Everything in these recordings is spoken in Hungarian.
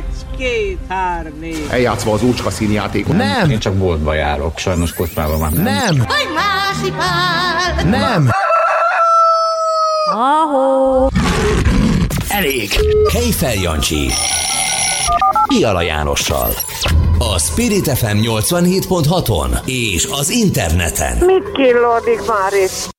Egy, két, három, négy. Eljátszva az úcska színjátékot. Nem. Én csak boltba járok, sajnos kocsmában már nem. Nem. Másipál. Nem. Ahó. Elég! Kejfel Jancsi. Piala Jánossal. A Spirit FM 87.6-on és az interneten. Mit killódik már itt?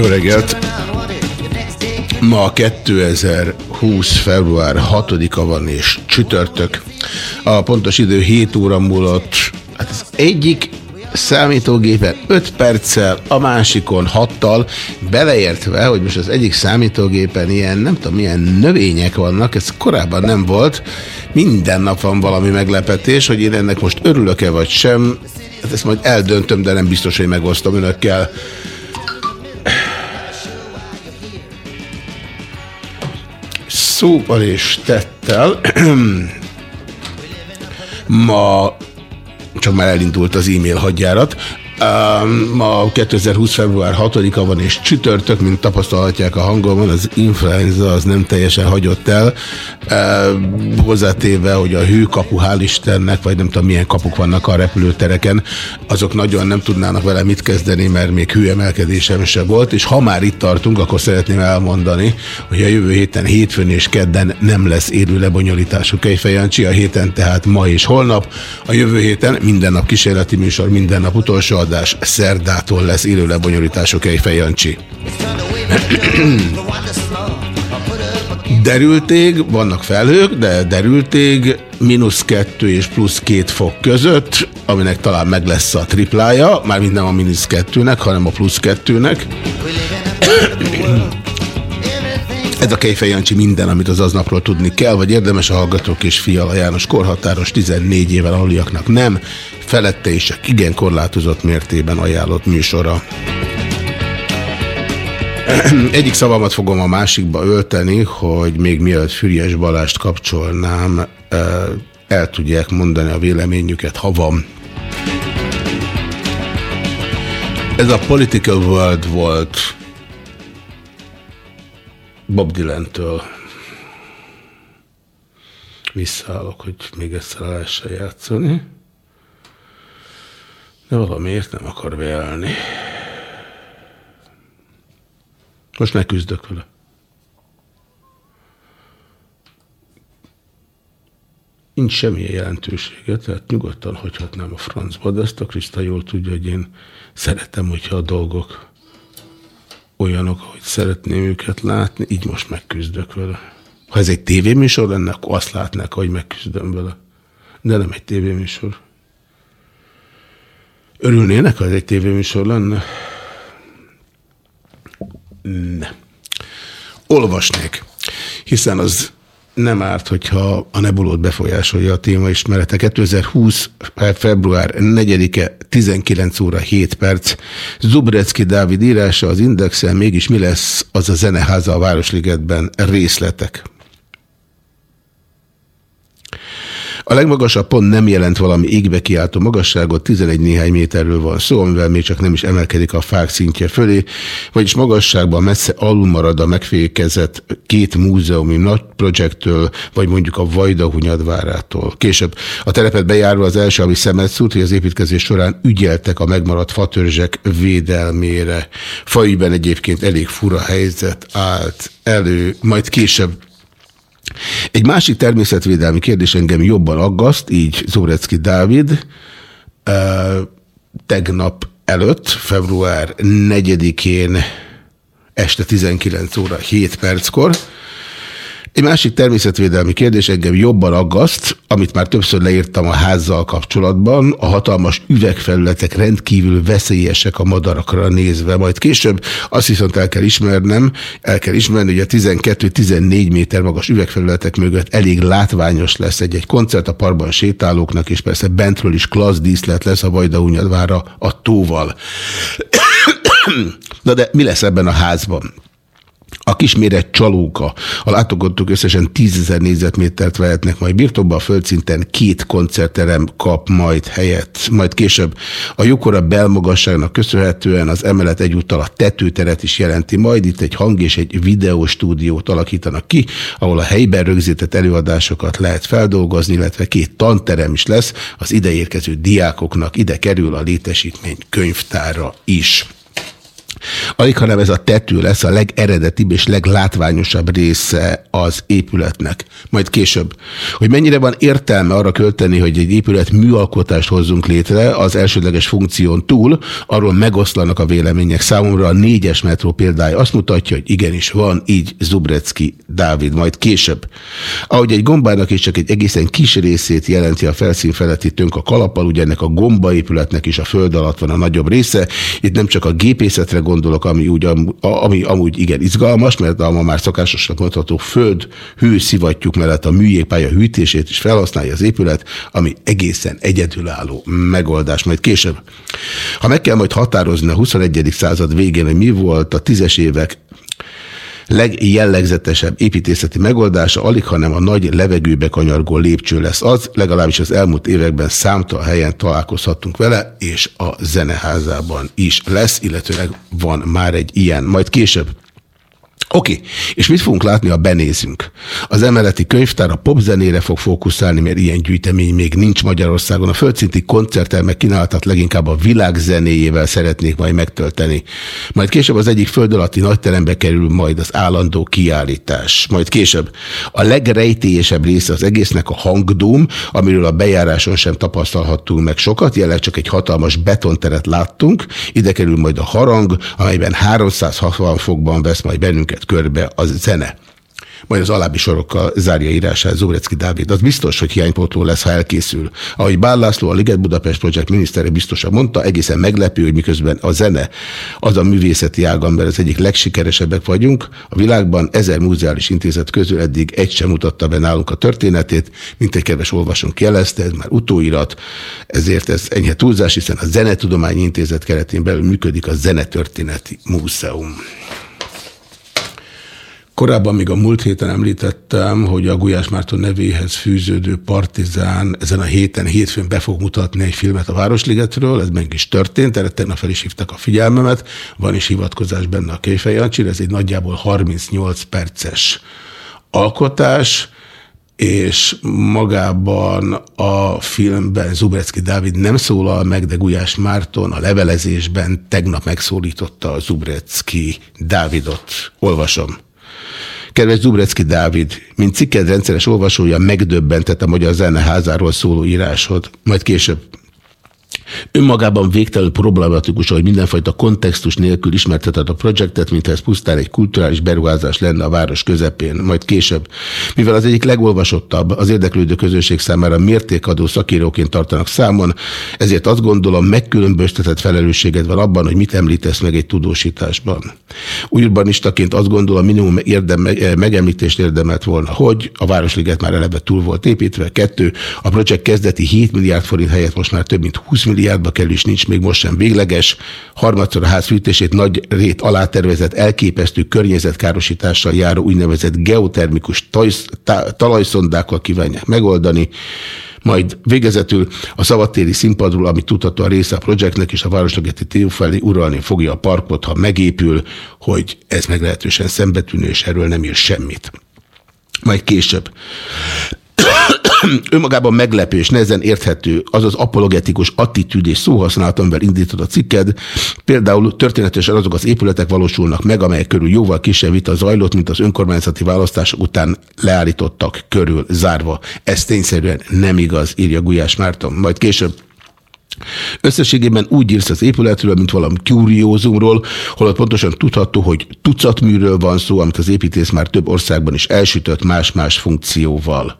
Jó reggelt! Ma 2020. február 6-a van és csütörtök. A pontos idő 7 óra múlott. Hát az egyik számítógépen 5 perccel, a másikon 6-tal, beleértve, hogy most az egyik számítógépen ilyen, nem tudom, milyen növények vannak, ez korábban nem volt. Minden nap van valami meglepetés, hogy én ennek most örülök-e vagy sem. Hát ezt majd eldöntöm, de nem biztos, hogy megosztom önökkel. Szóval és tettel ma csak már elindult az e-mail hadjárat. Ma 2020. február 6-a van, és csütörtök, mint tapasztalhatják a hangomon, az influenza az nem teljesen hagyott el. Hozzátéve, hogy a hőkapu, hál' Istennek, vagy nem tudom milyen kapuk vannak a repülőtereken, azok nagyon nem tudnának vele mit kezdeni, mert még hőemelkedésem se volt, és ha már itt tartunk, akkor szeretném elmondani, hogy a jövő héten hétfőn és kedden nem lesz élő lebonyolítású Kejfejancsi, a héten tehát ma és holnap, a jövő héten minden nap kísérleti műsor, minden nap utolsó adás, szerdától lesz élő lebonyolítású Kejfejancsi. Derültég, vannak felhők, de derültég, mínusz kettő és plusz két fok között, aminek talán meg lesz a triplája, mármint nem a mínusz kettőnek, hanem a plusz kettőnek. Ez a Kejfej Jancsi minden, amit az aznapról tudni kell, vagy érdemes a hallgatók és Fiala János korhatáros 14 éven aluliaknak nem, felette is csak igen korlátozott mértében ajánlott műsora. Egyik szavamat fogom a másikba ölteni, hogy még mielőtt Füriás Balást kapcsolnám, el tudják mondani a véleményüket, ha van. Ez a Political World volt Bob Dylan-től. Visszaállok, hogy még egyszer lehessen játszani. De valamiért nem akar beállni. Most megküzdök vele. Nincs semmilyen jelentősége, tehát nyugodtan hagyhatnám a francba, de ezt a Krista jól tudja, hogy én szeretem, hogyha a dolgok olyanok, ahogy szeretném őket látni, így most megküzdök vele. Ha ez egy tévéműsor lenne, akkor azt látnák, hogy megküzdöm vele. De nem egy tévéműsor. Örülnének, ha ez egy tévéműsor lenne? Nem. Olvasnék, hiszen az nem árt, hogyha a nebulót befolyásolja a téma ismerete. 2020. február 4-e 19 óra 7 perc. Zubrecki Dávid írása az Indexen, mégis mi lesz az a zeneháza a Városligetben részletek. A legmagasabb pont nem jelent valami égbe kiáltó magasságot, 11 néhány méterről van szó, amivel még csak nem is emelkedik a fák szintje fölé, vagyis magasságban messze alul marad a megfékezett két múzeumi nagy projektől, vagy mondjuk a Vajda Hunyadvárától. Később a telepet bejárva az első, ami szemet szúrt, hogy az építkezés során ügyeltek a megmaradt fatörzsek védelmére. Fajügyben egyébként elég fura helyzet állt elő, majd később egy másik természetvédelmi kérdés engem jobban aggaszt, így Zorecki Dávid, tegnap előtt, február 4-én este 19 óra 7 perckor, egy másik természetvédelmi kérdés engem jobban aggaszt, amit már többször leírtam a házzal kapcsolatban, a hatalmas üvegfelületek rendkívül veszélyesek a madarakra nézve. Majd később azt viszont el kell ismernem, el kell ismerni, hogy a 12-14 méter magas üvegfelületek mögött elég látványos lesz egy-egy koncert a parkban sétálóknak, és persze bentről is klassz díszlet lesz a Vajdahunyadvára a tóval. Na de mi lesz ebben a házban? A kisméret csalóka. A látogatók összesen 10 négyzetmétert vehetnek majd birtokba, a földszinten két koncertterem kap majd helyet. Majd később a jókora belmagasságnak köszönhetően az emelet egyúttal a tetőteret is jelenti majd. Itt egy hang és egy videóstúdiót alakítanak ki, ahol a helyben rögzített előadásokat lehet feldolgozni, illetve két tanterem is lesz. Az ideérkező diákoknak ide kerül a létesítmény könyvtára is. Alig, hanem ez a tető lesz a legeredetibb és leglátványosabb része az épületnek. Majd később. Hogy mennyire van értelme arra költeni, hogy egy épület műalkotást hozzunk létre az elsődleges funkción túl, arról megoszlanak a vélemények. Számomra a négyes metró példája azt mutatja, hogy igenis van, így Zubrecki Dávid. Majd később. Ahogy egy gombának is csak egy egészen kis részét jelenti a felszín feletti tönk a kalappal, ugye ennek a gombaépületnek is a föld alatt van a nagyobb része. Itt nem csak a gépészetre gondolok, ami, úgy, ami amúgy igen izgalmas, mert a ma már szokásosnak mondható föld hőszivattyúk mellett a műjégpálya hűtését is felhasználja az épület, ami egészen egyedülálló megoldás. Majd később, ha meg kell majd határozni a 21. század végén, hogy mi volt a tízes évek legjellegzetesebb építészeti megoldása alig, hanem a nagy levegőbe kanyargó lépcső lesz az, legalábbis az elmúlt években számtalan helyen találkozhattunk vele, és a zeneházában is lesz, illetőleg van már egy ilyen. Majd később Oké, okay. és mit fogunk látni, ha benézünk? Az emeleti könyvtár a popzenére fog fókuszálni, mert ilyen gyűjtemény még nincs Magyarországon. A földszinti koncerttermek kínálatot leginkább a világ zenéjével szeretnék majd megtölteni. Majd később az egyik föld alatti nagyterembe kerül majd az állandó kiállítás. Majd később a legrejtélyesebb része az egésznek a hangdóm, amiről a bejáráson sem tapasztalhattunk meg sokat, jelenleg csak egy hatalmas betonteret láttunk. Ide kerül majd a harang, amelyben 360 fokban vesz majd bennünket körbe a zene majd az alábbi sorokkal zárja írását Zórecki Dávid. Az biztos, hogy hiánypótló lesz, ha elkészül. Ahogy Bál László, a Liget Budapest Project minisztere biztosan mondta, egészen meglepő, hogy miközben a zene az a művészeti ágam, mert az egyik legsikeresebbek vagyunk. A világban ezer múzeális intézet közül eddig egy sem mutatta be nálunk a történetét, mint egy kedves olvasónk jelezte, ez már utóirat, ezért ez enyhe túlzás, hiszen a Zenetudományi Intézet keretén belül működik a Zenetörténeti Múzeum. Korábban még a múlt héten említettem, hogy a Gulyás Márton nevéhez fűződő Partizán ezen a héten, hétfőn be fog mutatni egy filmet a Városligetről, ez meg is történt, erre tegnap fel is hívtak a figyelmemet, van is hivatkozás benne a Kéfej Jancsir, ez egy nagyjából 38 perces alkotás, és magában a filmben Zubrecki Dávid nem szólal meg, de Gulyás Márton a levelezésben tegnap megszólította a Zubrecki Dávidot. Olvasom. Kedves Zubrecki Dávid, mint cikked rendszeres olvasója megdöbbentett a Magyar Zeneházáról szóló írásod, majd később Önmagában végtelenül problematikus, hogy mindenfajta kontextus nélkül ismerteted a projektet, mintha ez pusztán egy kulturális beruházás lenne a város közepén, majd később. Mivel az egyik legolvasottabb, az érdeklődő közösség számára mértékadó szakíróként tartanak számon, ezért azt gondolom megkülönböztetett felelősséged van abban, hogy mit említesz meg egy tudósításban. Új urbanistaként azt gondolom minimum érdem, megemlítést érdemelt volna, hogy a Városliget már eleve túl volt építve, kettő, a projekt kezdeti 7 milliárd forint helyett most már több mint 20 milliárd milliárdba kerül, és nincs még most sem végleges. Harmadszor a ház fűtését nagy rét alátervezett elképesztő környezetkárosítással járó úgynevezett geotermikus talajszondákkal kívánják megoldani. Majd végezetül a szabadtéri színpadról, ami tudható a része a projektnek, és a Városligeti tér felé uralni fogja a parkot, ha megépül, hogy ez meglehetősen szembetűnő, és erről nem ír semmit. Majd később. Önmagában meglepő és nehezen érthető az az apologetikus attitűd és szóhasználat, amivel indított a cikked. Például történetesen azok az épületek valósulnak meg, amelyek körül jóval kisebb vita zajlott, mint az önkormányzati választások után leállítottak körül zárva. Ez tényszerűen nem igaz, írja Gulyás Márton. Majd később Összességében úgy írsz az épületről, mint valami kuriózumról, holott pontosan tudható, hogy tucatműről van szó, amit az építész már több országban is elsütött más-más funkcióval.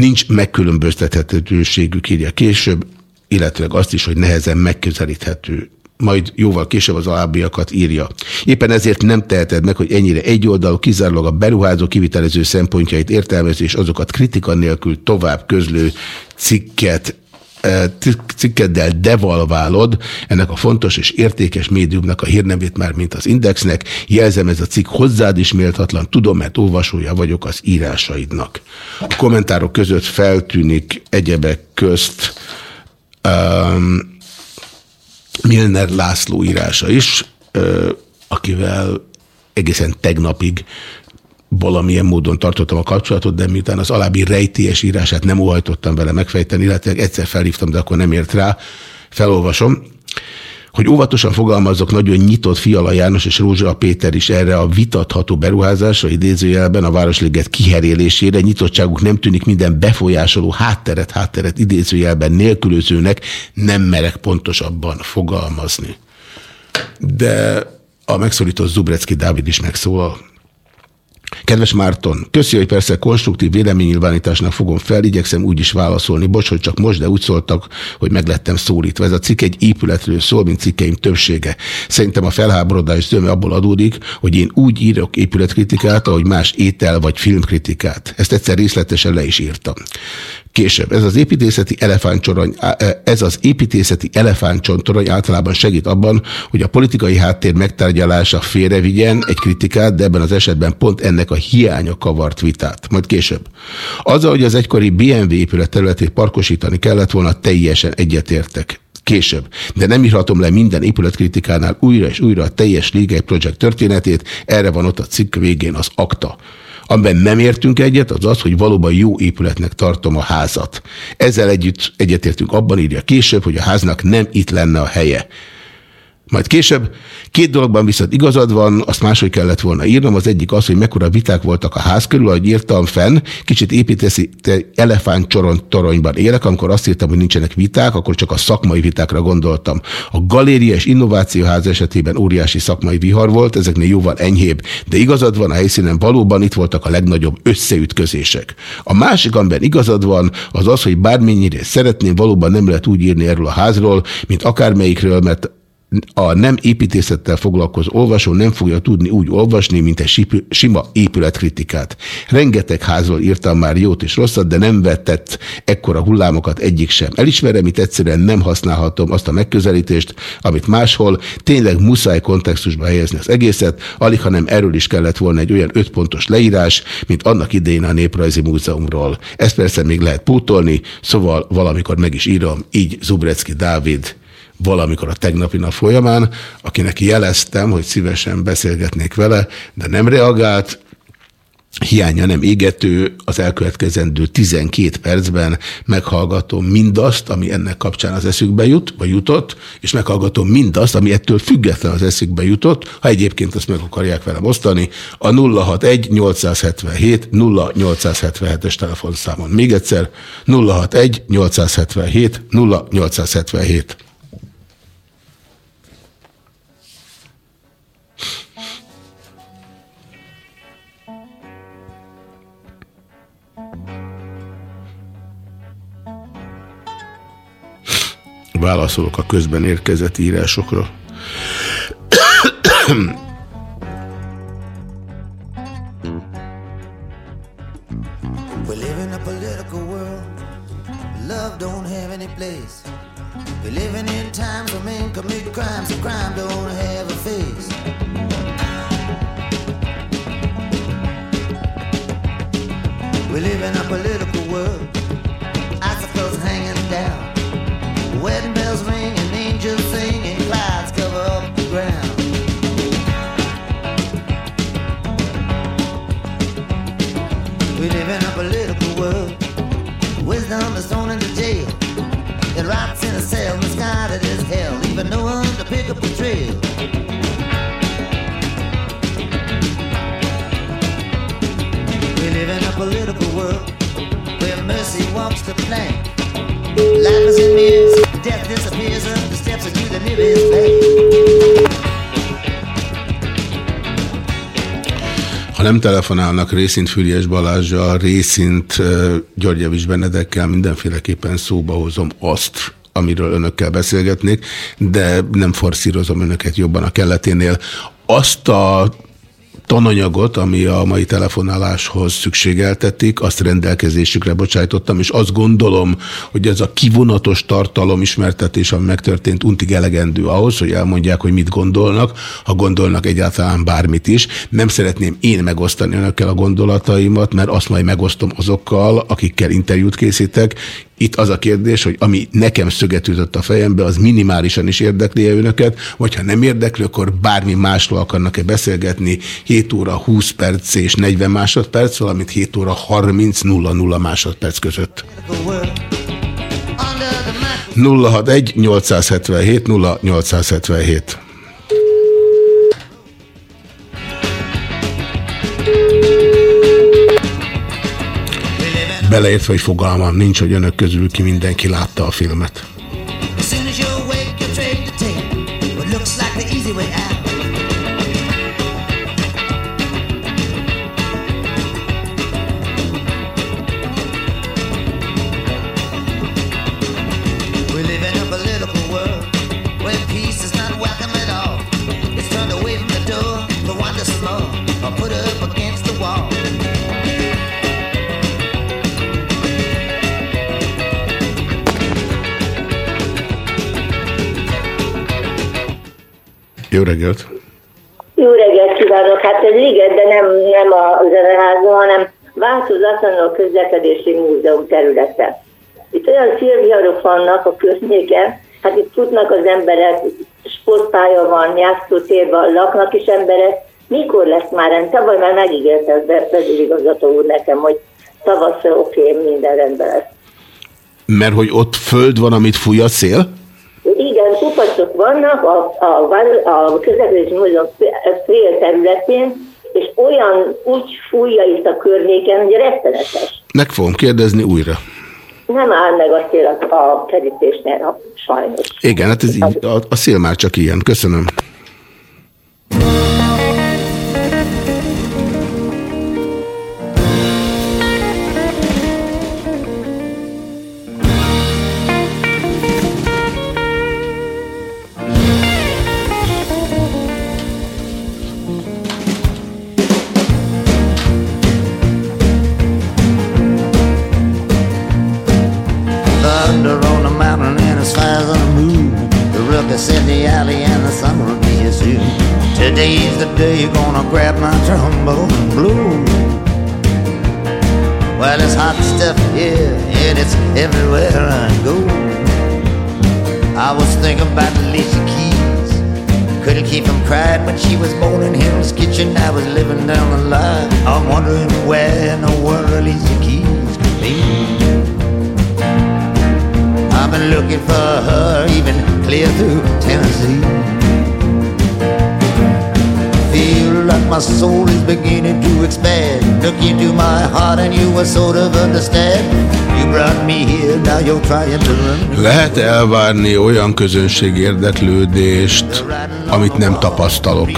Nincs megkülönböztethetőségük, írja később, illetve azt is, hogy nehezen megközelíthető majd jóval később az alábbiakat írja. Éppen ezért nem teheted meg, hogy ennyire egyoldalú, kizárólag a beruházó kivitelező szempontjait értelmező és azokat kritika nélkül tovább közlő cikket cikkeddel devalválod ennek a fontos és értékes médiumnak a hírnevét már, mint az Indexnek. Jelzem, ez a cikk hozzád is méltatlan, tudom, mert olvasója vagyok az írásaidnak. A kommentárok között feltűnik egyebek közt um, Milner László írása is, uh, akivel egészen tegnapig valamilyen módon tartottam a kapcsolatot, de miután az alábbi rejtélyes írását nem óhajtottam vele megfejteni, illetve egyszer felhívtam, de akkor nem ért rá, felolvasom, hogy óvatosan fogalmazok, nagyon nyitott Fiala János és Rózsa Péter is erre a vitatható beruházásra, idézőjelben a Városliget kiherélésére. Nyitottságuk nem tűnik minden befolyásoló hátteret, hátteret idézőjelben nélkülözőnek, nem merek pontosabban fogalmazni. De a megszorított Zubrecki Dávid is megszólal. Kedves Márton, köszi, hogy persze konstruktív véleménynyilvánításnak fogom fel, igyekszem úgy is válaszolni. Bocs, hogy csak most, de úgy szóltak, hogy meglettem szólítva. Ez a cikk egy épületről szól, mint cikkeim többsége. Szerintem a felháborodás zöme abból adódik, hogy én úgy írok épületkritikát, ahogy más étel vagy filmkritikát. Ezt egyszer részletesen le is írtam. Később. Ez az építészeti elefántcsontorony, e, ez az építészeti elefántcsontorony általában segít abban, hogy a politikai háttér megtárgyalása félrevigyen egy kritikát, de ebben az esetben pont ennek a hiánya kavart vitát. Majd később. Azzal, hogy az egykori BMW épület területét parkosítani kellett volna, teljesen egyetértek később. De nem írhatom le minden épületkritikánál újra és újra a teljes Ligai Project történetét, erre van ott a cikk végén az akta. Amiben nem értünk egyet, az az, hogy valóban jó épületnek tartom a házat. Ezzel együtt egyetértünk abban, írja később, hogy a háznak nem itt lenne a helye. Majd később két dologban viszont igazad van, azt máshogy kellett volna írnom. Az egyik az, hogy mekkora viták voltak a ház körül, ahogy írtam fenn, kicsit építészi elefántcsoron toronyban élek, amikor azt írtam, hogy nincsenek viták, akkor csak a szakmai vitákra gondoltam. A galéria és innovációház esetében óriási szakmai vihar volt, ezeknél jóval enyhébb, de igazad van, a helyszínen valóban itt voltak a legnagyobb összeütközések. A másik, amiben igazad van, az az, hogy bármennyire szeretném, valóban nem lehet úgy írni erről a házról, mint akármelyikről, mert a nem építészettel foglalkozó olvasó nem fogja tudni úgy olvasni, mint egy sima épületkritikát. Rengeteg házról írtam már jót és rosszat, de nem vetett ekkora hullámokat egyik sem. Elismerem, itt egyszerűen nem használhatom azt a megközelítést, amit máshol tényleg muszáj kontextusba helyezni az egészet, alig, hanem erről is kellett volna egy olyan öt pontos leírás, mint annak idején a Néprajzi Múzeumról. Ezt persze még lehet pótolni, szóval valamikor meg is írom, így Zubrecki Dávid valamikor a tegnapi nap folyamán, akinek jeleztem, hogy szívesen beszélgetnék vele, de nem reagált, hiánya nem égető, az elkövetkezendő 12 percben meghallgatom mindazt, ami ennek kapcsán az eszükbe jut, vagy jutott, és meghallgatom mindazt, ami ettől független az eszükbe jutott, ha egyébként azt meg akarják velem osztani, a 061 877 0877-es telefonszámon. Még egyszer, 061 Válaszolok a közben érkezett írásokra. Leaving no one to pick up the trail. We live in a political world where mercy walks the plank. Life is in mirrors, death disappears up the steps into the nearest bank. Ha nem telefonálnak részint Füriás Balázsjal, részint György Javis Benedekkel, mindenféleképpen szóba hozom azt, amiről önökkel beszélgetnék, de nem forszírozom önöket jobban a kelleténél. Azt a tananyagot, ami a mai telefonáláshoz szükségeltetik, azt rendelkezésükre bocsájtottam, és azt gondolom, hogy ez a kivonatos tartalom ismertetés, ami megtörtént, untig elegendő ahhoz, hogy elmondják, hogy mit gondolnak, ha gondolnak egyáltalán bármit is. Nem szeretném én megosztani önökkel a gondolataimat, mert azt majd megosztom azokkal, akikkel interjút készítek, itt az a kérdés, hogy ami nekem szöget a fejembe, az minimálisan is érdekli -e önöket, vagy ha nem érdekli, akkor bármi másról akarnak-e beszélgetni 7 óra 20 perc és 40 másodperc, valamint 7 óra 30 00 másodperc között. 061 877 0877 Beleértve, hogy fogalmam nincs, hogy önök közül ki mindenki látta a filmet. Jó reggelt! Jó reggelt kívánok! Hát ez igen, de nem, nem a zeneházban, hanem változatlanul a közlekedési múzeum területe. Itt olyan szilviarok vannak a környéken, hát itt futnak az emberek, sportpálya van, térben laknak is emberek. Mikor lesz már rend? Tavaly már megígérte az vezérigazgató úr nekem, hogy tavasszal oké, minden rendben lesz. Mert hogy ott föld van, amit fúj a szél? Igen, kupacok vannak a, a, a közlekedési múzeum fél területén, és olyan úgy fújja itt a környéken, hogy rettenetes. Meg fogom kérdezni újra. Nem áll meg a szél a, a kerítésnél, sajnos. Igen, hát ez így, a, a szél már csak ilyen. Köszönöm. Day you're gonna grab my trombone blue. Well, it's hot stuff here and it's everywhere I go. I was thinking about Alicia Keys. Couldn't keep from crying when she was born in Hill's Kitchen. I was living down the line. I'm wondering where in the world Alicia Keys could be. I've been looking for her even clear through Tennessee. Feel like my soul is beginning to expand. Look into my heart and you will sort of understand. You brought me here, now you're trying to run. Lehet elvárni olyan közönség érdeklődést, amit nem tapasztalok?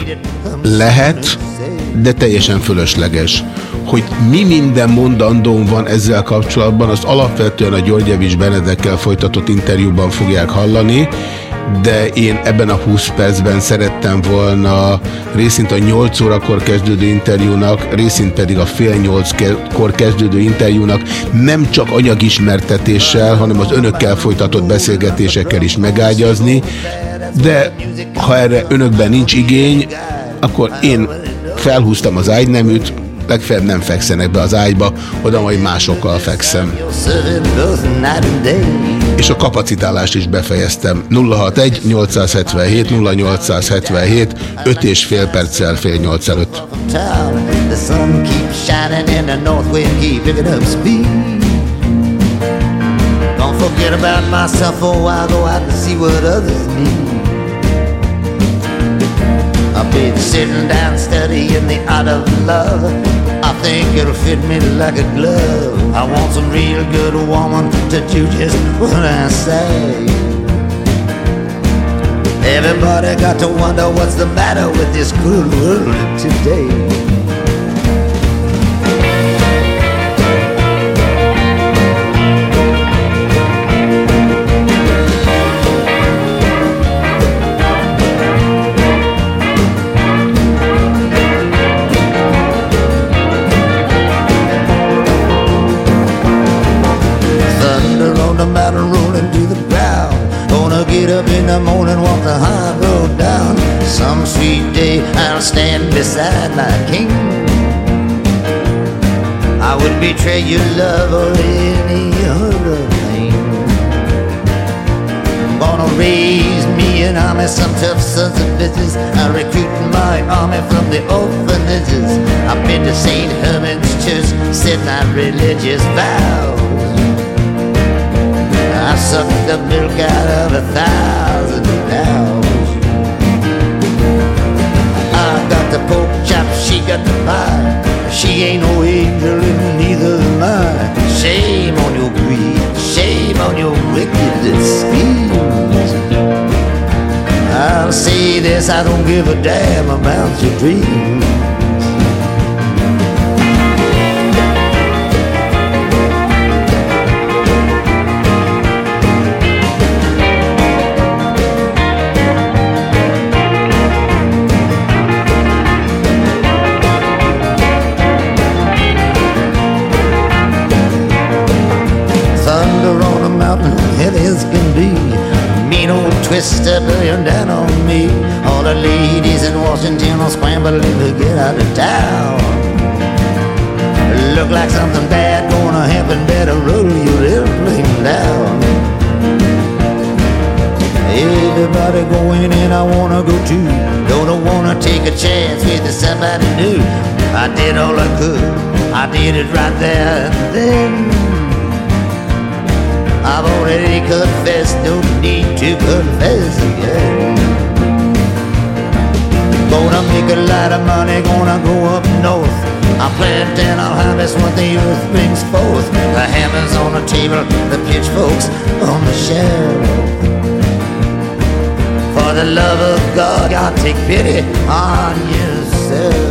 Lehet, de teljesen fölösleges. Hogy mi minden mondandóm van ezzel kapcsolatban, azt alapvetően a Györgyevics Benedekkel folytatott interjúban fogják hallani, de én ebben a 20 percben szerettem volna részint a 8 órakor kezdődő interjúnak, részint pedig a fél 8-kor kezdődő interjúnak nem csak anyagismertetéssel, hanem az önökkel folytatott beszélgetésekkel is megágyazni, de ha erre önökben nincs igény, akkor én felhúztam az ágyneműt, legfeljebb nem fekszenek be az ágyba, oda majd másokkal fekszem. És a kapacitálást is befejeztem. 061 877 0877 5 és fél perccel fél 8 előtt. Don't forget about myself a while, go out and see what others need. I've been sitting down studying the art of love. I think it'll fit me like a glove. I want some real good woman to do just what I say. Everybody got to wonder what's the matter with this good world today. Betray your love or any other thing. Gonna raise me an army, some tough sons of bitches. I recruit my army from the orphanages. I've been to St. Herman's Church, said my religious vows. I sucked the milk out of a thousand cows. I got the pork chop, she got the pie. She ain't no angel and neither am I. Shame on your greed, shame on your wicked schemes. I'll say this, I don't give a damn about your dreams. With somebody new. I did all I could, I did it right there and then. I've already confessed, no need to confess again. Gonna make a lot of money, gonna go up north. I'll plant and I'll harvest what the earth brings forth. The hammers on the table, the pitchforks on the shelf. For the love of God, God take pity on yourself.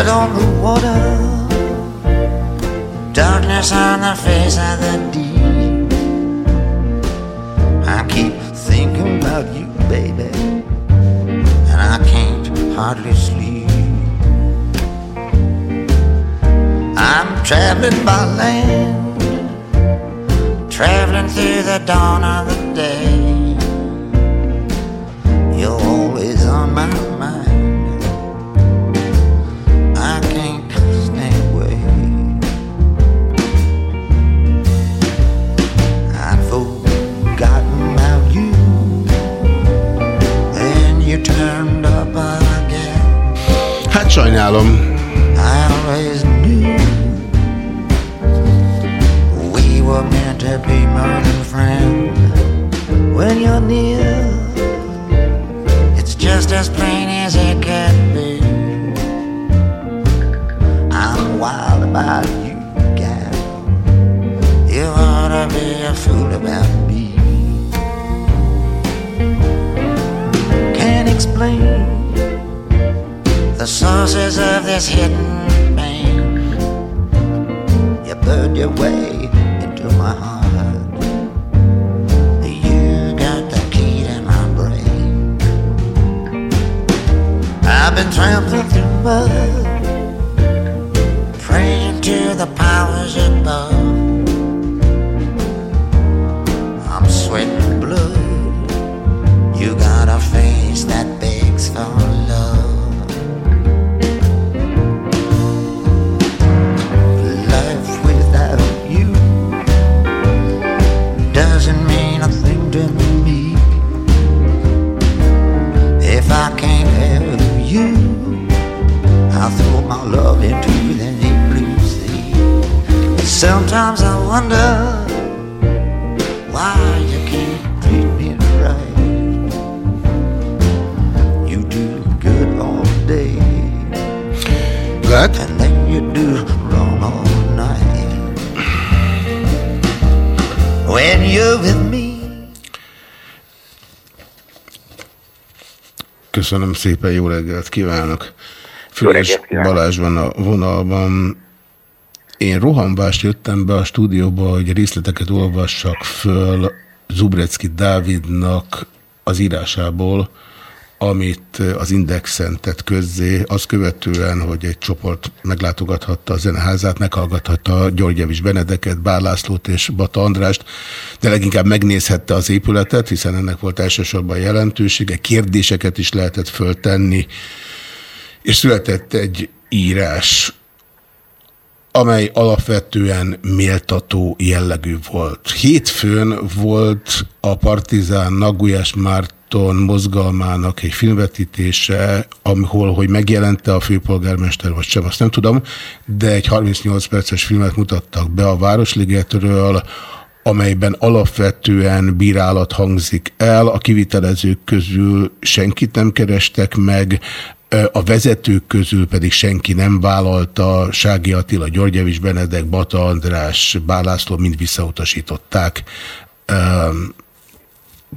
Spirit on the water, darkness on the face of the deep. I keep thinking about you, baby, and I can't hardly sleep. I'm traveling by land, traveling through the dawn of the day. You're always on my Sajnálom. We were meant to be. When you're near, it's just as plain as it can be. I'm wild about you. You ought to be a fool about me. Can't explain the sources of this hidden pain. You burned your way into my heart. You got the key to my brain. I've been trampling through mud, Köszönöm szépen, jó reggelt kívánok. Füles. Balázs van a vonalban. Én rohanvást jöttem be a stúdióba, hogy részleteket olvassak föl Zubrecki Dávidnak az írásából, amit az Indexen tett közzé, azt követően, hogy egy csoport meglátogathatta a zeneházát, meghallgathatta Györgyevics Benedeket, Bár Lászlót és Bata Andrást, de leginkább megnézhette az épületet, hiszen ennek volt elsősorban jelentősége, kérdéseket is lehetett föltenni, és született egy írás, amely alapvetően méltató jellegű volt. Hétfőn volt a Partizán Nagujás Márton mozgalmának egy filmvetítése, ahol, hogy megjelente a főpolgármester, vagy sem, azt nem tudom, de egy 38 perces filmet mutattak be a Városligetről, amelyben alapvetően bírálat hangzik el, a kivitelezők közül senkit nem kerestek meg, a vezetők közül pedig senki nem vállalta, Sági Attila, Györgyevics Benedek, Bata András, Bálászló mind visszautasították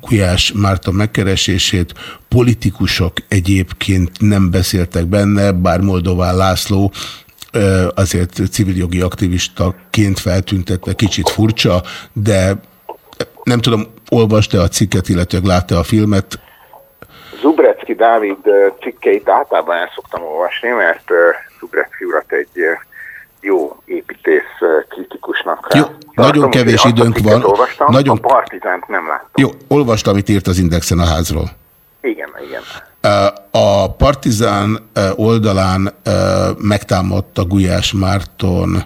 Gulyás Márta megkeresését. Politikusok egyébként nem beszéltek benne, bár Moldován László azért civil jogi aktivistaként feltüntetve kicsit furcsa, de nem tudom, olvasta a cikket, illetve látta a filmet, Zubrecki Dávid cikkeit általában el szoktam olvasni, mert Zubrecki urat egy jó építész ö, kritikusnak Jó, tartom, nagyon kevés azt időnk van. Olvastam, Nagyon- A Partizánt nem láttam. Jó, olvasta, amit írt az Indexen a házról. Igen, igen. A Partizán oldalán megtámadta Gulyás Márton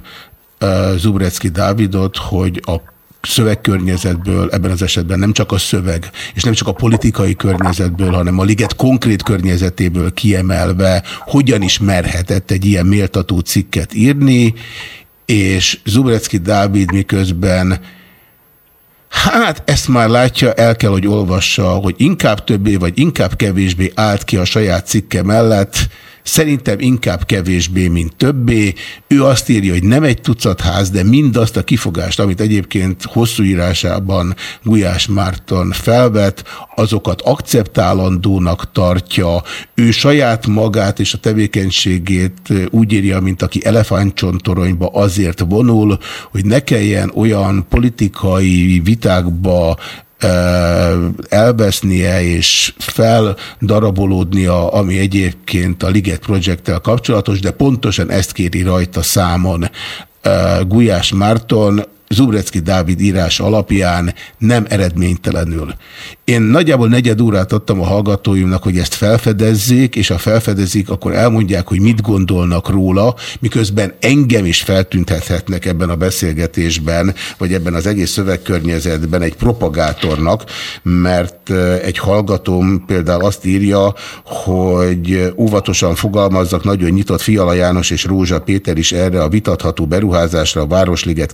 Zubrecki Dávidot, hogy a szövegkörnyezetből, ebben az esetben nem csak a szöveg, és nem csak a politikai környezetből, hanem a liget konkrét környezetéből kiemelve, hogyan is merhetett egy ilyen méltató cikket írni, és Zubrecki Dávid miközben Hát ezt már látja, el kell, hogy olvassa, hogy inkább többé vagy inkább kevésbé állt ki a saját cikke mellett, Szerintem inkább kevésbé, mint többé. Ő azt írja, hogy nem egy tucat ház, de mindazt a kifogást, amit egyébként hosszú írásában Gulyás Márton felvet, azokat akceptálandónak tartja. Ő saját magát és a tevékenységét úgy írja, mint aki elefántcsontoronyba azért vonul, hogy ne kelljen olyan politikai vitákba elvesznie és feldarabolódnia, ami egyébként a Liget Project-tel kapcsolatos, de pontosan ezt kéri rajta számon Gulyás Márton, Zubrecki Dávid írás alapján nem eredménytelenül. Én nagyjából negyed órát adtam a hallgatóimnak, hogy ezt felfedezzék, és ha felfedezik, akkor elmondják, hogy mit gondolnak róla, miközben engem is feltüntethetnek ebben a beszélgetésben, vagy ebben az egész szövegkörnyezetben egy propagátornak, mert egy hallgatóm például azt írja, hogy óvatosan fogalmazzak, nagyon nyitott Fiala János és Rózsa Péter is erre a vitatható beruházásra, a Városliget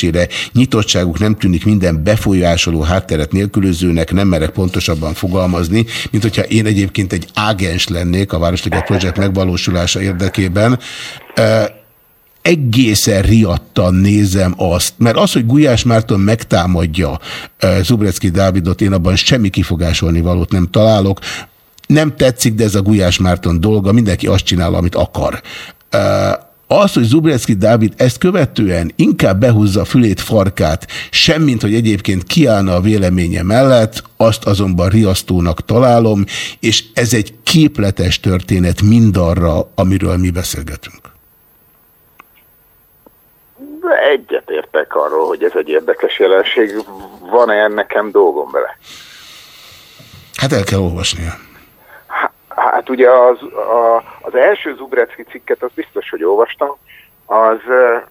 kiherélésére. Nyitottságuk nem tűnik minden befolyásoló hátteret nélkülözőnek, nem merek pontosabban fogalmazni, mint hogyha én egyébként egy ágens lennék a Városliget Projekt megvalósulása érdekében egészen riadtan nézem azt, mert az, hogy Gulyás Márton megtámadja Zubrecki Dávidot, én abban semmi kifogásolni valót nem találok. Nem tetszik, de ez a Gulyás Márton dolga, mindenki azt csinál, amit akar. Az, hogy Zubrecki Dávid ezt követően inkább behúzza a fülét farkát, semmint, hogy egyébként kiállna a véleménye mellett, azt azonban riasztónak találom, és ez egy képletes történet mindarra, amiről mi beszélgetünk. Egyetértek arról, hogy ez egy érdekes jelenség. Van-e nekem dolgom vele? Hát el kell olvasnia. Hát ugye az, a, az első Zubrecki cikket, az biztos, hogy olvastam, az,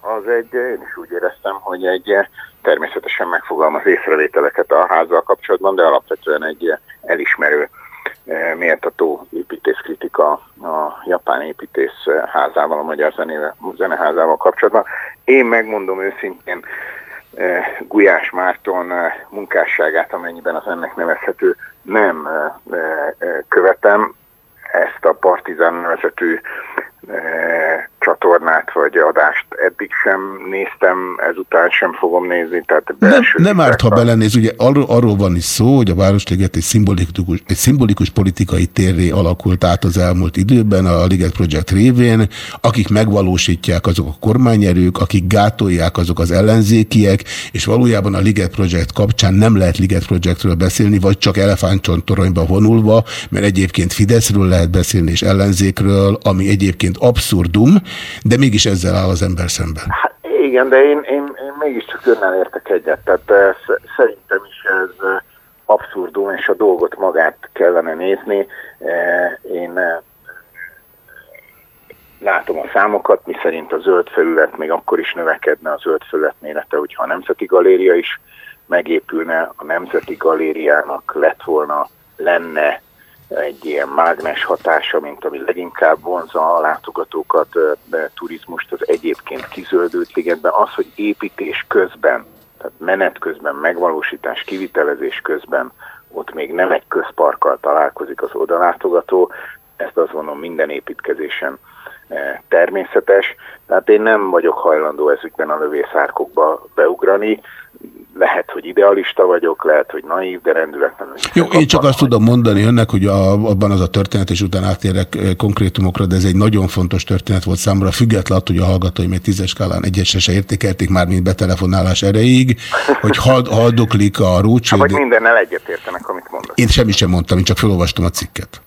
az egy, én is úgy éreztem, hogy egy természetesen megfogalmaz észrevételeket a házzal kapcsolatban, de alapvetően egy elismerő, méltató építészkritika a japán építész házával, a magyar zenével, zeneházával kapcsolatban. Én megmondom őszintén, Gulyás Márton munkásságát, amennyiben az ennek nevezhető, nem követem ezt a Partizán vezető csatornát vagy adást eddig sem néztem, ezután sem fogom nézni. Tehát nem, nem árt, ha belenéz, ugye arról, arról van is szó, hogy a Városliget egy szimbolikus, egy szimbolikus politikai térré alakult át az elmúlt időben a Liget Project révén, akik megvalósítják azok a kormányerők, akik gátolják azok az ellenzékiek, és valójában a Liget Project kapcsán nem lehet Liget Projectről beszélni, vagy csak elefántcsontoronyba vonulva, mert egyébként Fideszről lehet beszélni és ellenzékről, ami egyébként abszurdum, de mégis ezzel áll az ember szemben. Hát igen, de én, én, én mégiscsak önnel értek egyet. Tehát eh, szerintem is ez eh, abszurdum, és a dolgot magát kellene nézni. Eh, én látom a számokat, mi szerint a zöld felület még akkor is növekedne a zöld felület mérete, hogyha a Nemzeti Galéria is megépülne, a Nemzeti Galériának lett volna, lenne egy ilyen mágnes hatása, mint ami leginkább vonza a látogatókat, turizmust az egyébként kizöldült ligetben. Az, hogy építés közben, tehát menet közben, megvalósítás, kivitelezés közben ott még nem egy közparkkal találkozik az odalátogató, ezt azt mondom minden építkezésen természetes. Tehát én nem vagyok hajlandó ezükben a lövészárkokba beugrani lehet, hogy idealista vagyok, lehet, hogy naív, de rendületlenül. Jó, én csak azt tudom mondani önnek, hogy a, abban az a történet, és utána átérek eh, konkrétumokra, de ez egy nagyon fontos történet volt számomra, függetlenül attól, hogy a hallgatóim egy tízes skálán egyesre se értékelték már, mint betelefonálás erejéig, hogy hald, haldoklik a rócső. Hát, vagy mindennel egyetértenek, amit mondasz. Én semmit sem mondtam, én csak felolvastam a cikket.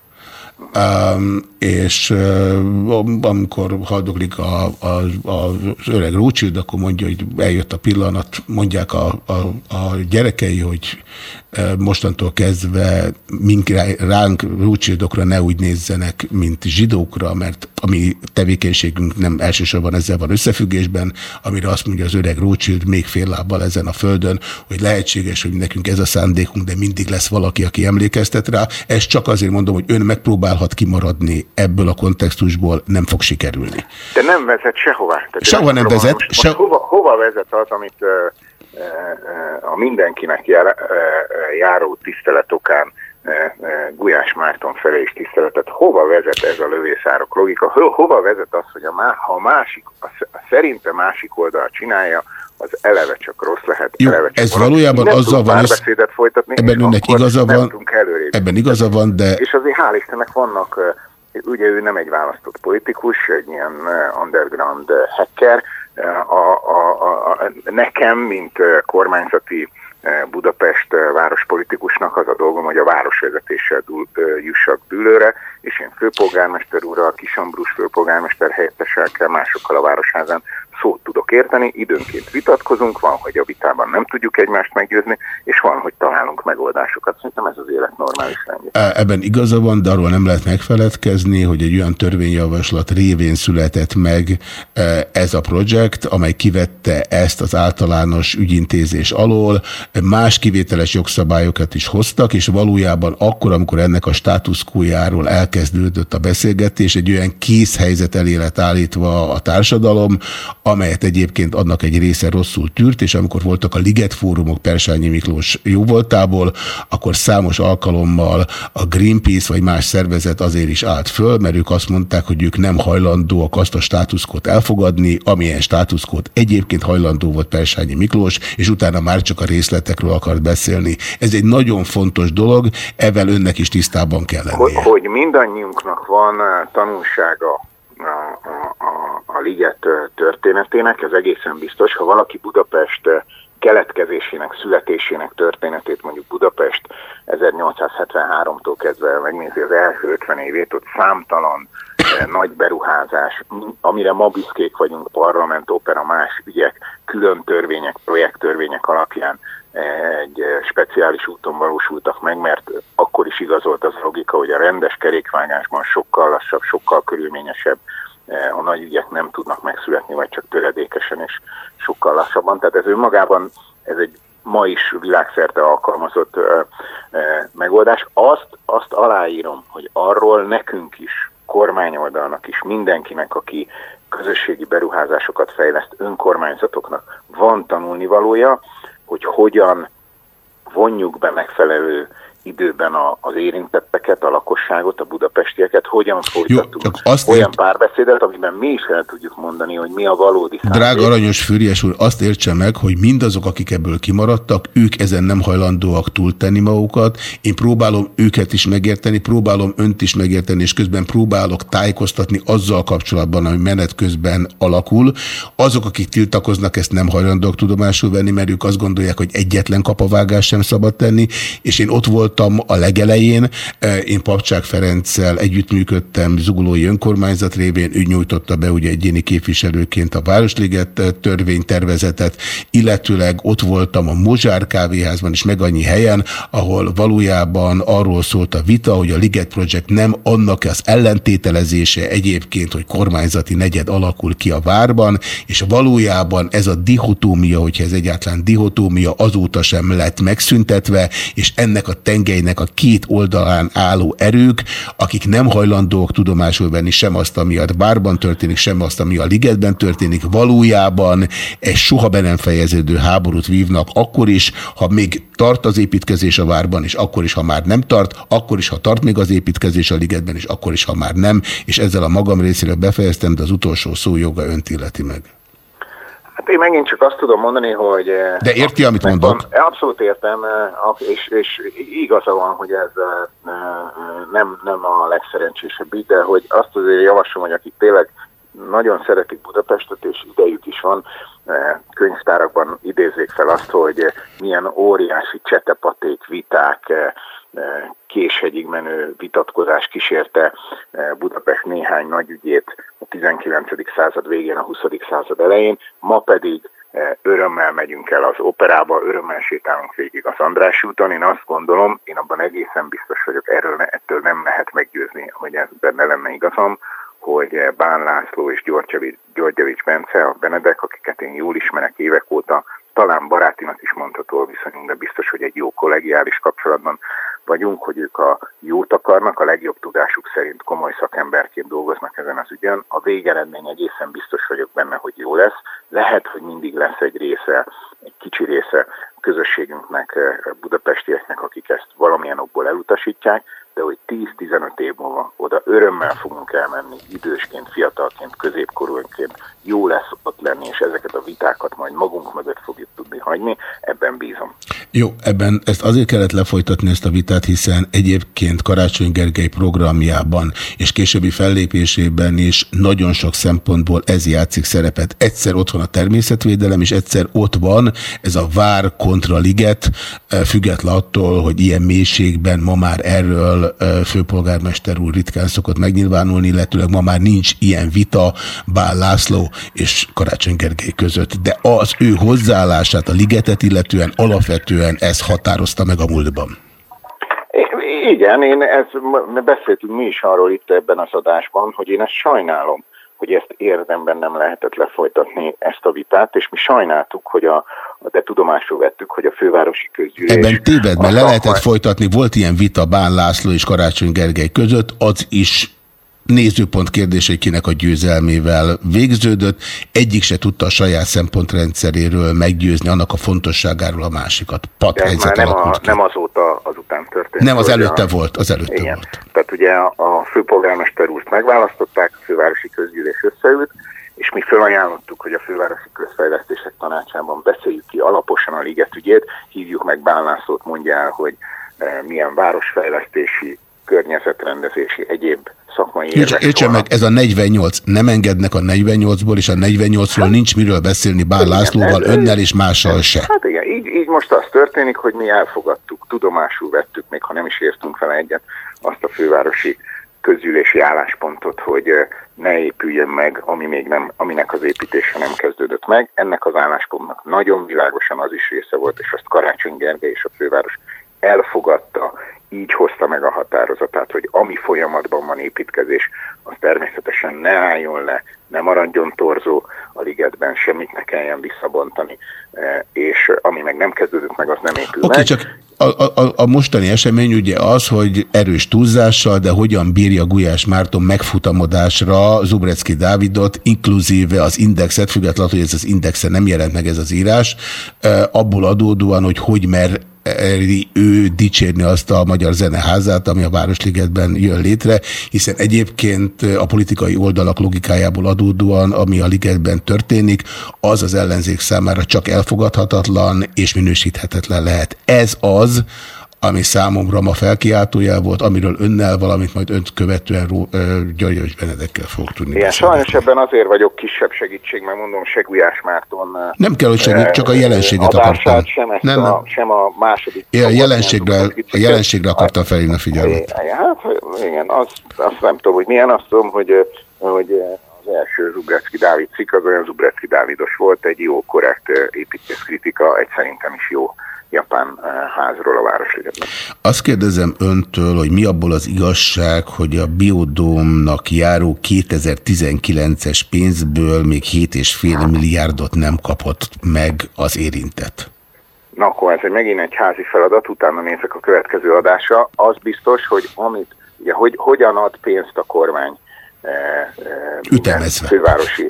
Um, és uh, amikor haldoglik a, a, az öreg Rócsild, akkor mondja, hogy eljött a pillanat, mondják a, a, a gyerekei, hogy mostantól kezdve mink ránk, rúcsildokra ne úgy nézzenek, mint zsidókra, mert a mi tevékenységünk nem elsősorban ezzel van összefüggésben, amire azt mondja az öreg Rócsild még fél lábbal ezen a földön, hogy lehetséges, hogy nekünk ez a szándékunk, de mindig lesz valaki, aki emlékeztet rá. Ez csak azért mondom, hogy ön megpróbálhat kimaradni ebből a kontextusból, nem fog sikerülni. De nem vezet sehová. Sehova nem vezet. Most, se... most hova, hova vezet az, amit uh a mindenkinek jár, járó tisztelet okán Gulyás Márton felé is tiszteletet. Hova vezet ez a lövészárok logika? Ho hova vezet az, hogy a má, ha a másik, a szerinte másik oldal csinálja, az eleve csak rossz lehet. Jó, eleve csak ez rossz. valójában nem azzal van, ez, folytatni, ebben önnek igaza van, ebben igaza van, de... És azért hál' Istennek vannak, ugye ő nem egy választott politikus, egy ilyen underground hacker, a, a, a, nekem, mint kormányzati Budapest várospolitikusnak az a dolgom, hogy a városvezetéssel jussak dűlőre, és én főpolgármester úrral, Kisambrus főpolgármester helyettesekkel, másokkal a városházán szót tudok érteni, időnként vitatkozunk, van, hogy a vitában nem tudjuk egymást meggyőzni, és van, hogy találunk megoldásokat. Szerintem ez az élet normális rendje. Ebben igaza van, de arról nem lehet megfeledkezni, hogy egy olyan törvényjavaslat révén született meg ez a projekt, amely kivette ezt az általános ügyintézés alól, más kivételes jogszabályokat is hoztak, és valójában akkor, amikor ennek a státuszkójáról elkezdődött a beszélgetés, egy olyan készhelyzet elé lett állítva a társadalom, amelyet egyébként annak egy része rosszul tűrt, és amikor voltak a Liget fórumok Persányi Miklós jóvoltából, akkor számos alkalommal a Greenpeace vagy más szervezet azért is állt föl, mert ők azt mondták, hogy ők nem hajlandóak azt a státuszkót elfogadni, amilyen státuszkót egyébként hajlandó volt Persányi Miklós, és utána már csak a részletekről akart beszélni. Ez egy nagyon fontos dolog, evel önnek is tisztában kell lennie. Hogy, hogy mindannyiunknak van eh, tanulsága a, a, a, a liget történetének, ez egészen biztos. Ha valaki Budapest keletkezésének, születésének történetét, mondjuk Budapest 1873-tól kezdve megnézi az első 50 évét, ott számtalan nagy beruházás, amire ma büszkék vagyunk, parlament, opera, más ügyek, külön törvények, projekttörvények alapján egy speciális úton valósultak meg, mert akkor is igazolt az a logika, hogy a rendes kerékvágásban sokkal lassabb, sokkal körülményesebb, a nagy ügyek nem tudnak megszületni, vagy csak töredékesen és sokkal lassabban. Tehát ez önmagában ez egy ma is világszerte alkalmazott ö, ö, megoldás. Azt, azt aláírom, hogy arról nekünk is, kormányoldalnak is, mindenkinek, aki közösségi beruházásokat fejleszt, önkormányzatoknak van tanulnivalója, hogy hogyan vonjuk be megfelelő időben a, az érintetteket, a lakosságot, a budapestieket, hogyan folytatunk Jó, azt olyan ért... párbeszédet, amiben mi is el tudjuk mondani, hogy mi a valódi szándék. Drága aranyos Füriyes úr, azt értse meg, hogy mindazok, akik ebből kimaradtak, ők ezen nem hajlandóak túltenni magukat. Én próbálom őket is megérteni, próbálom önt is megérteni, és közben próbálok tájékoztatni azzal kapcsolatban, ami menet közben alakul. Azok, akik tiltakoznak, ezt nem hajlandóak tudomásul venni, mert ők azt gondolják, hogy egyetlen kapavágás sem szabad tenni, és én ott volt voltam a legelején. E, én Papcsák Ferenccel együttműködtem Zugulói Önkormányzat révén, ő nyújtotta be ugye egyéni képviselőként a Városliget e, törvénytervezetet, illetőleg ott voltam a Mozsár kávéházban is meg annyi helyen, ahol valójában arról szólt a vita, hogy a Liget Project nem annak az ellentételezése egyébként, hogy kormányzati negyed alakul ki a várban, és valójában ez a dihotómia, hogyha ez egyáltalán dihotómia, azóta sem lett megszüntetve, és ennek a tengelynek a két oldalán álló erők, akik nem hajlandók tudomásul venni sem azt, ami a bárban történik, sem azt, ami a ligetben történik, valójában egy soha be nem fejeződő háborút vívnak, akkor is, ha még tart az építkezés a várban, és akkor is, ha már nem tart, akkor is, ha tart még az építkezés a ligetben, és akkor is, ha már nem, és ezzel a magam részéről befejeztem, de az utolsó szó joga önt illeti meg. Hát én megint csak azt tudom mondani, hogy... Eh, De érti, amit mondok? Abszolút értem, eh, és, és igaza van, hogy ez eh, nem, nem a legszerencsésebb így, de hogy azt azért javaslom, hogy akik tényleg nagyon szeretik Budapestet, és idejük is van, könyvtárakban idézzék fel azt, hogy milyen óriási csetepaték, viták, késhegyig menő vitatkozás kísérte Budapest néhány nagyügyét a 19. század végén, a 20. század elején, ma pedig örömmel megyünk el az operába, örömmel sétálunk végig az András úton. Én azt gondolom, én abban egészen biztos vagyok, erről ettől nem lehet meggyőzni, hogy ez benne lenne igazam, hogy Bán László és Györgyevics Bence, a Benedek, akiket én jól ismerek évek óta, talán barátinak is mondható a viszonyunk, de biztos, hogy egy jó kollegiális kapcsolatban vagyunk, hogy ők a jót akarnak, a legjobb tudásuk szerint komoly szakemberként dolgoznak ezen az ügyen. A végeredmény egészen biztos vagyok benne, hogy jó lesz. Lehet, hogy mindig lesz egy része, egy kicsi része a közösségünknek, budapestieknek, akik ezt valamilyen okból elutasítják, de hogy 10-15 év múlva oda örömmel fogunk elmenni, idősként, fiatalként, középkorúként, jó lesz ott lenni, és ezeket a vitákat majd magunk mögött fogjuk tudni hagyni, ebben bízom. Jó, ebben ezt azért kellett lefolytatni ezt a vitát, hiszen egyébként Karácsony Gergely programjában és későbbi fellépésében is nagyon sok szempontból ez játszik szerepet. Egyszer ott van a természetvédelem, és egyszer ott van ez a vár kontra liget, független attól, hogy ilyen mélységben ma már erről főpolgármester úr ritkán szokott megnyilvánulni, illetőleg ma már nincs ilyen vita Bál László és Karácsony Gergely között, de az ő hozzáállását a ligetet illetően alapvetően ez határozta meg a múltban. Igen, én ez, m- beszéltünk mi is arról itt ebben az adásban, hogy én ezt sajnálom, hogy ezt érdemben nem lehetett lefolytatni ezt a vitát, és mi sajnáltuk, hogy a, de tudomásul vettük, hogy a fővárosi közgyűlés... Ebben téved, a mert le lehetett szakmai- folytatni, volt ilyen vita Bán László és Karácsony Gergely között, az is nézőpont kérdés, hogy kinek a győzelmével végződött. Egyik se tudta a saját szempontrendszeréről meggyőzni annak a fontosságáról a másikat. Pat De helyzet már nem, a, ki. nem azóta, azután történt. Nem, az előtte a- volt, az előtte Igen. volt. Tehát ugye a, főpolgármester úrt megválasztották, a fővárosi közgyűlés összeült, és mi felajánlottuk, hogy a fővárosi közfejlesztések tanácsában beszéljük ki alaposan a liget ügyét, hívjuk meg Bán Lászlót, mondja el, hogy e, milyen városfejlesztési, környezetrendezési, egyéb szakmai Értse, érvek értse vannak. meg, ez a 48, nem engednek a 48-ból, és a 48-ról nincs miről beszélni Bán Lászlóval, ez- önnel és mással se. Hát igen, így, így most az történik, hogy mi elfogadtuk, tudomásul vettük, még ha nem is értünk vele egyet, azt a fővárosi közgyűlési álláspontot, hogy ne épüljön meg, ami még nem, aminek az építése nem kezdődött meg. Ennek az álláspontnak nagyon világosan az is része volt, és azt Karácsony Gergely és a főváros elfogadta, így hozta meg a határozatát, hogy ami folyamatban van építkezés, az természetesen ne álljon le, ne maradjon torzó a ligetben, semmit ne kelljen visszabontani, eh, és ami meg nem kezdődött meg, az nem épül Oké, meg. csak a, a, a mostani esemény ugye az, hogy erős túlzással, de hogyan bírja Gulyás Márton megfutamodásra Zubrecki Dávidot, inkluzíve az indexet, függetlenül, hogy ez az indexe nem jelent meg ez az írás, eh, abból adódóan, hogy hogy mer ő dicsérni azt a Magyar Zeneházát, ami a Városligetben jön létre, hiszen egyébként a politikai oldalak logikájából adódóan, ami a ligetben történik, az az ellenzék számára csak elfogadhatatlan és minősíthetetlen lehet. Ez az, ami számomra ma felkiáltójá volt, amiről önnel, valamint majd önt követően Györgyös Benedekkel fog tudni Igen, sajnos ebben azért vagyok kisebb segítség, mert mondom, se Gulyás Márton Nem kell, hogy segít, csak a jelenséget akartam. Sem, ezt Nem, a, nem. sem a második... Én a jelenségre, nem a jelenségre akartam felhívni a figyelmet. Hát igen, azt, azt nem tudom, hogy milyen, azt tudom, hogy, hogy az első Zubrecki Dávid cikk az olyan Zubrecki Dávidos volt, egy jó, korrekt eh, építész kritika, egy szerintem is jó japán eh, házról a Városligetben. Azt kérdezem öntől, hogy mi abból az igazság, hogy a biodómnak járó 2019-es pénzből még 7,5 milliárdot nem kapott meg az érintett. Na akkor ez egy megint egy házi feladat, utána nézek a következő adásra. Az biztos, hogy amit, ugye, hogy, hogyan ad pénzt a kormány Ütemezve. fővárosi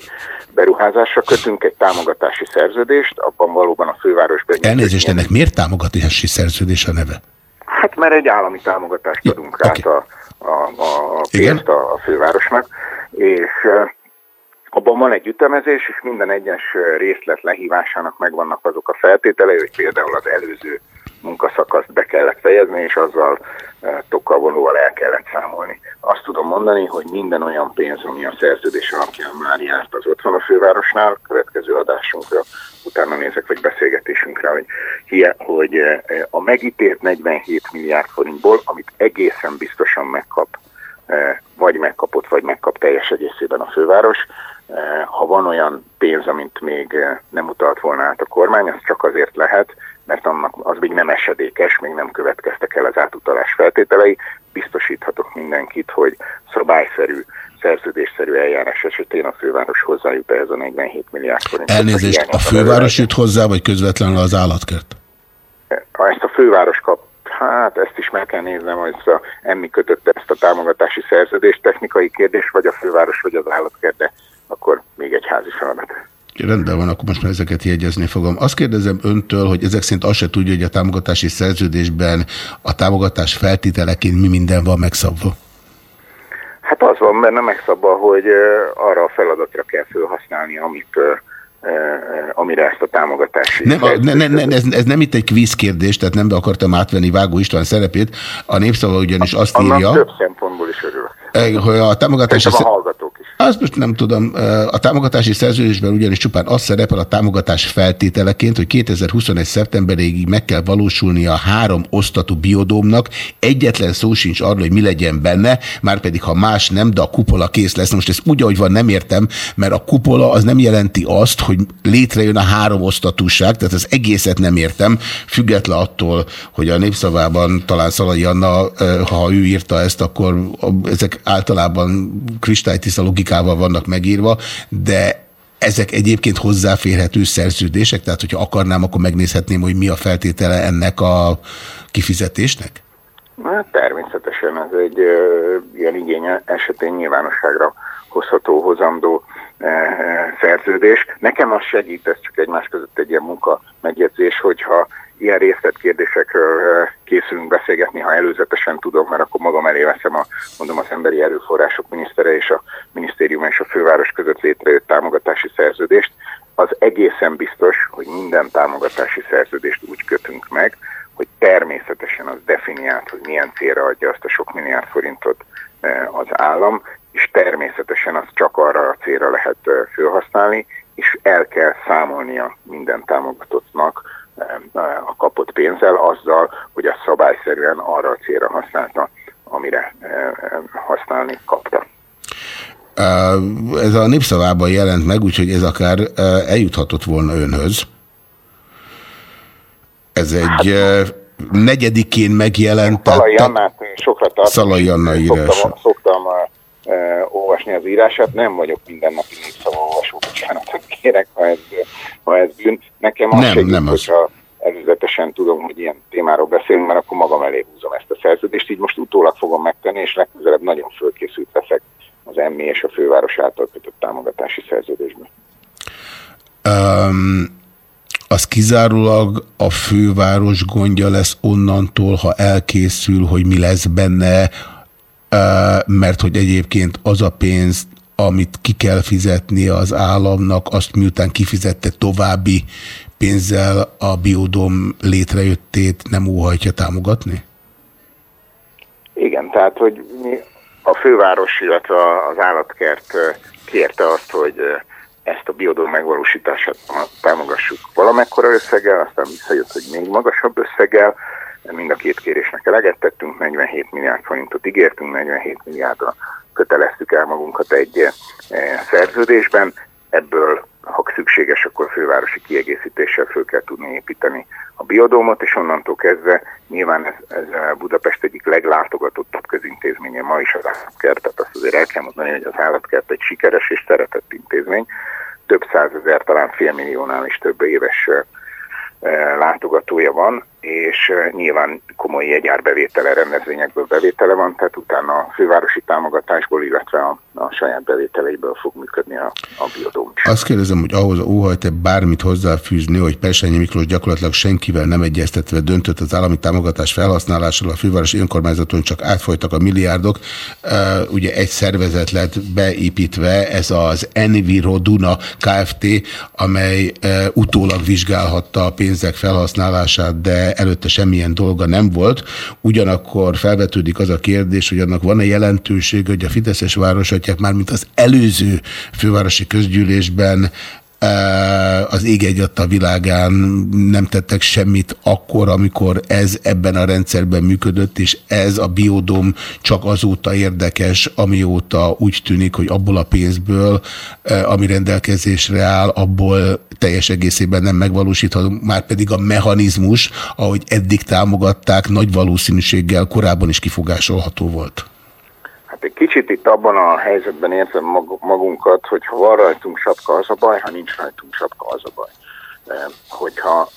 beruházásra, kötünk egy támogatási szerződést, abban valóban a fővárosban... Elnézést, ennek miért támogatási szerződés a neve? Hát mert egy állami támogatást adunk Ja, át a, a, a pénzt a, a fővárosnak, és eh, abban van egy ütemezés, és minden egyes részlet lehívásának megvannak azok a feltételei, hogy például az előző munkaszakaszt be kellett fejezni, és azzal eh, tokkal el kellett számolni. Azt tudom mondani, hogy minden olyan pénz, ami a szerződés alapján már járt, az ott van a fővárosnál, a következő adásunkra, utána nézek, vagy beszélgetésünkre, hogy, hogy eh, a megítélt 47 milliárd forintból, amit egészen biztosan megkap, eh, vagy megkapott, vagy megkap teljes egészében a főváros, ha van olyan pénz, amit még nem utalt volna át a kormány, az csak azért lehet, mert annak az még nem esedékes, még nem következtek el az átutalás feltételei. Biztosíthatok mindenkit, hogy szabályszerű, szerződésszerű eljárás esetén a főváros hozzájut ehhez a 47 milliárd forint. Elnézést, a főváros jut hozzá, vagy közvetlenül az állatkert? Ha ezt a főváros kap, hát ezt is meg kell néznem, hogy a emmi kötötte ezt a támogatási szerződést, technikai kérdés, vagy a főváros, vagy az állatkert, de akkor még egy házi feladat. Rendben van, akkor most már ezeket jegyezni fogom. Azt kérdezem öntől, hogy ezek szerint azt se tudja, hogy a támogatási szerződésben a támogatás feltételeként mi minden van megszabva. Hát az van benne megszabva, hogy arra a feladatra kell felhasználni, amit, amire ezt a támogatási Nem, a, ne, ne, ne, ez, ez nem itt egy kvíz kérdés, tehát nem be akartam átvenni Vágó István szerepét. A népszava ugyanis azt Annak írja, több szempontból is örülök. eh, hogy a támogatási... Szerintem a. Ah, Azt most nem tudom. A támogatási szerződésben ugyanis csupán az szerepel a támogatás feltételeként, hogy 2021. szeptemberig meg kell valósulnia a három osztatú biodómnak. Egyetlen szó sincs arról, hogy mi legyen benne, már pedig ha más nem, de a kupola kész lesz. Most ezt úgy, ahogy van, nem értem, mert a kupola az nem jelenti azt, hogy létrejön a három osztatúság, tehát az egészet nem értem, független attól, hogy a népszavában talán Szalai Anna, ha ő írta ezt, akkor ezek általában kristálytiszta logikával vannak megírva, de ezek egyébként hozzáférhető szerződések? Tehát, hogyha akarnám, akkor megnézhetném, hogy mi a feltétele ennek a kifizetésnek? Hát természetesen ez egy ö, ilyen igény esetén nyilvánosságra hozható, hozandó e, szerződés. Nekem az segít, ez csak egymás között egy ilyen munka megjegyzés, hogyha ilyen részletkérdésekről készülünk beszélgetni, ha előzetesen tudom, mert akkor magam elé veszem a, mondom, az emberi erőforrások minisztere és a minisztérium és a főváros között létrejött támogatási szerződést. Az egészen biztos, hogy minden támogatási szerződést úgy kötünk meg, hogy természetesen az definiált, hogy milyen célra adja azt a sok milliárd forintot az állam, és természetesen az csak arra a célra lehet felhasználni, és el kell számolnia minden támogatottnak a kapott pénzzel azzal, hogy a szabályszerűen arra a célra használta, amire használni kapta. Ez a népszavában jelent meg, úgyhogy ez akár eljuthatott volna önhöz. Ez egy hát, negyedikén megjelent. Szalai Annát sokra tartom. Szalai Anna írás. Szoktam, szoktam uh, olvasni az írását, nem vagyok mindennapi népszavaolvasó, bocsánatot kérek, ha ez, ha ez bűn. Nekem az nem, segít, nem az. hogyha előzetesen tudom, hogy ilyen témáról beszélünk, mert akkor magam elé húzom ezt a szerződést, így most utólag fogom megtenni, és legközelebb nagyon fölkészült leszek az emmi és a főváros által kötött támogatási szerződésben. Um, az kizárólag a főváros gondja lesz onnantól, ha elkészül, hogy mi lesz benne, mert hogy egyébként az a pénz, amit ki kell fizetni az államnak, azt miután kifizette további pénzzel a biodom létrejöttét nem óhajtja támogatni? Igen, tehát, hogy mi a főváros, illetve az állatkert kérte azt, hogy ezt a biodom megvalósítását támogassuk valamekkora összeggel, aztán visszajött, hogy még magasabb összeggel, mind a két kérésnek eleget tettünk, 47 milliárd forintot ígértünk, 47 milliárdra köteleztük el magunkat egy szerződésben, ebből ha szükséges, akkor fővárosi kiegészítéssel föl kell tudni építeni a biodómot, és onnantól kezdve nyilván ez, ez Budapest egyik leglátogatottabb közintézménye ma is az állatkert, tehát azt azért el kell mondani, hogy az állatkert egy sikeres és szeretett intézmény, több százezer, talán félmilliónál is több éves látogatója van, és nyilván komoly jegyárbevétele, rendezvényekből bevétele van, tehát utána a fővárosi támogatásból, illetve a, a saját bevételeiből fog működni a, a biodóm is. Azt kérdezem, hogy ahhoz óhajt-e bármit hozzáfűzni, hogy Persányi Miklós gyakorlatilag senkivel nem egyeztetve döntött az állami támogatás felhasználásról, a fővárosi önkormányzaton csak átfolytak a milliárdok. Ugye egy szervezet lett beépítve, ez az Enviro Duna Kft., amely uh, utólag vizsgálhatta a pénzek felhasználását, de előtte semmilyen dolga nem volt. Ugyanakkor felvetődik az a kérdés, hogy annak van-e jelentőség, hogy a Fideszes városatják már, mint az előző fővárosi közgyűlésben az ég egy a világán nem tettek semmit akkor, amikor ez ebben a rendszerben működött, és ez a biodom csak azóta érdekes, amióta úgy tűnik, hogy abból a pénzből, ami rendelkezésre áll, abból teljes egészében nem megvalósítható, már pedig a mechanizmus, ahogy eddig támogatták, nagy valószínűséggel korábban is kifogásolható volt. Hát egy kicsit itt abban a helyzetben érzem magunkat, hogy ha van rajtunk sapka, az a baj, ha nincs rajtunk sapka, az a baj. Hogyha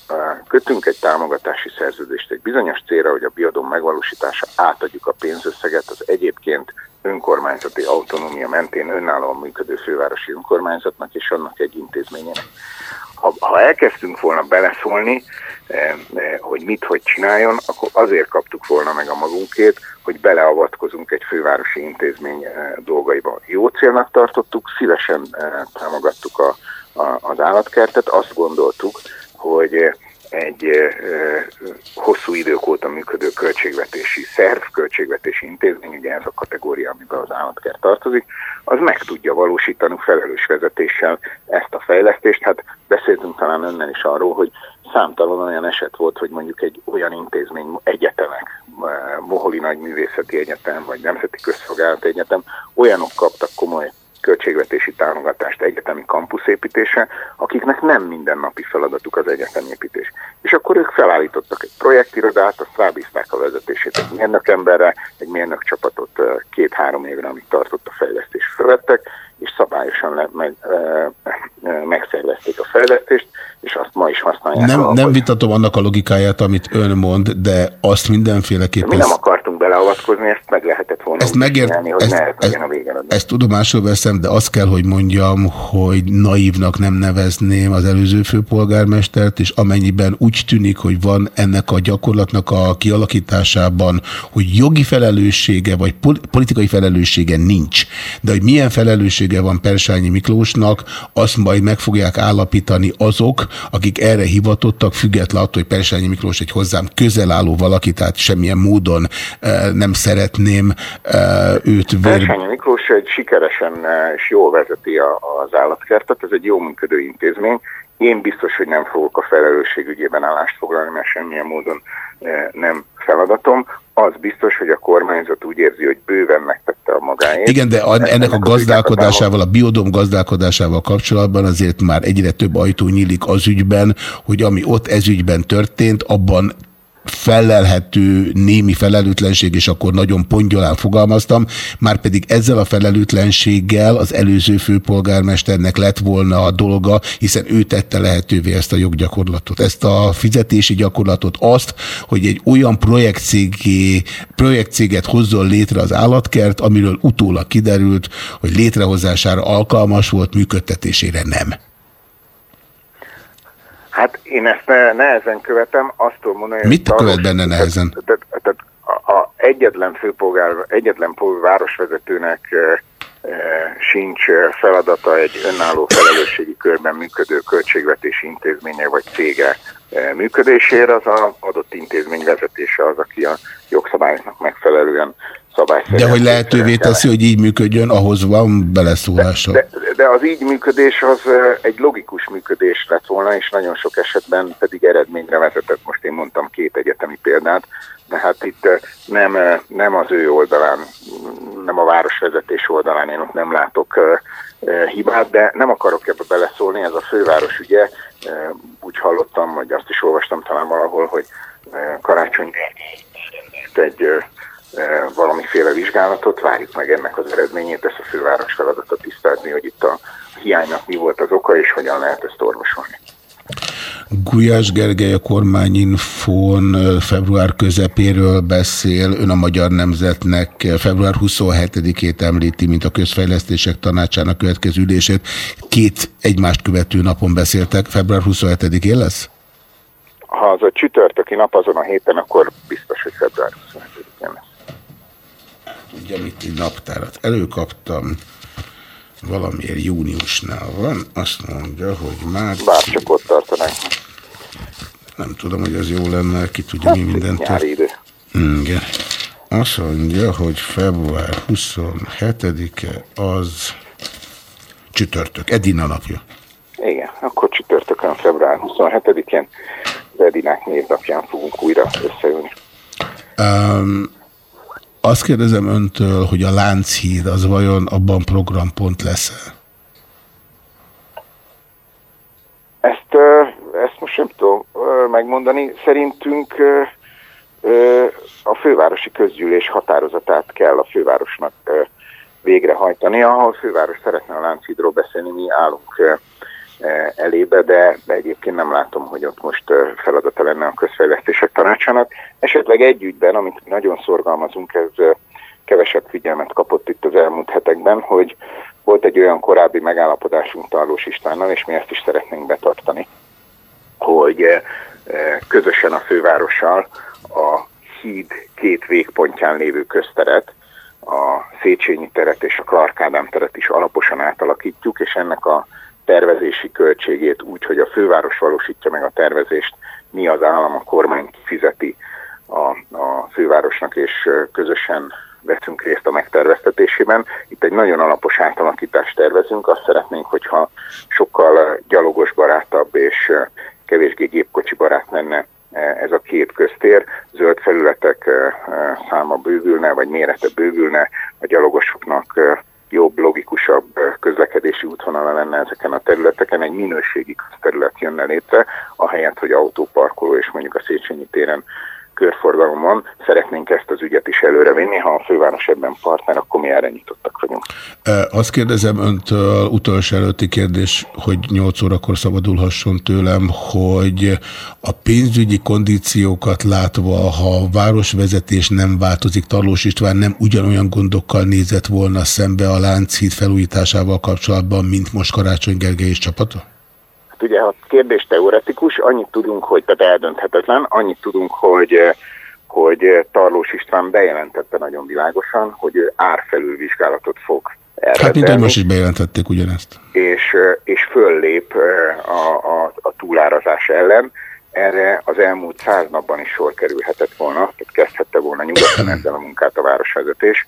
kötünk egy támogatási szerződést egy bizonyos célra, hogy a biodom megvalósítása átadjuk a pénzösszeget az egyébként önkormányzati autonómia mentén önállóan működő fővárosi önkormányzatnak és annak egy intézményének. Ha, ha elkezdtünk volna beleszólni, hogy mit, hogy csináljon, akkor azért kaptuk volna meg a magunkét, hogy beleavatkozunk egy fővárosi intézmény eh, dolgaiba. Jó célnak tartottuk, szívesen eh, támogattuk a, a, az állatkertet, azt gondoltuk, hogy egy eh, hosszú idők óta működő költségvetési szerv, költségvetési intézmény, ugye ez a kategória, amiben az állatkert tartozik, az meg tudja valósítani felelős vezetéssel ezt a fejlesztést. Hát beszéltünk talán önnel is arról, hogy számtalan olyan eset volt, hogy mondjuk egy olyan intézmény, egyetemek, Moholi Nagyművészeti Egyetem, vagy Nemzeti Közszolgálati Egyetem, olyanok kaptak komoly költségvetési támogatást egyetemi kampuszépítése, akiknek nem mindennapi feladatuk az egyetemépítés. És akkor ők felállítottak egy projektirodát, azt rábízták a vezetését egy mérnökemberre, egy mérnök csapatot két-három évre, amíg tartott a fejlesztés, felvettek, és szabályosan le, meg, e, megszervezték a fejlesztést, és azt ma is használják. Nem, nem vitatom annak a logikáját, amit ön mond, de azt mindenféleképpen... Mi nem akartunk beleavatkozni, ezt meg lehetett volna ezt megért, csinálni, hogy ezt, ne ezt, a végén. Ezt tudomásul veszem, de azt kell, hogy mondjam, hogy naívnak nem nevezném az előző főpolgármestert, és amennyiben úgy tűnik, hogy van ennek a gyakorlatnak a kialakításában, hogy jogi felelőssége, vagy politikai felelőssége nincs, de hogy milyen felelőssége van Persányi Miklósnak, azt majd meg fogják állapítani azok, akik erre hivatottak, függetlenül attól, hogy Persányi Miklós egy hozzám közel álló valaki, tehát semmilyen módon e, nem szeretném e, őt... Vér... Persányi Miklós egy sikeresen és jól vezeti az állatkertet, ez egy jó működő intézmény, én biztos, hogy nem fogok a felelősség ügyében állást foglalni, mert semmilyen módon nem feladatom. Az biztos, hogy a kormányzat úgy érzi, hogy bőven megtette a magáét. Igen, de a, ennek a gazdálkodásával, a biodom gazdálkodásával kapcsolatban azért már egyre több ajtó nyílik az ügyben, hogy ami ott ez ügyben történt, abban felelhető némi felelőtlenség, és akkor nagyon pongyolán fogalmaztam, már pedig ezzel a felelőtlenséggel az előző főpolgármesternek lett volna a dolga, hiszen ő tette lehetővé ezt a joggyakorlatot, ezt a fizetési gyakorlatot, azt, hogy egy olyan projektcégé, projektcéget hozzon létre az állatkert, amiről utólag kiderült, hogy létrehozására alkalmas volt, működtetésére nem. Hát én ezt nehezen követem, azt tudom mondani, hogy... Mit követ benne nehezen? Tehát, tehát a, a egyetlen főpolgár, egyetlen városvezetőnek e, e, sincs feladata egy önálló felelősségi körben működő költségvetési intézménye vagy cége e, működésére, az a adott intézmény vezetése az, aki a jogszabályoknak megfelelően de hogy lehetővé teszi, hogy így működjön, ahhoz van beleszólása. De, de, de az így működés az egy logikus működés lett volna, és nagyon sok esetben pedig eredményre vezetett. Most én mondtam két egyetemi példát, de hát itt nem, nem az ő oldalán, nem a városvezetés oldalán én ott nem látok hibát, de nem akarok ebbe beleszólni, ez a főváros ügye, úgy hallottam, vagy azt is olvastam talán valahol, hogy Karácsony egy valamiféle vizsgálatot, várjuk meg ennek az eredményét, ezt a főváros feladata tisztázni, hogy itt a hiánynak mi volt az oka, és hogyan lehet ezt orvosolni. Gulyás Gergely a kormányinfón február közepéről beszél, ön a Magyar Nemzetnek február 27-ét említi, mint a közfejlesztések tanácsának következő ülését. Két egymást követő napon beszéltek, február 27-én lesz? Ha az a csütörtöki nap azon a héten, akkor biztos, hogy február 27-én lesz ugye itt egy naptárat előkaptam, valamiért júniusnál van, azt mondja, hogy már... Bár csak ott tartanánk. Nem tudom, hogy ez jó lenne, ki tudja hát, mi mindent. Nyári idő. Igen. Azt mondja, hogy február 27-e az csütörtök, Edina napja. Igen, akkor csütörtökön, február 27-én az Edinák névnapján fogunk újra összejönni. Um, azt kérdezem öntől, hogy a Lánchíd az vajon abban programpont lesz -e? Ezt, ezt most nem tudom megmondani. Szerintünk a fővárosi közgyűlés határozatát kell a fővárosnak végrehajtani. Ahol a főváros szeretne a Lánchídról beszélni, mi állunk elébe, de, de egyébként nem látom, hogy ott most e, feladata lenne a közfejlesztések tanácsának. Esetleg egy ügyben, amit nagyon szorgalmazunk, ez e, kevesebb figyelmet kapott itt az elmúlt hetekben, hogy volt egy olyan korábbi megállapodásunk Tarlós Istvánnal, és mi ezt is szeretnénk betartani, hogy közösen a fővárossal a híd két végpontján lévő közteret, a Széchenyi teret és a Clark Ádám teret is alaposan átalakítjuk, és ennek a tervezési költségét úgy, hogy a főváros valósítja meg a tervezést, mi az állam, a kormány fizeti a, a fővárosnak, és közösen veszünk részt a megterveztetésében. Itt egy nagyon alapos átalakítást tervezünk, azt szeretnénk, hogyha sokkal gyalogos barátabb és kevésbé gépkocsi barát lenne ez a két köztér, zöld felületek száma bővülne, vagy mérete bővülne, a gyalogosoknak jobb, logikusabb közlekedési útvonala lenne ezeken a területeken, egy minőségi terület jönne létre, ahelyett, hogy autóparkoló és mondjuk a Széchenyi téren körforgalom van. Szeretnénk ezt az ügyet is előrevinni, ha a főváros ebben partner, akkor mi erre nyitottak vagyunk. Azt kérdezem öntől, utolsó előtti kérdés, hogy 8 órakor szabadulhasson tőlem, hogy a pénzügyi kondíciókat látva, ha a városvezetés nem változik, Tarlós István nem ugyanolyan gondokkal nézett volna szembe a Lánchíd felújításával kapcsolatban, mint most Karácsony Gergely és csapata? Ugye a kérdés teoretikus, annyit tudunk, hogy tehát eldönthetetlen, annyit tudunk, hogy hogy Tarlós István bejelentette nagyon világosan, hogy ő árfelülvizsgálatot fog erre. Hát mint hogy most is bejelentették ugyanezt. És, és föllép a, a, a túlárazás ellen. Erre az elmúlt száz napban is sor kerülhetett volna, tehát kezdhette volna nyugodtan ezzel a munkát a városvezetés.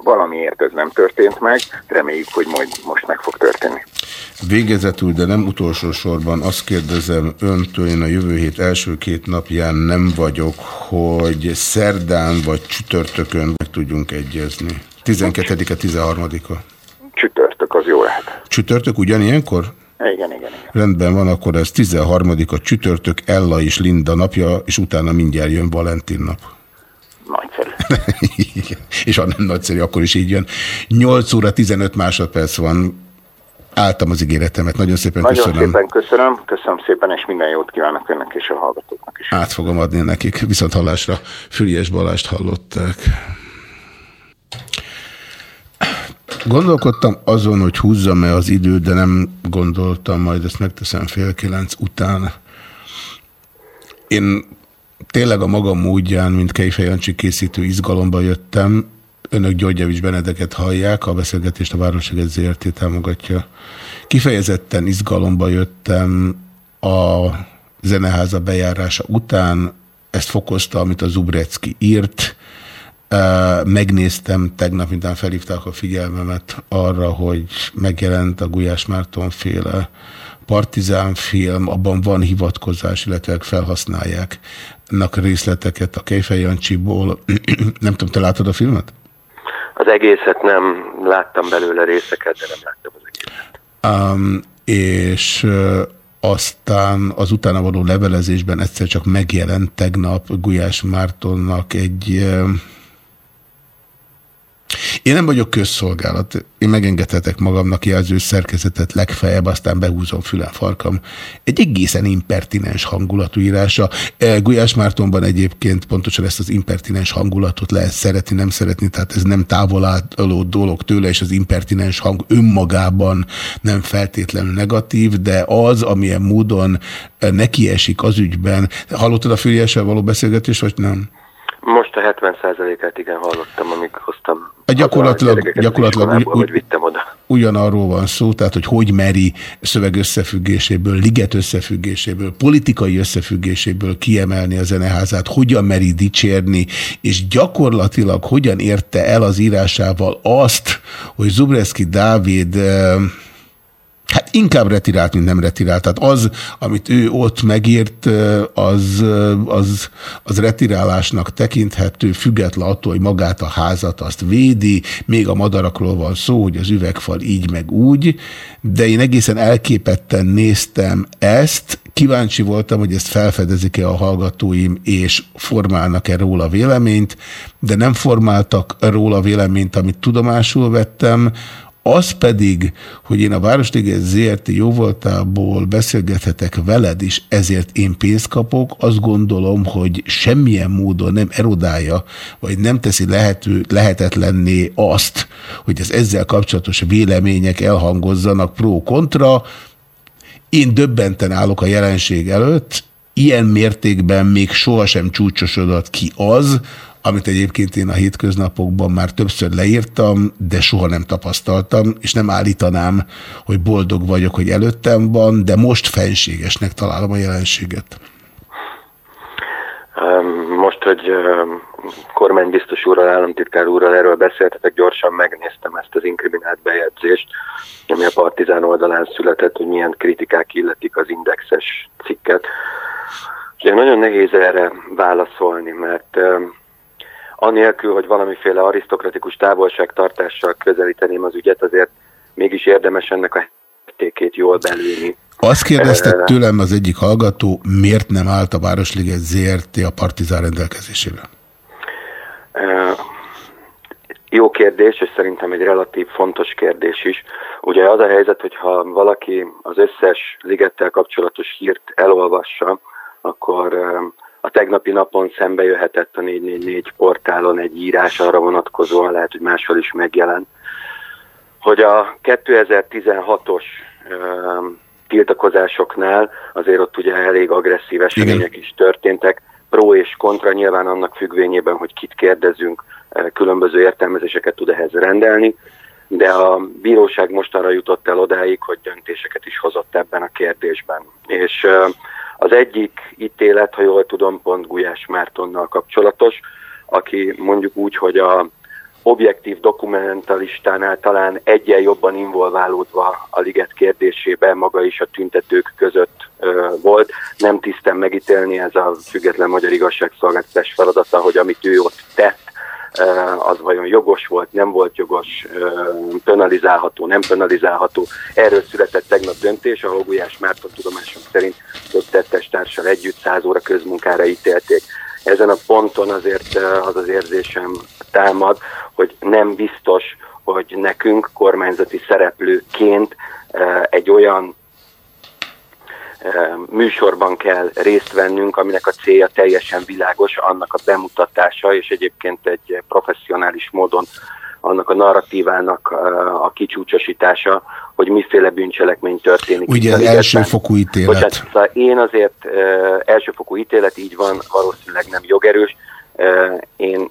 Valamiért ez nem történt meg, reméljük, hogy majd most meg fog történni. Végezetül, de nem utolsó sorban azt kérdezem öntől, én a jövő hét első két napján nem vagyok, hogy szerdán vagy csütörtökön meg tudjunk egyezni. 12-e, 13-a? Csütörtök, az jó lehet. Csütörtök ugyanilyenkor? Igen, igen, igen. Rendben van, akkor ez 13-a csütörtök, Ella és Linda napja, és utána mindjárt jön Valentin nap. Nagyszerű. és ha nem nagyszerű, akkor is így jön. 8 óra 15 másodperc van álltam az ígéretemet. Nagyon szépen Nagyon köszönöm. Nagyon szépen köszönöm, köszönöm szépen, és minden jót kívánok önnek és a hallgatóknak is. Át fogom adni nekik, viszont hallásra Füriás Balást hallották. Gondolkodtam azon, hogy húzzam-e az időt, de nem gondoltam, majd ezt megteszem fél kilenc után. Én tényleg a magam módján, mint Kejfej Jancsi készítő izgalomba jöttem, Önök Györgyevics Benedeket hallják, a beszélgetést a Városliget ZRT támogatja. Kifejezetten izgalomba jöttem a zeneháza bejárása után, ezt fokozta, amit a Zubrecki írt, Megnéztem tegnap, mintán felhívták a figyelmemet arra, hogy megjelent a Gulyás Márton féle partizán film, abban van hivatkozás, illetve felhasználják részleteket a Kejfej Jancsiból. Nem tudom, te látod a filmet? Az egészet nem láttam belőle részeket, de nem láttam az egészet. Um, és aztán az utána való levelezésben egyszer csak megjelent tegnap Gulyás Mártonnak egy én nem vagyok közszolgálat, én megengedhetek magamnak jelző szerkezetet legfeljebb, aztán behúzom fülen farkam. Egy egészen impertinens hangulatú írása. E, Gulyás Mártonban egyébként pontosan ezt az impertinens hangulatot lehet szeretni, nem szeretni, tehát ez nem távol álló dolog tőle, és az impertinens hang önmagában nem feltétlenül negatív, de az, amilyen módon nekiesik az ügyben. Hallottad a Füriessel való beszélgetést, vagy nem? Most a 70%-át igen hallottam, amíg hoztam. Gyakorlatilag, a gyakorlatilag vittem oda. ugyanarról van szó, tehát hogy hogy meri szöveg összefüggéséből, liget összefüggéséből, politikai összefüggéséből kiemelni a zeneházát, hogyan meri dicsérni, és gyakorlatilag hogyan érte el az írásával azt, hogy Zubreszki Dávid Hát inkább retirált, mint nem retirált. Tehát az, amit ő ott megírt, az, az, az retirálásnak tekinthető, független attól, hogy magát a házat azt védi, még a madarakról van szó, hogy az üvegfal így meg úgy, de én egészen elképetten néztem ezt, kíváncsi voltam, hogy ezt felfedezik-e a hallgatóim, és formálnak-e róla véleményt, de nem formáltak róla véleményt, amit tudomásul vettem, az pedig, hogy én a Városliget ZRT jóvoltából beszélgethetek veled, és ezért én pénzt kapok, azt gondolom, hogy semmilyen módon nem erodálja, vagy nem teszi lehető, lehetetlenné azt, hogy az ezzel kapcsolatos vélemények elhangozzanak pro-kontra. Én döbbenten állok a jelenség előtt, ilyen mértékben még sohasem csúcsosodott ki az, amit egyébként én a hétköznapokban már többször leírtam, de soha nem tapasztaltam, és nem állítanám, hogy boldog vagyok, hogy előttem van, de most fenségesnek találom a jelenséget. Most, hogy kormánybiztos úrral, államtitkár úrral erről beszéltetek, gyorsan megnéztem ezt az inkriminált bejegyzést, ami a Partizán oldalán született, hogy milyen kritikák illetik az indexes cikket. És nagyon nehéz erre válaszolni, mert anélkül, hogy valamiféle arisztokratikus távolságtartással közelíteném az ügyet, azért mégis érdemes ennek a értékét jól belülni. Azt kérdezte tőlem az egyik hallgató, miért nem állt a Városliget ZRT a partizán rendelkezésére? Jó kérdés, és szerintem egy relatív fontos kérdés is. Ugye az a helyzet, hogyha valaki az összes ligettel kapcsolatos hírt elolvassa, akkor a tegnapi napon szembe jöhetett a 444 portálon egy írás arra vonatkozóan, lehet, hogy máshol is megjelent, hogy a 2016-os tiltakozásoknál azért ott ugye elég agresszív események is történtek, pro és kontra nyilván annak függvényében, hogy kit kérdezünk, különböző értelmezéseket tud ehhez rendelni, de a bíróság mostanra jutott el odáig, hogy döntéseket is hozott ebben a kérdésben. És az egyik ítélet, ha jól tudom, pont Gulyás Mártonnal kapcsolatos, aki mondjuk úgy, hogy a objektív dokumentalistánál talán egyen jobban involválódva a liget kérdésébe maga is a tüntetők között ö, volt. Nem tisztem megítélni, ez a független magyar igazságszolgáltatás feladata, hogy amit ő ott tett, az vajon jogos volt, nem volt jogos, penalizálható, nem penalizálható. Erről született tegnap döntés, ahol Gulyás Márton tudomásom szerint ott tettestársal együtt száz óra közmunkára ítélték. Ezen a ponton azért az az érzésem támad, hogy nem biztos, hogy nekünk kormányzati szereplőként egy olyan műsorban kell részt vennünk, aminek a célja teljesen világos, annak a bemutatása, és egyébként egy professzionális módon annak a narratívának a kicsúcsosítása, hogy miféle bűncselekmény történik. Ugye az elsőfokú ítélet. Bocsánat, szóval én azért elsőfokú ítélet így van, valószínűleg nem jogerős. Én,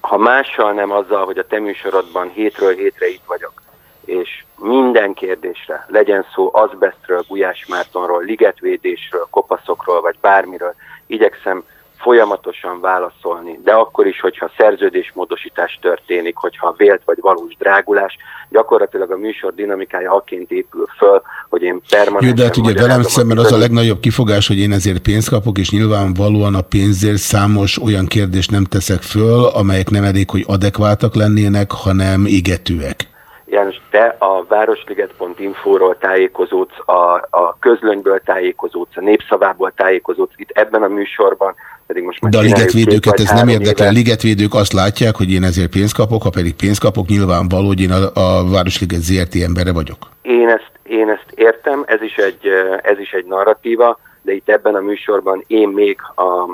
ha mással nem azzal, hogy a te műsorodban hétről hétre itt vagyok, és minden kérdésre, legyen szó azbestről, Gulyás Mártonról, ligetvédésről, kopaszokról, vagy bármiről, igyekszem folyamatosan válaszolni, de akkor is, hogyha szerződésmódosítás történik, hogyha vélt vagy valós drágulás, gyakorlatilag a műsor dinamikája akként épül föl, hogy én permanensen... Jó, de hát ugye velem szemben az a legnagyobb kifogás, hogy én ezért pénzt kapok, és nyilvánvalóan a pénzért számos olyan kérdést nem teszek föl, amelyek nem elég, hogy adekváltak lennének, hanem égetőek. János, te a városliget.info-ról tájékozódsz, a, a közlönyből tájékozódsz, a népszavából tájékozódsz, itt ebben a műsorban pedig most De a ligetvédőket ez nem érdekel. A ligetvédők azt látják, hogy én ezért pénzt kapok, ha pedig pénzt kapok, nyilvánvaló, hogy én a, a Városliget ZRT embere vagyok. Én ezt, én ezt értem, ez is, egy, ez is egy narratíva, de itt ebben a műsorban én még a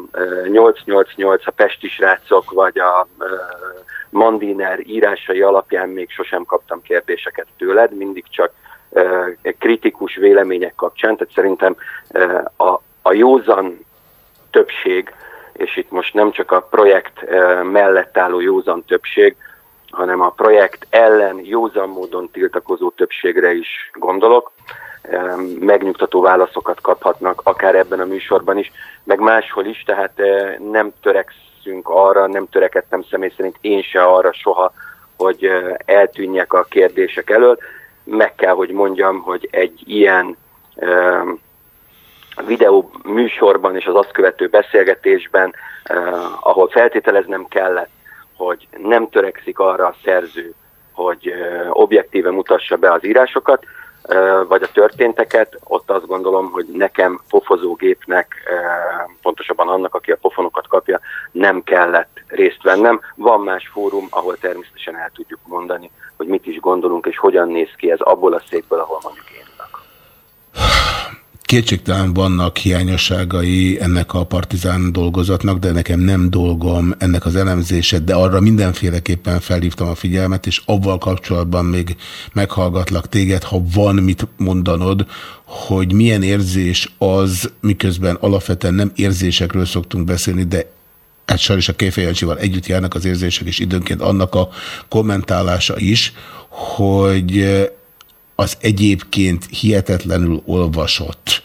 888, a Pesti srácok, vagy a Mandiner írásai alapján még sosem kaptam kérdéseket tőled, mindig csak kritikus vélemények kapcsán, tehát szerintem a, a józan többség, és itt most nem csak a projekt mellett álló józan többség, hanem a projekt ellen józan módon tiltakozó többségre is gondolok. Megnyugtató válaszokat kaphatnak, akár ebben a műsorban is, meg máshol is, tehát nem töreksz törekszünk arra, nem törekedtem személy szerint én se arra soha, hogy eltűnjek a kérdések elől. Meg kell, hogy mondjam, hogy egy ilyen videó műsorban és az azt követő beszélgetésben, ahol feltételeznem kellett, hogy nem törekszik arra a szerző, hogy objektíve mutassa be az írásokat, vagy a történteket, ott azt gondolom, hogy nekem pofozógépnek, pontosabban annak, aki a pofonokat kapja, nem kellett részt vennem. Van más fórum, ahol természetesen el tudjuk mondani, hogy mit is gondolunk, és hogyan néz ki ez abból a székből, ahol mondjuk én. Kétségtelen vannak hiányosságai ennek a partizán dolgozatnak, de nekem nem dolgom ennek az elemzése, de arra mindenféleképpen felhívtam a figyelmet, és avval kapcsolatban még meghallgatlak téged, ha van mit mondanod, hogy milyen érzés az, miközben alapvetően nem érzésekről szoktunk beszélni, de hát sajnos a Kéfejancsival együtt járnak az érzések, és időnként annak a kommentálása is, hogy az egyébként hihetetlenül olvasott,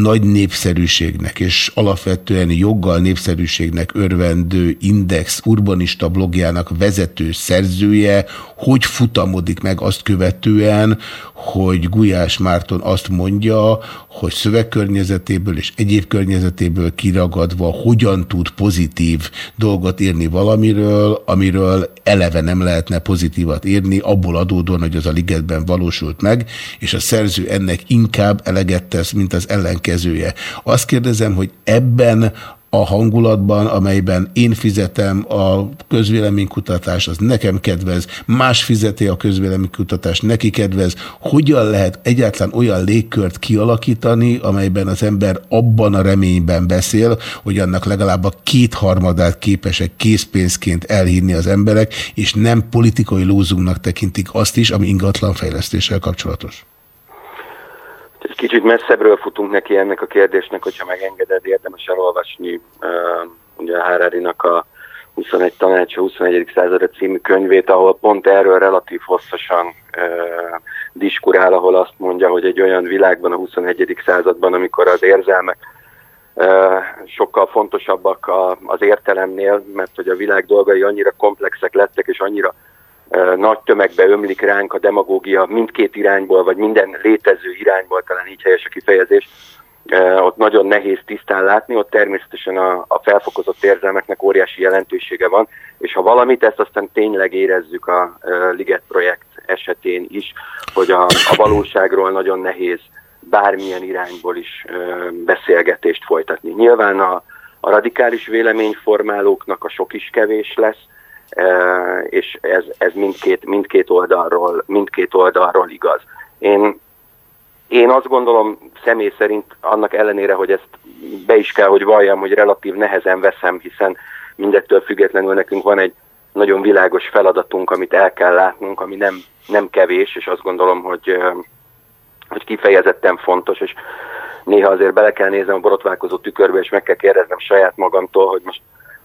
nagy népszerűségnek és alapvetően joggal népszerűségnek örvendő Index urbanista blogjának vezető szerzője, hogy futamodik meg azt követően, hogy Gulyás Márton azt mondja, hogy szövegkörnyezetéből és egyéb környezetéből kiragadva hogyan tud pozitív dolgot írni valamiről, amiről eleve nem lehetne pozitívat írni, abból adódóan, hogy az a ligetben valósult meg, és a szerző ennek inkább eleget tesz, mint az ellenkezője. Azt kérdezem, hogy ebben a hangulatban, amelyben én fizetem a közvéleménykutatás, az nekem kedvez, más fizeti a közvéleménykutatás, neki kedvez. Hogyan lehet egyáltalán olyan légkört kialakítani, amelyben az ember abban a reményben beszél, hogy annak legalább a kétharmadát képesek készpénzként elhinni az emberek, és nem politikai lózunknak tekintik azt is, ami ingatlan fejlesztéssel kapcsolatos. Egy kicsit messzebbről futunk neki ennek a kérdésnek, hogyha megengeded, érdemes elolvasni uh, ugye a Harari-nak a 21 tanács, a 21. századra című könyvét, ahol pont erről relatív hosszasan uh, diskurál, ahol azt mondja, hogy egy olyan világban a 21. században, amikor az érzelmek sokkal fontosabbak az értelemnél, mert hogy a világ dolgai annyira komplexek lettek, és annyira nagy tömegbe ömlik ránk a demagógia mindkét irányból, vagy minden létező irányból, talán így helyes a kifejezés, ott nagyon nehéz tisztán látni, ott természetesen a, a felfokozott érzelmeknek óriási jelentősége van, és ha valamit, ezt aztán tényleg érezzük a Liget projekt esetén is, hogy a, a valóságról nagyon nehéz bármilyen irányból is beszélgetést folytatni. Nyilván a, a radikális véleményformálóknak a sok is kevés lesz, és ez, ez mindkét, mindkét, oldalról, mindkét oldalról igaz. Én, én azt gondolom személy szerint annak ellenére, hogy ezt be is kell, hogy valljam, hogy relatív nehezen veszem, hiszen mindettől függetlenül nekünk van egy nagyon világos feladatunk, amit el kell látnunk, ami nem, nem kevés, és azt gondolom, hogy, hogy kifejezetten fontos, és néha azért bele kell néznem a borotválkozó tükörbe, és meg kell kérdeznem saját magamtól, hogy most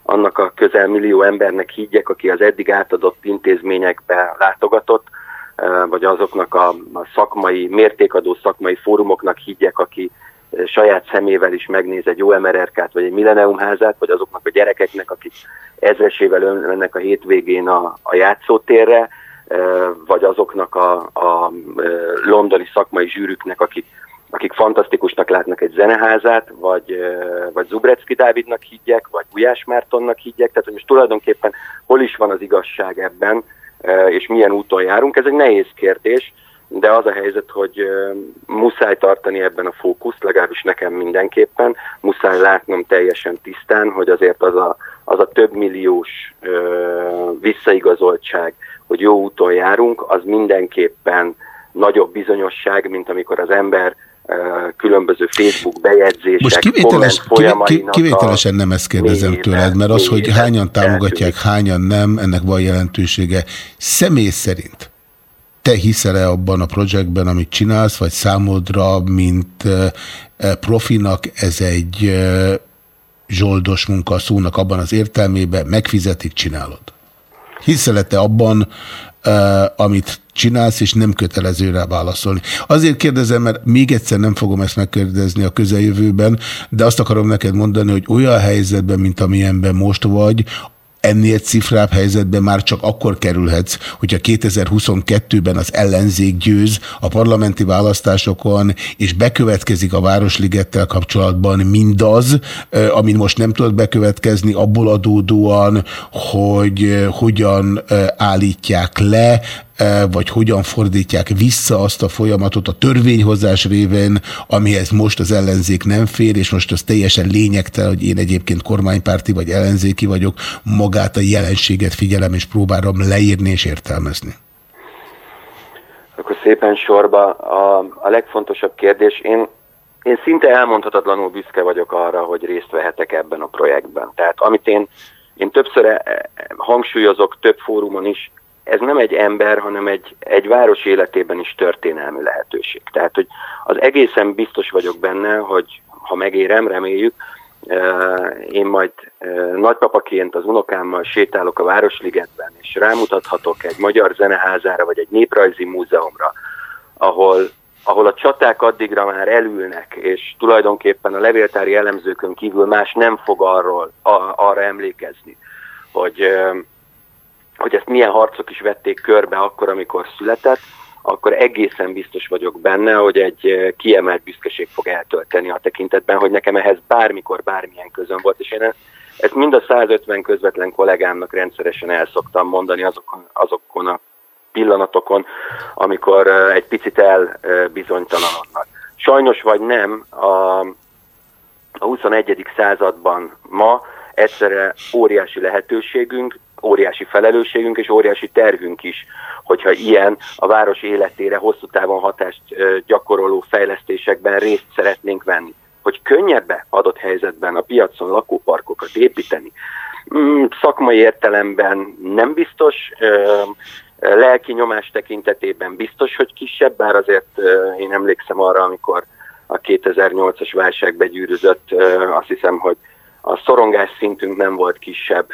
annak a közel millió embernek higgyek, aki az eddig átadott intézményekbe látogatott, vagy azoknak a, szakmai, mértékadó szakmai fórumoknak higgyek, aki saját szemével is megnéz egy OMRRK-t, vagy egy Millenniumházát, vagy azoknak a gyerekeknek, akik ezresével önnek a hétvégén a, a játszótérre, vagy azoknak a, a londoni szakmai zsűrüknek, akik akik fantasztikusnak látnak egy zeneházát, vagy, vagy Zubrecki Dávidnak higgyek, vagy Gulyás Mártonnak higgyek, tehát hogy most tulajdonképpen hol is van az igazság ebben, és milyen úton járunk, ez egy nehéz kérdés, de az a helyzet, hogy muszáj tartani ebben a fókuszt, legalábbis nekem mindenképpen, muszáj látnom teljesen tisztán, hogy azért az a, az a több milliós visszaigazoltság, hogy jó úton járunk, az mindenképpen nagyobb bizonyosság, mint amikor az ember különböző Facebook bejegyzések, Most kivételes, kivételesen nem ezt kérdezem tőled, mert az, hogy hányan támogatják, hányan nem, ennek van jelentősége. Személy szerint te hiszel-e abban a projektben, amit csinálsz, vagy számodra, mint profinak ez egy zsoldos munka a szónak abban az értelmében, megfizetik, csinálod? Hiszel-e te abban, amit csinálsz, és nem kötelező rá válaszolni. Azért kérdezem, mert még egyszer nem fogom ezt megkérdezni a közeljövőben, de azt akarom neked mondani, hogy olyan helyzetben, mint amilyenben most vagy, ennél cifrább helyzetben már csak akkor kerülhetsz, hogyha 2022-ben az ellenzék győz a parlamenti választásokon, és bekövetkezik a Városligettel kapcsolatban mindaz, amin most nem tudod bekövetkezni, abból adódóan, hogy hogyan állítják le, vagy hogyan fordítják vissza azt a folyamatot a törvényhozás révén, amihez most az ellenzék nem fér, és most az teljesen lényegtel, hogy én egyébként kormánypárti vagy ellenzéki vagyok, magát a jelenséget figyelem és próbálom leírni és értelmezni. Akkor szépen sorba a, a legfontosabb kérdés. Én, én szinte elmondhatatlanul büszke vagyok arra, hogy részt vehetek ebben a projektben. Tehát amit én, én többször e, e, hangsúlyozok több fórumon is, ez nem egy ember, hanem egy, egy város életében is történelmi lehetőség. Tehát, hogy az egészen biztos vagyok benne, hogy ha megérem, reméljük, eh, én majd eh, nagypapaként az unokámmal sétálok a Városligetben, és rámutathatok egy magyar zeneházára, vagy egy néprajzi múzeumra, ahol, ahol a csaták addigra már elülnek, és tulajdonképpen a levéltári elemzőkön kívül más nem fog arról, a, arra emlékezni, hogy, hogy ezt milyen harcok is vették körbe akkor, amikor született, akkor egészen biztos vagyok benne, hogy egy kiemelt büszkeség fog eltölteni a tekintetben, hogy nekem ehhez bármikor bármilyen közön volt, és én ezt mind a 150 közvetlen kollégámnak rendszeresen el szoktam mondani azokon, azokon a pillanatokon, amikor egy picit elbizonytalanodnak. Sajnos vagy nem, a, a 21. században ma egyszerre óriási lehetőségünk, óriási felelősségünk és óriási terhünk is, hogyha ilyen a város életére hosszú távon hatást gyakoroló fejlesztésekben részt szeretnénk venni. Hogy könnyebbe adott helyzetben a piacon lakóparkokat építeni, mm, szakmai értelemben nem biztos, lelki nyomás tekintetében biztos, hogy kisebb, bár azért én emlékszem arra, amikor a 2008-as válság begyűrűzött, azt hiszem, hogy a szorongás szintünk nem volt kisebb,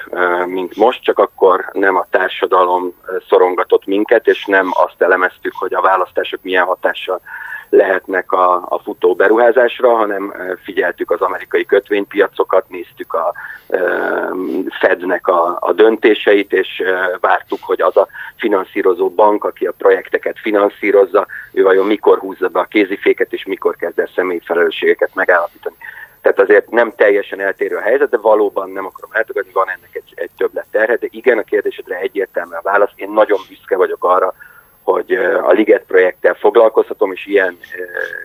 mint most, csak akkor nem a társadalom szorongatott minket, és nem azt elemeztük, hogy a választások milyen hatással lehetnek a, a futó beruházásra, hanem figyeltük az amerikai kötvénypiacokat, néztük a Fednek a, a döntéseit, és vártuk, hogy az a finanszírozó bank, aki a projekteket finanszírozza, ő vajon mikor húzza be a kéziféket, és mikor kezd el személyfelelősségeket megállapítani. Tehát azért nem teljesen eltérő a helyzet, de valóban nem akarom eltagadni, van ennek egy, egy többlet terhe, de igen, a kérdésedre egyértelmű a válasz. Én nagyon büszke vagyok arra, hogy a Liget projekttel foglalkozhatom, és ilyen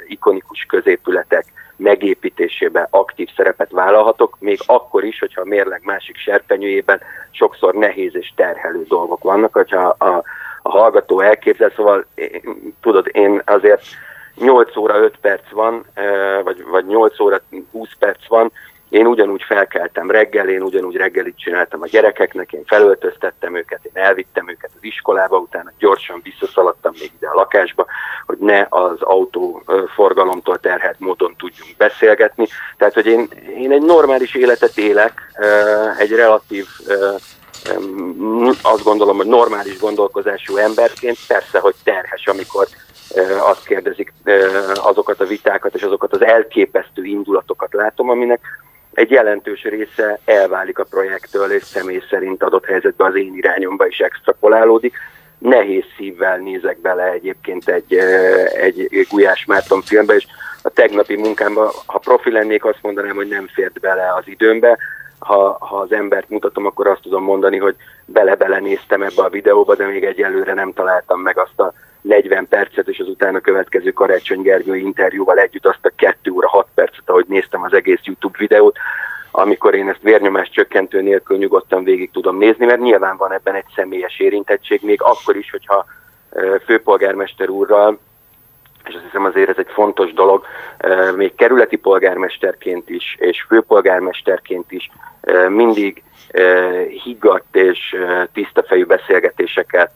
ikonikus középületek megépítésében aktív szerepet vállalhatok, még akkor is, hogyha a mérleg másik serpenyőjében sokszor nehéz és terhelő dolgok vannak, hogyha a, a hallgató elképzel, szóval én, tudod, én azért 8 óra 5 perc van, vagy, vagy 8 óra 20 perc van, én ugyanúgy felkeltem reggel, én ugyanúgy reggelit csináltam a gyerekeknek, én felöltöztettem őket, én elvittem őket az iskolába, utána gyorsan visszaszaladtam még ide a lakásba, hogy ne az autó forgalomtól terhelt módon tudjunk beszélgetni. Tehát, hogy én, én egy normális életet élek, egy relatív azt gondolom, hogy normális gondolkozású emberként, persze, hogy terhes, amikor azt kérdezik azokat a vitákat és azokat az elképesztő indulatokat látom, aminek egy jelentős része elválik a projektől, és személy szerint adott helyzetben az én irányomba is extrapolálódik. Nehéz szívvel nézek bele egyébként egy, egy Gulyás Márton filmbe, és a tegnapi munkámban, ha profi lennék, azt mondanám, hogy nem fért bele az időmbe. Ha, ha az embert mutatom, akkor azt tudom mondani, hogy bele-bele néztem ebbe a videóba, de még egyelőre nem találtam meg azt a 40 percet, és az utána következő Karácsony Gergő interjúval együtt azt a 2 óra 6 percet, ahogy néztem az egész YouTube videót, amikor én ezt vérnyomás csökkentő nélkül nyugodtan végig tudom nézni, mert nyilván van ebben egy személyes érintettség, még akkor is, hogyha főpolgármester úrral, és azt hiszem azért ez egy fontos dolog, még kerületi polgármesterként is, és főpolgármesterként is mindig higgadt és tisztafejű beszélgetéseket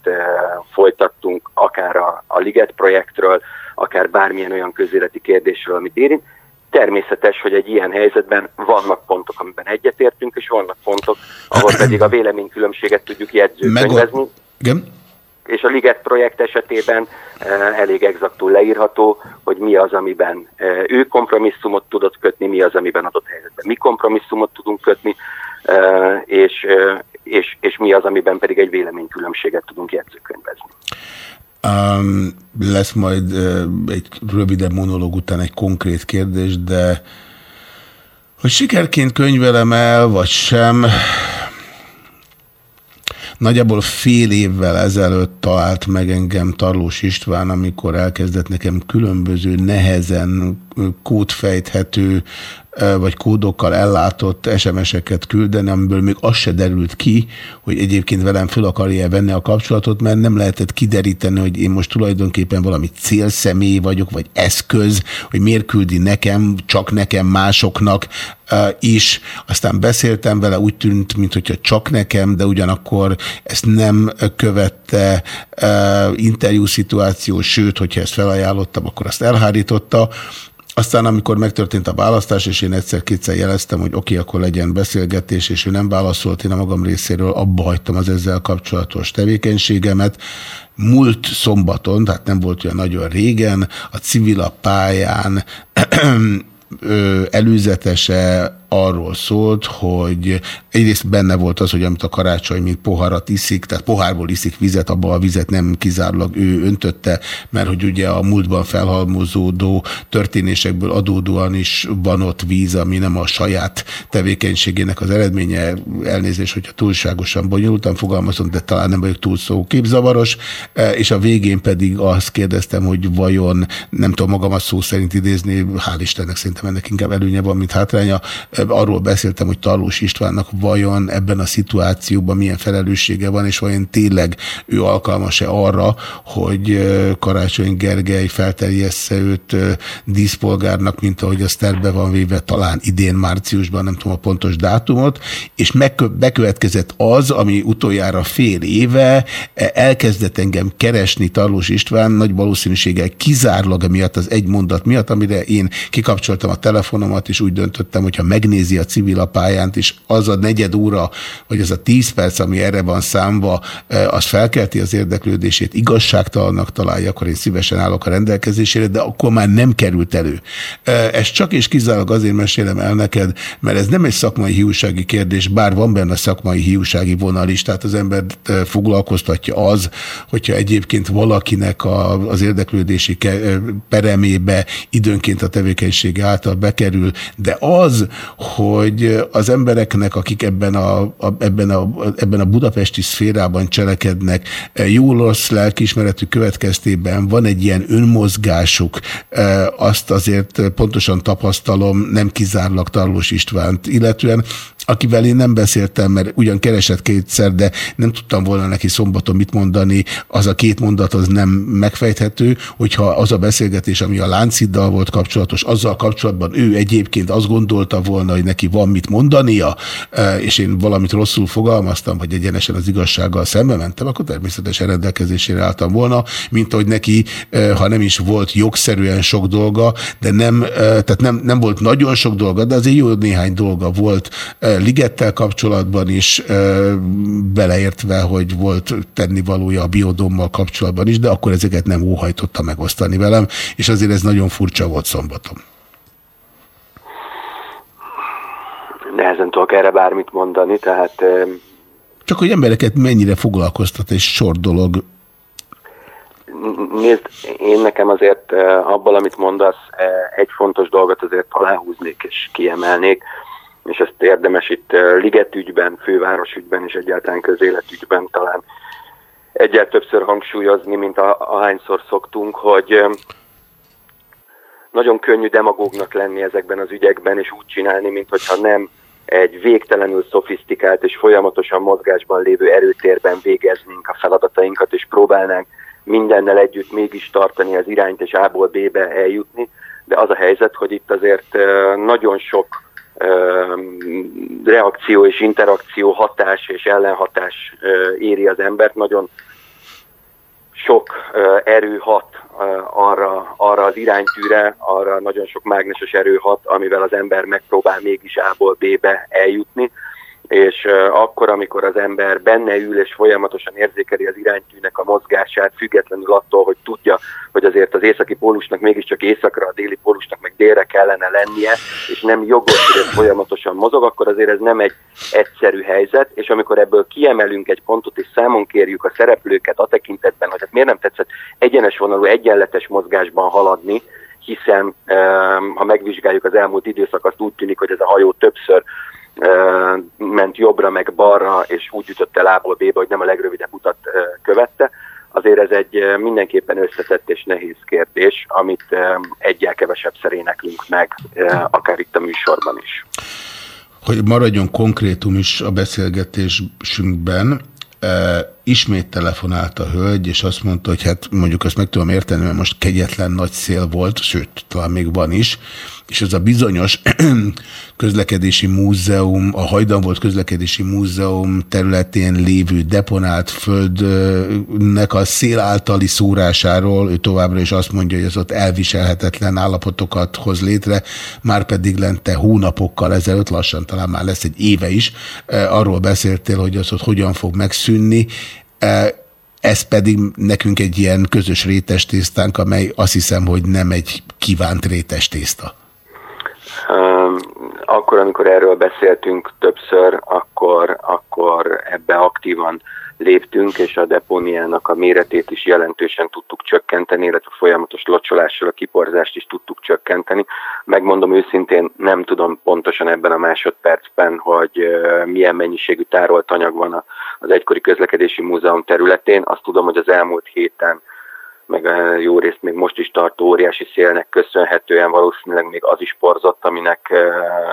folytattunk, akár a, a Liget projektről, akár bármilyen olyan közéleti kérdésről, amit érint. Természetes, hogy egy ilyen helyzetben vannak pontok, amiben egyetértünk, és vannak pontok, ahol pedig a véleménykülönbséget tudjuk jegyzőkönyvezni. Igen és a Liget projekt esetében elég exaktul leírható, hogy mi az, amiben ő kompromisszumot tudott kötni, mi az, amiben adott helyzetben mi kompromisszumot tudunk kötni, és, és, és mi az, amiben pedig egy véleménykülönbséget tudunk jegyzőkönyvezni. Um, lesz majd egy rövidebb monológ után egy konkrét kérdés, de hogy sikerként könyvelem el, vagy sem, Nagyjából fél évvel ezelőtt talált meg engem Tarlós István, amikor elkezdett nekem különböző nehezen kódfejthető vagy kódokkal ellátott SMS-eket küldeni, amiből még az se derült ki, hogy egyébként velem fel akarja venni a kapcsolatot, mert nem lehetett kideríteni, hogy én most tulajdonképpen valami célszemély vagyok, vagy eszköz, hogy miért küldi nekem, csak nekem, másoknak is. Aztán beszéltem vele, úgy tűnt, mintha csak nekem, de ugyanakkor ezt nem követte interjú szituáció, sőt, hogyha ezt felajánlottam, akkor azt elhárította. Aztán, amikor megtörtént a választás, és én egyszer-kétszer jeleztem, hogy oké, okay, akkor legyen beszélgetés, és ő nem válaszolt, én a magam részéről abba hagytam az ezzel kapcsolatos tevékenységemet. Múlt szombaton, tehát nem volt olyan nagyon régen, a civil pályán előzetese arról szólt, hogy egyrészt benne volt az, hogy amit a karácsony, mint poharat iszik, tehát pohárból iszik vizet, abba a vizet nem kizárólag ő öntötte, mert hogy ugye a múltban felhalmozódó történésekből adódóan is van ott víz, ami nem a saját tevékenységének az eredménye, elnézés, hogyha túlságosan bonyolultan fogalmazom, de talán nem vagyok túl szó képzavaros, e, és a végén pedig azt kérdeztem, hogy vajon, nem tudom magamat szó szerint idézni, hál' Istennek szerintem ennek inkább előnye van, mint hátránya, arról beszéltem, hogy Talós Istvánnak vajon ebben a szituációban milyen felelőssége van, és vajon tényleg ő alkalmas-e arra, hogy Karácsony Gergely felterjessze őt díszpolgárnak, mint ahogy az terve van véve talán idén márciusban, nem tudom a pontos dátumot, és bekövetkezett az, ami utoljára fél éve e, elkezdett engem keresni Tarlós István, nagy valószínűséggel kizárólag miatt az egy mondat miatt, amire én kikapcsoltam a telefonomat, és úgy döntöttem, hogyha megnézem, megnézi a civil apájánt, és az a negyed óra, vagy az a tíz perc, ami erre van számva, az felkelti az érdeklődését, igazságtalannak találja, akkor én szívesen állok a rendelkezésére, de akkor már nem került elő. Ez csak és kizárólag azért mesélem el neked, mert ez nem egy szakmai hiúsági kérdés, bár van benne szakmai hiúsági vonal is, tehát az ember foglalkoztatja az, hogyha egyébként valakinek a, az érdeklődési peremébe időnként a tevékenység által bekerül, de az, hogy az embereknek, akik ebben a, a, ebben a, ebben a budapesti szférában cselekednek, jó-rossz lelkismeretű következtében van egy ilyen önmozgásuk, azt azért pontosan tapasztalom, nem kizárólag Tarlós Istvánt, illetően akivel én nem beszéltem, mert ugyan keresett kétszer, de nem tudtam volna neki szombaton mit mondani, az a két mondat az nem megfejthető, hogyha az a beszélgetés, ami a Lánciddal volt kapcsolatos, azzal kapcsolatban ő egyébként azt gondolta volna, hogy neki van mit mondania, e, és én valamit rosszul fogalmaztam, vagy egyenesen az igazsággal szembe mentem, akkor természetesen rendelkezésére álltam volna, mint hogy neki, e, ha nem is volt jogszerűen sok dolga, de nem, e, tehát nem, nem volt nagyon sok dolga, de azért jó néhány dolga volt Ligettel kapcsolatban is beleértve, hogy volt tennivalója a biodommal kapcsolatban is, de akkor ezeket nem óhajtotta megosztani velem, és azért ez nagyon furcsa volt szombaton. Nehezen tudok erre bármit mondani, tehát... Csak hogy embereket mennyire foglalkoztat egy sor dolog. Nézd, én nekem azért abból, amit mondasz, egy fontos dolgot azért aláhúznék és kiemelnék és ezt érdemes itt ligetügyben, fővárosügyben és egyáltalán közéletügyben talán egyel többször hangsúlyozni, mint a, ahányszor szoktunk, hogy nagyon könnyű demagógnak lenni ezekben az ügyekben, és úgy csinálni, mintha nem egy végtelenül szofisztikált és folyamatosan mozgásban lévő erőtérben végeznénk a feladatainkat, és próbálnánk mindennel együtt mégis tartani az irányt, és A-ból B-be eljutni. De az a helyzet, hogy itt azért nagyon sok reakció és interakció, hatás és ellenhatás éri az embert. Nagyon sok erő hat arra, arra az iránytűre, arra nagyon sok mágneses erő hat, amivel az ember megpróbál mégis A-ból B-be eljutni és akkor, amikor az ember benne ül és folyamatosan érzékeli az iránytűnek a mozgását, függetlenül attól, hogy tudja, hogy azért az északi pólusnak mégiscsak északra, a déli pólusnak meg délre kellene lennie, és nem jogos, hogy ez folyamatosan mozog, akkor azért ez nem egy egyszerű helyzet, és amikor ebből kiemelünk egy pontot, és számon kérjük a szereplőket a tekintetben, hogy hát miért nem tetszett egyenes vonalú, egyenletes mozgásban haladni, hiszen ha megvizsgáljuk az elmúlt időszak, úgy tűnik, hogy ez a hajó többször ment jobbra meg balra, és úgy jutott el A-ból B-be, hogy nem a legrövidebb utat követte. Azért ez egy mindenképpen összetett és nehéz kérdés, amit egyel kevesebb szeréneklünk meg, akár itt a műsorban is. Hogy maradjon konkrétum is a beszélgetésünkben, ismét telefonált a hölgy, és azt mondta, hogy hát mondjuk azt meg tudom érteni, mert most kegyetlen nagy szél volt, sőt, talán még van is, és ez a bizonyos közlekedési múzeum, a Hajdan volt közlekedési múzeum területén lévő deponált földnek a szél általi szúrásáról, ő továbbra is azt mondja, hogy ez ott elviselhetetlen állapotokat hoz létre, már pedig lente hónapokkal ezelőtt, lassan talán már lesz egy éve is, arról beszéltél, hogy az ott hogyan fog megszűnni, ez pedig nekünk egy ilyen közös rétes tésztánk, amely azt hiszem, hogy nem egy kívánt rétes tészta. Akkor, amikor erről beszéltünk többször, akkor, akkor ebbe aktívan léptünk, és a depóniának a méretét is jelentősen tudtuk csökkenteni, illetve folyamatos locsolással a kiporzást is tudtuk csökkenteni. Megmondom őszintén, nem tudom pontosan ebben a másodpercben, hogy milyen mennyiségű tárolt anyag van az egykori közlekedési múzeum területén. Azt tudom, hogy az elmúlt héten meg jó részt még most is tartó óriási szélnek köszönhetően valószínűleg még az is porzott, aminek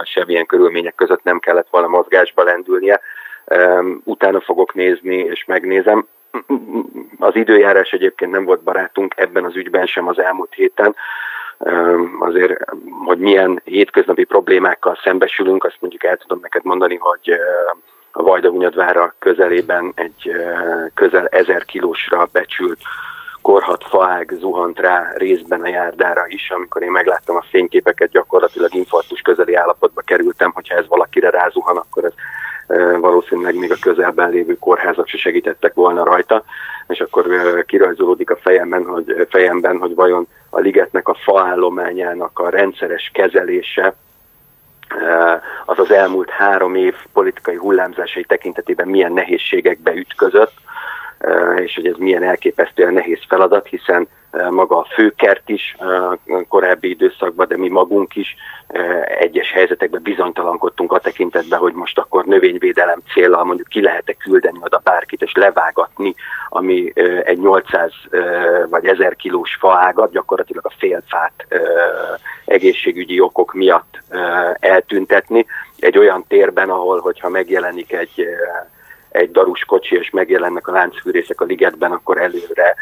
semmilyen körülmények között nem kellett volna mozgásba lendülnie. Utána fogok nézni, és megnézem. Az időjárás egyébként nem volt barátunk ebben az ügyben sem az elmúlt héten. Azért, hogy milyen hétköznapi problémákkal szembesülünk, azt mondjuk el tudom neked mondani, hogy a Vajdahunyadvára közelében egy közel ezer kilósra becsült korhat faág zuhant rá részben a járdára is, amikor én megláttam a fényképeket, gyakorlatilag infarktus közeli állapotba kerültem, hogyha ez valakire rázuhan, akkor ez valószínűleg még a közelben lévő kórházak se segítettek volna rajta, és akkor kirajzolódik a fejemben, hogy, fejemben, hogy vajon a ligetnek a faállományának a rendszeres kezelése az az elmúlt három év politikai hullámzásai tekintetében milyen nehézségekbe ütközött, és hogy ez milyen elképesztően nehéz feladat, hiszen maga a főkert is korábbi időszakban, de mi magunk is egyes helyzetekben bizonytalankodtunk a tekintetben, hogy most akkor növényvédelem célral mondjuk ki lehet-e küldeni oda bárkit és levágatni, ami egy 800 vagy 1000 kilós faágat, gyakorlatilag a félfát egészségügyi okok miatt eltüntetni. Egy olyan térben, ahol hogyha megjelenik egy egy darus kocsi, és megjelennek a láncfűrészek a ligetben, akkor előre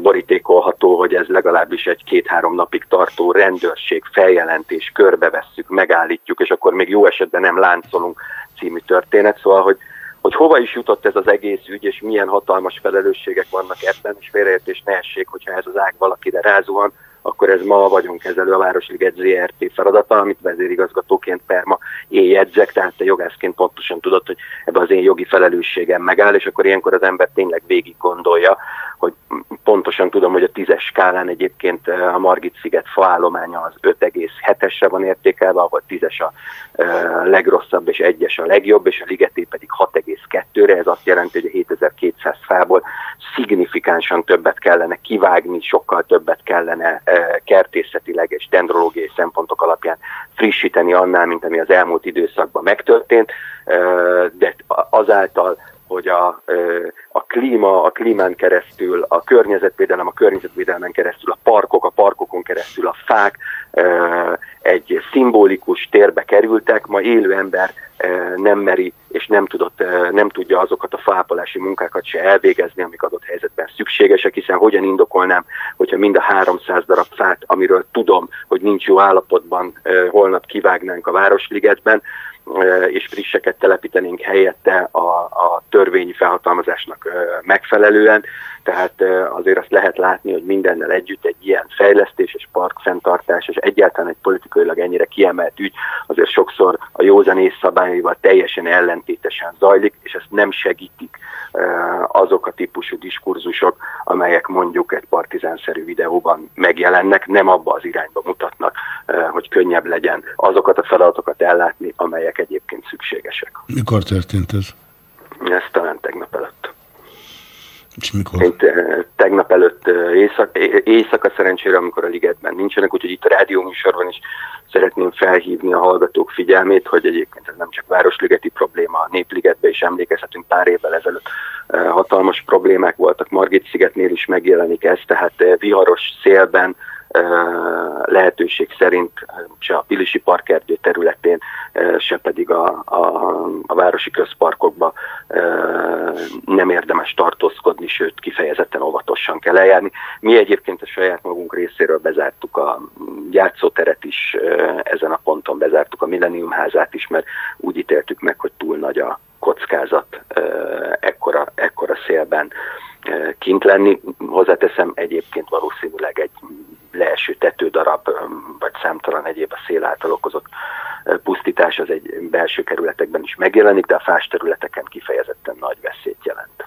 borítékolható, hogy ez legalábbis egy két-három napig tartó rendőrség, feljelentés, körbevesszük, megállítjuk, és akkor még jó esetben nem láncolunk című történet. Szóval, hogy, hogy hova is jutott ez az egész ügy, és milyen hatalmas felelősségek vannak ebben, és félreértés ne essék, hogyha ez az ág valakire rázuhan, akkor ez ma a vagyonkezelő a Városliget ZRT feladata, amit vezérigazgatóként per ma én jegyzek, tehát te jogászként pontosan tudod, hogy ebben az én jogi felelősségem megáll, és akkor ilyenkor az ember tényleg végig gondolja, hogy pontosan tudom, hogy a tízes skálán egyébként a Margit sziget faállománya az 5,7-esre van értékelve, ahol tízes a legrosszabb és egyes a legjobb, és a ligeté pedig 6,2-re, ez azt jelenti, hogy a 7200 fából szignifikánsan többet kellene kivágni, sokkal többet kellene kertészetileg és dendrológiai szempontok alapján frissíteni annál, mint ami az elmúlt időszakban megtörtént, de azáltal, hogy a, a klíma, a klímán keresztül, a környezetvédelem, a környezetvédelmen keresztül, a parkok, a parkokon keresztül, a fák egy szimbolikus térbe kerültek, ma élő ember nem meri és nem, tudott, nem tudja azokat a fápolási munkákat se elvégezni, amik adott helyzetben szükségesek, hiszen hogyan indokolnám, hogyha mind a 300 darab fát, amiről tudom, hogy nincs jó állapotban, holnap kivágnánk a Városligetben, és frisseket telepítenénk helyette a, a törvényi felhatalmazásnak megfelelően. Tehát azért azt lehet látni, hogy mindennel együtt egy ilyen fejlesztés és parkfenntartás, és egyáltalán egy politikailag ennyire kiemelt ügy, azért sokszor a józanész szabályaival teljesen ellentétesen zajlik, és ezt nem segítik azok a típusú diskurzusok, amelyek mondjuk egy partizánszerű videóban megjelennek, nem abba az irányba mutatnak, hogy könnyebb legyen azokat a feladatokat ellátni, amelyek egyébként szükségesek. Mikor történt ez? Ez talán tegnap előtt. És mikor? Én tegnap előtt éjszaka, éjszaka szerencsére, amikor a ligetben nincsenek, úgyhogy itt a rádióműsorban is szeretném felhívni a hallgatók figyelmét, hogy egyébként ez nem csak városligeti probléma, a Népligetben is emlékezhetünk pár évvel ezelőtt hatalmas problémák voltak, Margit szigetnél is megjelenik ez, tehát viharos szélben lehetőség szerint se a Pilisi parkerdő területén, se pedig a, a, a városi közparkokba nem érdemes tartózkodni, sőt kifejezetten óvatosan kell eljárni. Mi egyébként a saját magunk részéről bezártuk a játszóteret is, ezen a ponton bezártuk a Millennium házát is, mert úgy ítéltük meg, hogy túl nagy a kockázat ekkora, ekkora szélben kint lenni. Hozzáteszem egyébként valószínűleg egy leeső tetődarab, vagy számtalan egyéb a szél által okozott pusztítás az egy belső kerületekben is megjelenik, de a fás területeken kifejezetten nagy veszélyt jelent.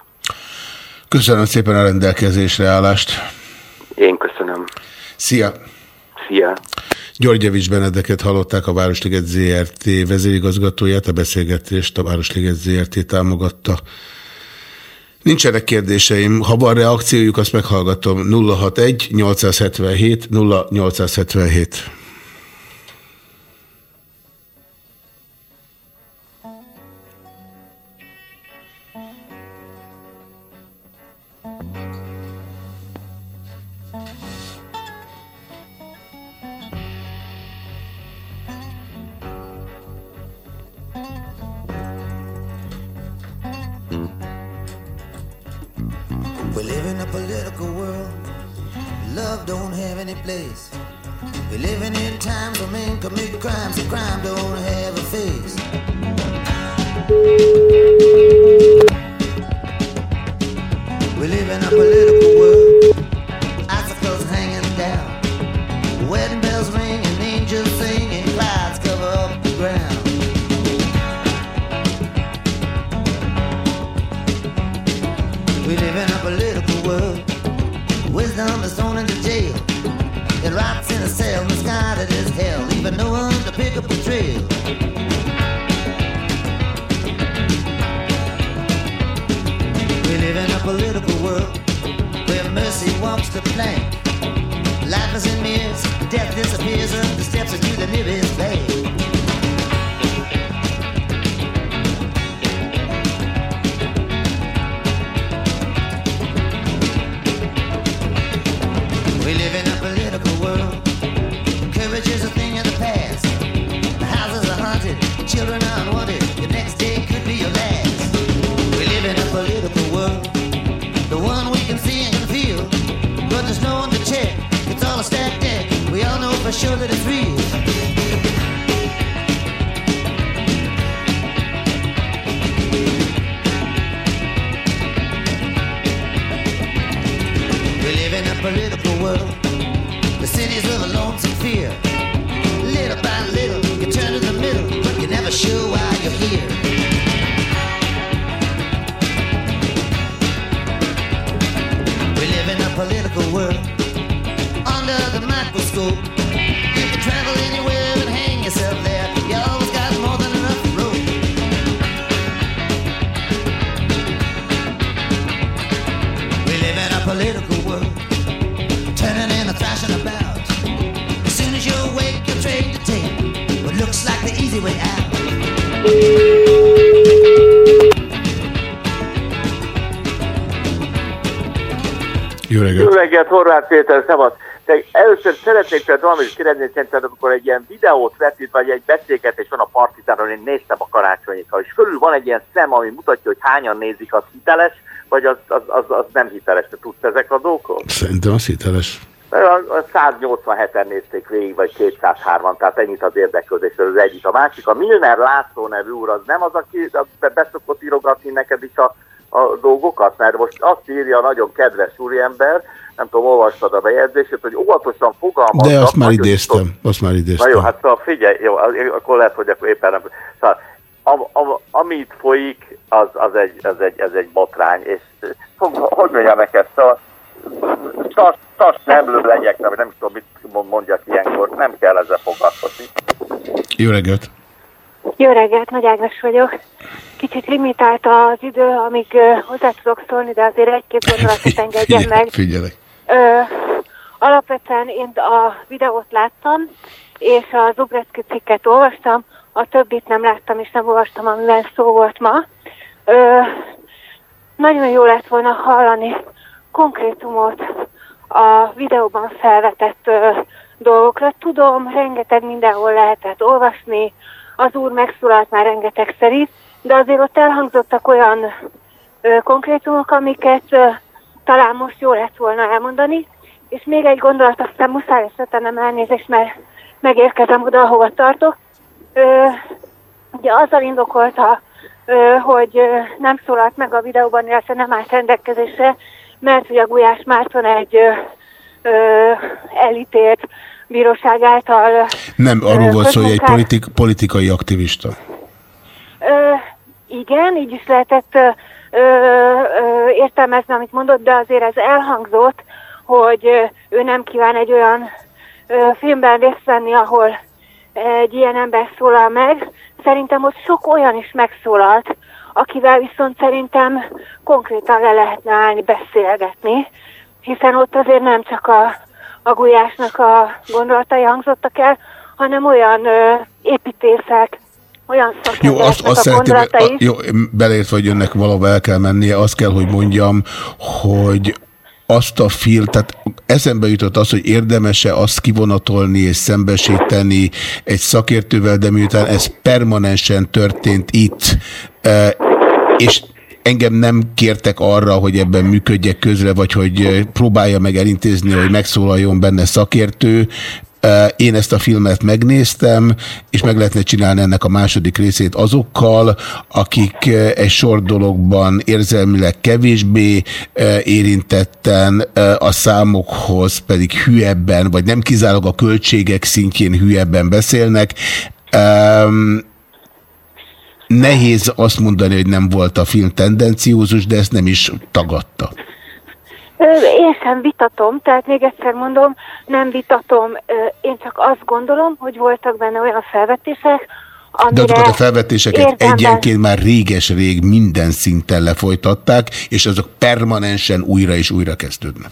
Köszönöm szépen a rendelkezésre állást. Én köszönöm. Szia! Szia! Györgyevics Benedeket hallották a Városliget ZRT vezérigazgatóját, a beszélgetést a Városliget ZRT támogatta. Nincsenek kérdéseim, ha van reakciójuk, azt meghallgatom. 061 877 0877. Death disappears limit is real. Horváth Péter, szevasz! De először szeretnék tőled valamit kérdezni, szerintem amikor egy ilyen videót vetít, vagy egy beszélgetés van a partizáron, én néztem a karácsonyikal, és fölül van egy ilyen szem, ami mutatja, hogy hányan nézik, az hiteles, vagy az, az, az, az nem hiteles. Te tudsz ezek a dolgok? Szerintem az hiteles. Mert a- a 187-en nézték végig, vagy 203-an, tehát ennyit az érdeklődés, ez az egyik. A másik, a Milner László nevű úr, az nem az, aki be- beszokott írogatni neked is a, a dolgokat? Mert most azt írja a nagyon kedves úriember, nem tudom, olvastad a bejegyzését, hogy óvatosan fogalmaznak. De azt már idéztem. Azt már Na idéztem. jó, hát szóval figyelj, jó, akkor lehet, hogy akkor éppen nem. Szóval, a, a, amit folyik, az, az, egy, az egy, ez egy botrány, és hogy, mondjam neked, szóval tas, tas nem legyek, nem, nem is tudom, mit mondjak ilyenkor, nem kell ezzel foglalkozni. Jó reggelt! Jó reggelt, Nagy Ágnes vagyok. Kicsit limitált az idő, amíg hozzá tudok szólni, de azért egy-két gondolatot engedjen meg. Figyelek. Ö, alapvetően én a videót láttam, és az Ubrecki cikket olvastam, a többit nem láttam és nem olvastam, amivel szó volt ma. Ö, nagyon jó lett volna hallani konkrétumot a videóban felvetett ö, dolgokra. Tudom, rengeteg mindenhol lehetett olvasni, az úr megszólalt már rengeteg szerint, de azért ott elhangzottak olyan ö, konkrétumok, amiket ö, talán most jó lett volna elmondani. És még egy gondolat, aztán muszáj összetennem elnézést, mert megérkezem oda, ahova tartok. Ö, ugye azzal indokolta, ö, hogy ö, nem szólalt meg a videóban, illetve nem állt rendelkezésre, mert ugye Gulyás Márton egy ö, ö, elítélt bíróság által Nem, arról volt szó, hogy egy politik, politikai aktivista. Ö, igen, így is lehetett ö, ö, értelmezni, amit mondott, de azért ez elhangzott, hogy ő nem kíván egy olyan ö, filmben részt venni, ahol egy ilyen ember szólal meg. Szerintem ott sok olyan is megszólalt, akivel viszont szerintem konkrétan le lehetne állni, beszélgetni, hiszen ott azért nem csak a, a Gulyásnak a gondolatai hangzottak el, hanem olyan ö, építészek, olyan Jó, azt, azt a szeretném, a, jó, belért vagy önnek valahol el kell mennie, azt kell, hogy mondjam, hogy azt a film, tehát eszembe jutott az, hogy érdemese azt kivonatolni és szembesíteni egy szakértővel, de miután ez permanensen történt itt, eh, és engem nem kértek arra, hogy ebben működjek közre, vagy hogy próbálja meg elintézni, hogy megszólaljon benne szakértő. Eh, Én ezt a filmet megnéztem, és meg lehetne csinálni ennek a második részét azokkal, akik eh, egy sor dologban érzelmileg kevésbé eh, érintetten, a számokhoz pedig hülyebben, vagy nem kizárólag a költségek szintjén hülyebben beszélnek. Nehéz azt mondani, hogy nem volt a film tendenciózus, de ezt nem is tagadta. Én sem vitatom, tehát még egyszer mondom, nem vitatom, én csak azt gondolom, hogy voltak benne olyan felvetések, De azokat a felvetéseket érdemben- egyenként már réges-rég minden szinten lefolytatták, és azok permanensen újra és újra kezdődnek.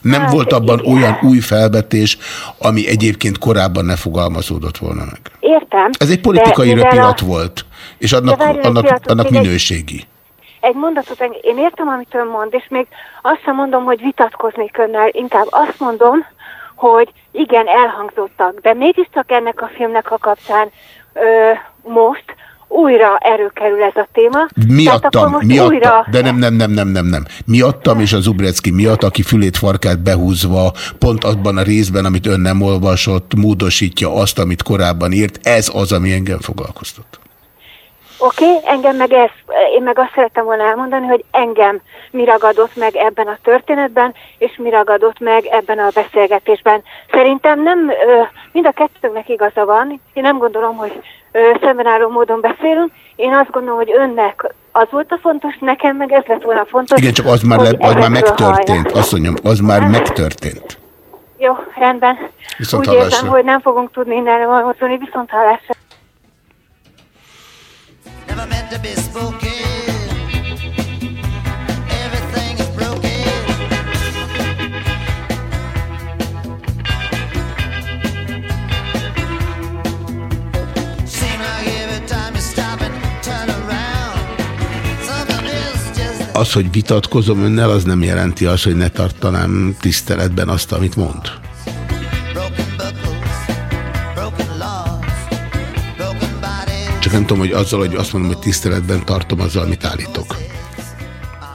Nem Hát, volt abban igen. olyan új felvetés, ami egyébként korábban ne fogalmazódott volna meg. Értem. Ez egy politikai de röpilat a- volt, és annak, De annak, annak minőségi. Egy mondatot, én értem, amit ön mond, és még azt sem mondom, hogy vitatkoznék önnel, inkább azt mondom, hogy igen, elhangzottak, de mégiscsak ennek a filmnek a kapcsán ö, most újra erőkerül ez a téma. Miattam, miattam, újra... de nem, nem, nem, nem, nem, nem. Miattam és az Ubrecki miatt, aki fülét farkát behúzva, pont abban a részben, amit ön nem olvasott, módosítja azt, amit korábban írt, ez az, ami engem foglalkoztat. Oké, okay, engem meg ez, én meg azt szerettem volna elmondani, hogy engem mi ragadott meg ebben a történetben, és mi ragadott meg ebben a beszélgetésben. Szerintem nem, mind a kettőnknek igaza van, én nem gondolom, hogy szembenálló módon beszélünk, én azt gondolom, hogy önnek az volt a fontos, nekem meg ez lett volna fontos. Igen, csak az már, le, az már megtörtént. Azt mondjam, az már megtörtént. Jó, rendben. Viszont Úgy érzem, hallásra. hogy nem fogunk tudni innen mozdulni, viszont hallásra. Az, hogy vitatkozom önnel, az nem jelenti azt, hogy ne tartanám tiszteletben azt, amit mond. Csak nem tudom, hogy azzal, hogy azt mondom, hogy tiszteletben tartom azzal, amit állítok.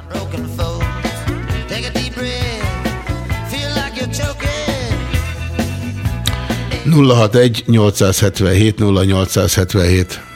broken foes. Take a deep breath, feel like you're choking. 061 877 0877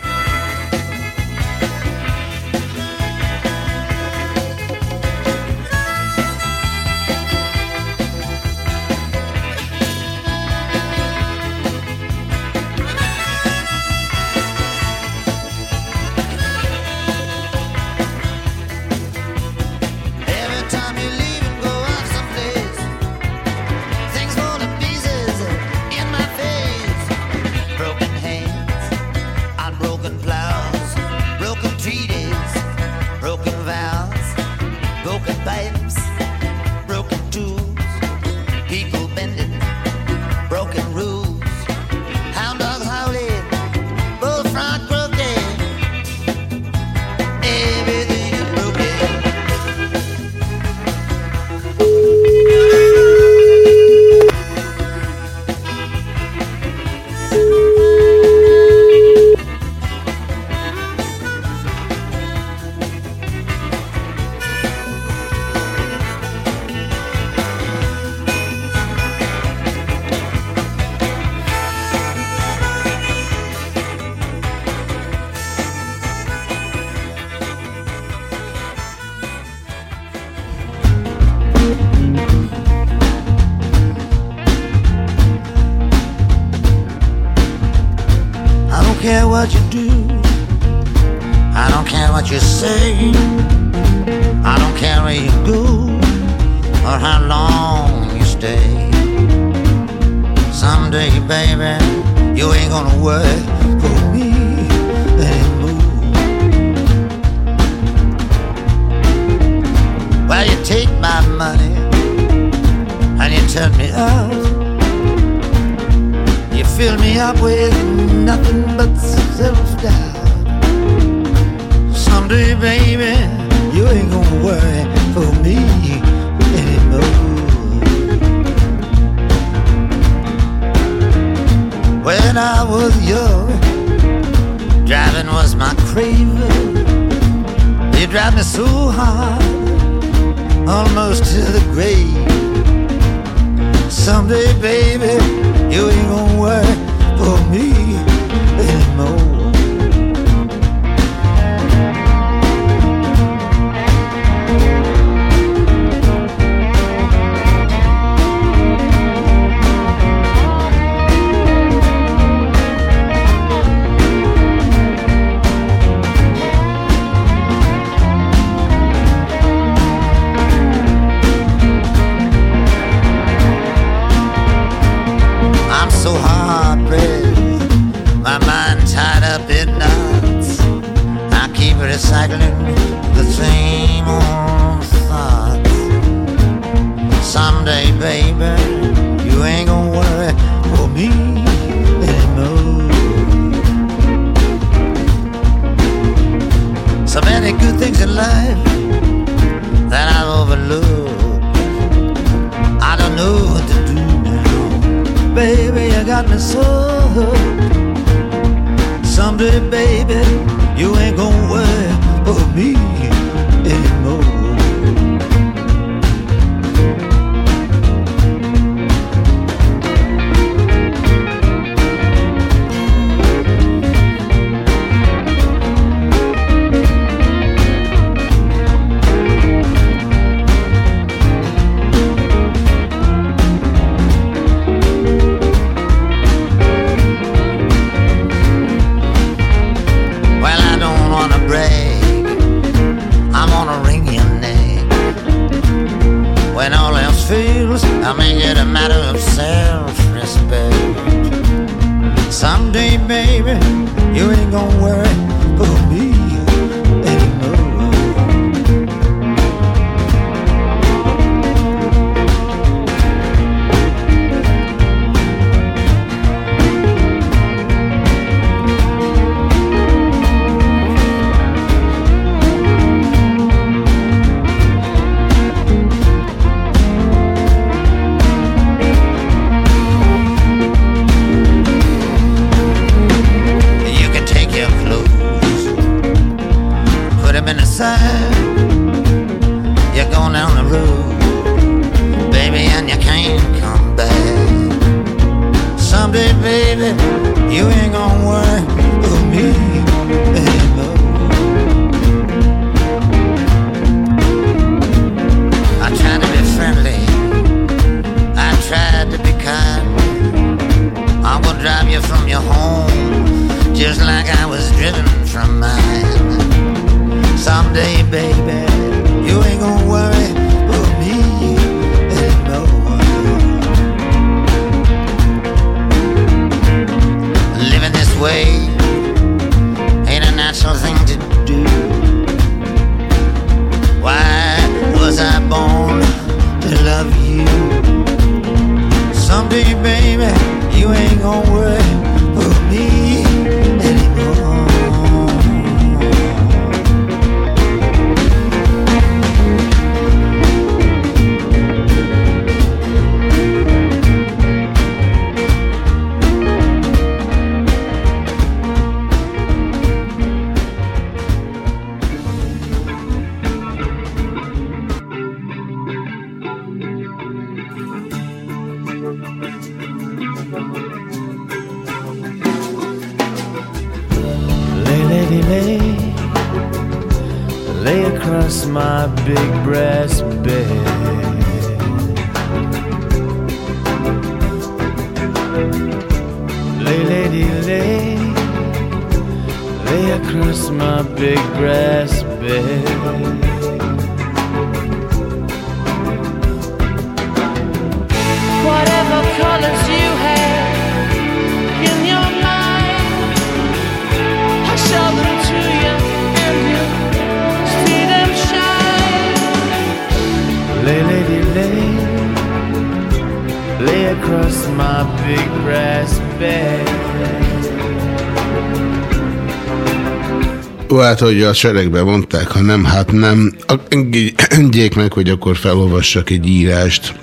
hát, hogy a seregben mondták, ha nem, hát nem. Engedjék meg, hogy akkor felolvassak egy írást,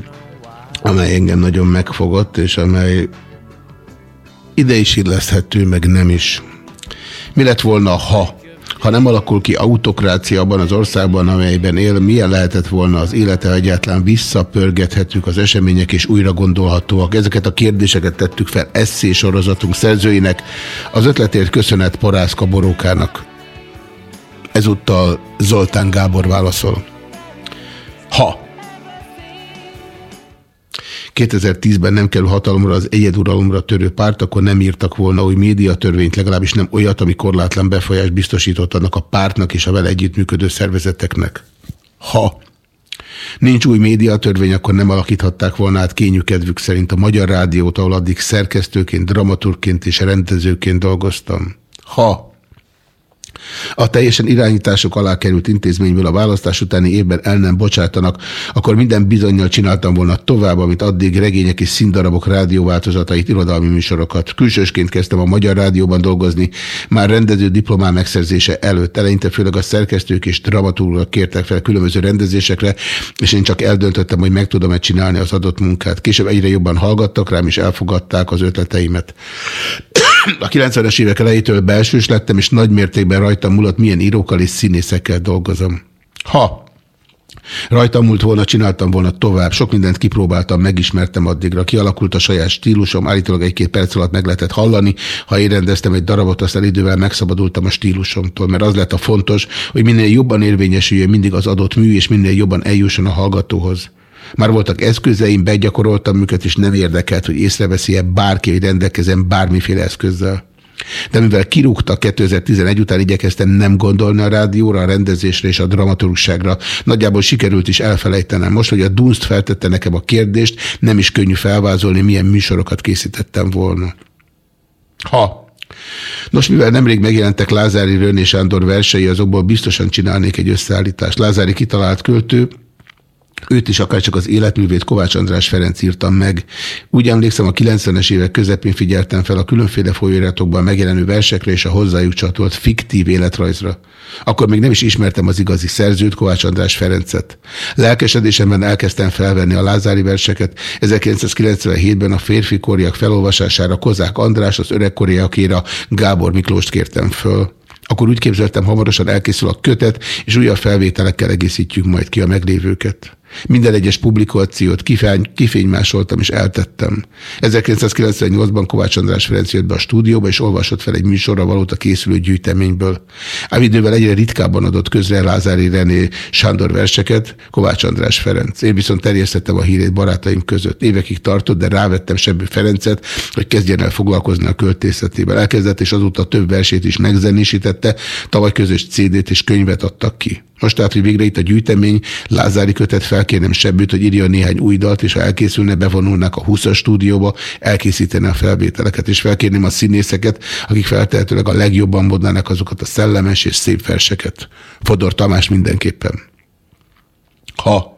amely engem nagyon megfogott, és amely ide is illeszthető, meg nem is. Mi lett volna, ha? Ha nem alakul ki autokrácia abban az országban, amelyben él, milyen lehetett volna az élete, egyáltalán visszapörgethetők az események, és újra gondolhatóak. Ezeket a kérdéseket tettük fel eszé sorozatunk szerzőinek. Az ötletért köszönet Porászka Borókának. Ezúttal Zoltán Gábor válaszol. Ha 2010-ben nem kerül hatalomra az egyeduralomra törő párt, akkor nem írtak volna új médiatörvényt, legalábbis nem olyat, ami korlátlan befolyást biztosított annak a pártnak és a vele együttműködő szervezeteknek. Ha nincs új médiatörvény, akkor nem alakíthatták volna át kényükedvük szerint a Magyar Rádiót, ahol addig szerkesztőként, dramaturként és rendezőként dolgoztam. Ha a teljesen irányítások alá került intézményből a választás utáni évben el nem bocsátanak, akkor minden bizonyal csináltam volna tovább, amit addig regények és színdarabok rádióváltozatait, irodalmi műsorokat. Külsősként kezdtem a Magyar Rádióban dolgozni, már rendező diplomám megszerzése előtt. Eleinte főleg a szerkesztők és dramaturgok kértek fel különböző rendezésekre, és én csak eldöntöttem, hogy meg tudom-e csinálni az adott munkát. Később egyre jobban hallgattak rám, és elfogadták az ötleteimet. A 90-es évek elejétől belsős lettem, és nagy mértékben rajtam múlott, milyen írókkal és színészekkel dolgozom. Ha Rajtam múlt volna, csináltam volna tovább. Sok mindent kipróbáltam, megismertem addigra. Kialakult a saját stílusom, állítólag egy-két perc alatt meg lehetett hallani. Ha én rendeztem egy darabot, aztán idővel megszabadultam a stílusomtól, mert az lett a fontos, hogy minél jobban érvényesüljön mindig az adott mű, és minél jobban eljusson a hallgatóhoz. Már voltak eszközeim, begyakoroltam őket, és nem érdekelt, hogy észreveszi-e bárki, hogy rendelkezem bármiféle eszközzel. De mivel kirúgtak 2011 után, igyekeztem nem gondolni a rádióra, a rendezésre és a dramaturgságra. Nagyjából sikerült is elfelejtenem. Most, hogy a Dunst feltette nekem a kérdést, nem is könnyű felvázolni, milyen műsorokat készítettem volna. Ha Nos, mivel nemrég megjelentek Lázári Rön és Sándor versei, azokból biztosan csinálnék egy összeállítást. Lázári kitalált költő, Őt is akár csak az életművét Kovács András Ferenc írtam meg. Úgy emlékszem, a 90-es évek közepén figyeltem fel a különféle folyóiratokban megjelenő versekre és a hozzájuk csatolt fiktív életrajzra. Akkor még nem is ismertem az igazi szerzőt, Kovács András Ferencet. Lelkesedésemben elkezdtem felvenni a Lázári verseket. 1997-ben a férfi koriak felolvasására Kozák András, az öreg koriakéra Gábor Miklóst kértem föl. Akkor úgy képzeltem, hamarosan elkészül a kötet, és újabb felvételekkel egészítjük majd ki a meglévőket. Minden egyes publikációt kifány, kifénymásoltam és eltettem. 1998-ban Kovács András Ferenc jött be a stúdióba, és olvasott fel egy műsorra valót a készülő gyűjteményből. Ám idővel egyre ritkábban adott közre Lázári René Sándor verseket, Kovács András Ferenc. Én viszont terjesztettem a hírét barátaim között. Évekig tartott, de rávettem Sebbi Ferencet, hogy kezdjen el foglalkozni a költészetével. Elkezdett, és azóta több versét is megzenésítette, tavaly közös CD-t és könyvet adtak ki. Most tehát, hogy végre itt a gyűjtemény, Lázári kötet felkérnem Sebbőt, hogy írja néhány új dalt, és ha elkészülne, bevonulnak a 20-as stúdióba, elkészíteni a felvételeket, és felkérném a színészeket, akik feltehetőleg a legjobban modnának azokat a szellemes és szép verseket. Fodor Tamás mindenképpen. Ha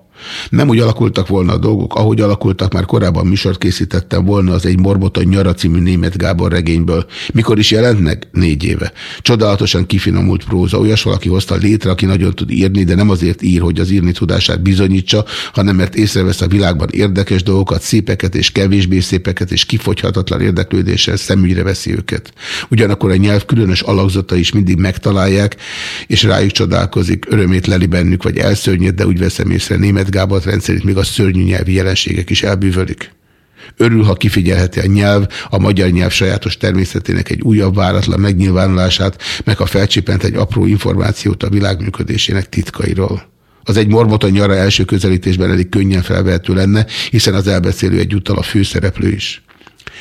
nem úgy alakultak volna a dolgok, ahogy alakultak, már korábban műsort készítettem volna az egy Morbota Nyara című német Gábor regényből. Mikor is jelent meg? Négy éve. Csodálatosan kifinomult próza, olyas valaki hozta létre, aki nagyon tud írni, de nem azért ír, hogy az írni tudását bizonyítsa, hanem mert észrevesz a világban érdekes dolgokat, szépeket és kevésbé szépeket, és kifogyhatatlan érdeklődéssel szemügyre veszi őket. Ugyanakkor a nyelv különös alakzata is mindig megtalálják, és rájuk csodálkozik, örömét leli bennük, vagy elszörnyed, de úgy veszem észre német Gábor rendszerét még a szörnyű nyelvi jelenségek is elbűvölik. Örül, ha kifigyelheti a nyelv, a magyar nyelv sajátos természetének egy újabb váratlan megnyilvánulását, meg ha felcsipent egy apró információt a világ működésének titkairól. Az egy a nyara első közelítésben elég könnyen felvehető lenne, hiszen az elbeszélő egyúttal a főszereplő is.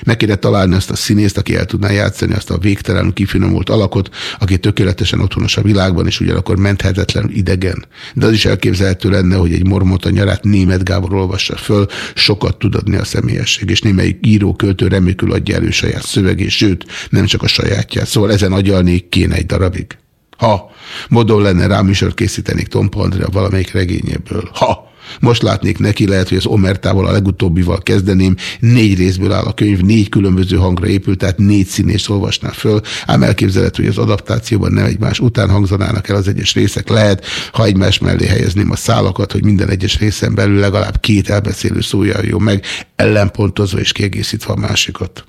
Meg kéne találni azt a színészt, aki el tudná játszani azt a végtelen, kifinomult alakot, aki tökéletesen otthonos a világban, és ugyanakkor menthetetlen idegen. De az is elképzelhető lenne, hogy egy mormota nyarát német Gábor olvassa föl, sokat tud adni a személyesség, és némelyik író, költő remélkül adja elő saját szövegét, sőt, nem csak a sajátját. Szóval ezen agyalnék kéne egy darabig. Ha modon lenne rá műsor készítenék Tom Pandrea valamelyik regényéből. Ha most látnék neki, lehet, hogy az Omertával a legutóbbival kezdeném. Négy részből áll a könyv, négy különböző hangra épült, tehát négy színész olvasná föl. Ám elképzelhető, hogy az adaptációban nem egymás után hangzanának el az egyes részek. Lehet, ha egymás mellé helyezném a szálakat, hogy minden egyes részen belül legalább két elbeszélő szója jó meg, ellenpontozva és kiegészítve a másikat.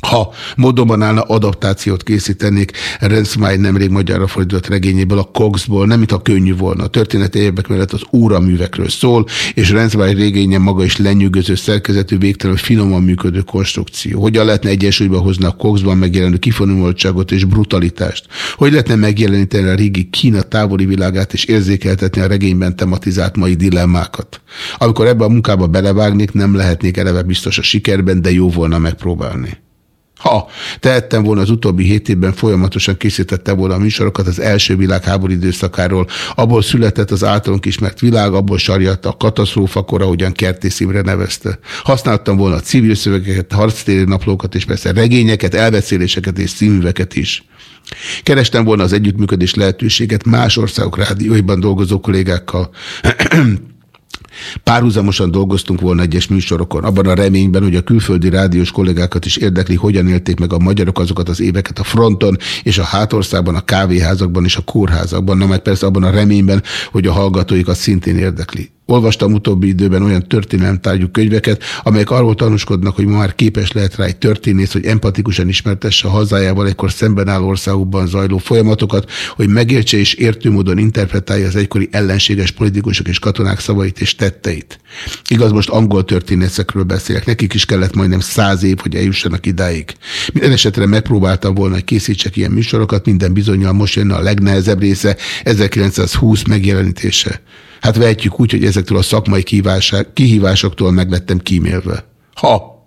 Ha módonban állna adaptációt készítenék Renzmáj nemrég magyarra fordított regényéből, a Coxból, nem mint a könnyű volna. A történet egyebek mellett az óraművekről szól, és Renzmáj regénye maga is lenyűgöző szerkezetű, végtelen finoman működő konstrukció. Hogyan lehetne egyensúlyba hozni a Coxban megjelenő kifonomoltságot és brutalitást? Hogy lehetne megjeleníteni a régi Kína távoli világát és érzékeltetni a regényben tematizált mai dilemmákat? Amikor ebbe a munkába belevágnék, nem lehetnék eleve biztos a sikerben, de jó volna megpróbálni. Ha tehettem volna az utóbbi hét évben folyamatosan készítette volna a műsorokat az első világháború időszakáról, abból született az általunk ismert világ, abból sarjatta a katasztrófakor, ahogyan Kertész Imre nevezte. Használtam volna a civil szövegeket, harctéri naplókat és persze regényeket, elbeszéléseket és színműveket is. Kerestem volna az együttműködés lehetőséget más országok rádióiban dolgozó kollégákkal. Párhuzamosan dolgoztunk volna egyes műsorokon, abban a reményben, hogy a külföldi rádiós kollégákat is érdekli, hogyan élték meg a magyarok azokat az éveket a fronton és a hátországban, a kávéházakban és a kórházakban, na meg persze abban a reményben, hogy a hallgatóikat szintén érdekli. Olvastam utóbbi időben olyan történelemtárgyú könyveket, amelyek arról tanúskodnak, hogy ma már képes lehet rá egy történész, hogy empatikusan ismertesse a hazájával egykor szemben álló országokban zajló folyamatokat, hogy megértse és értő módon interpretálja az egykori ellenséges politikusok és katonák szavait és tetteit. Igaz, most angol történészekről beszélek, nekik is kellett majdnem száz év, hogy eljussanak idáig. Minden esetre megpróbáltam volna, hogy készítsek ilyen műsorokat, minden bizonyal most jönne a legnehezebb része, 1920 megjelenítése. Hát vehetjük úgy, hogy ezektől a szakmai kihívásoktól meglettem kímélve. Ha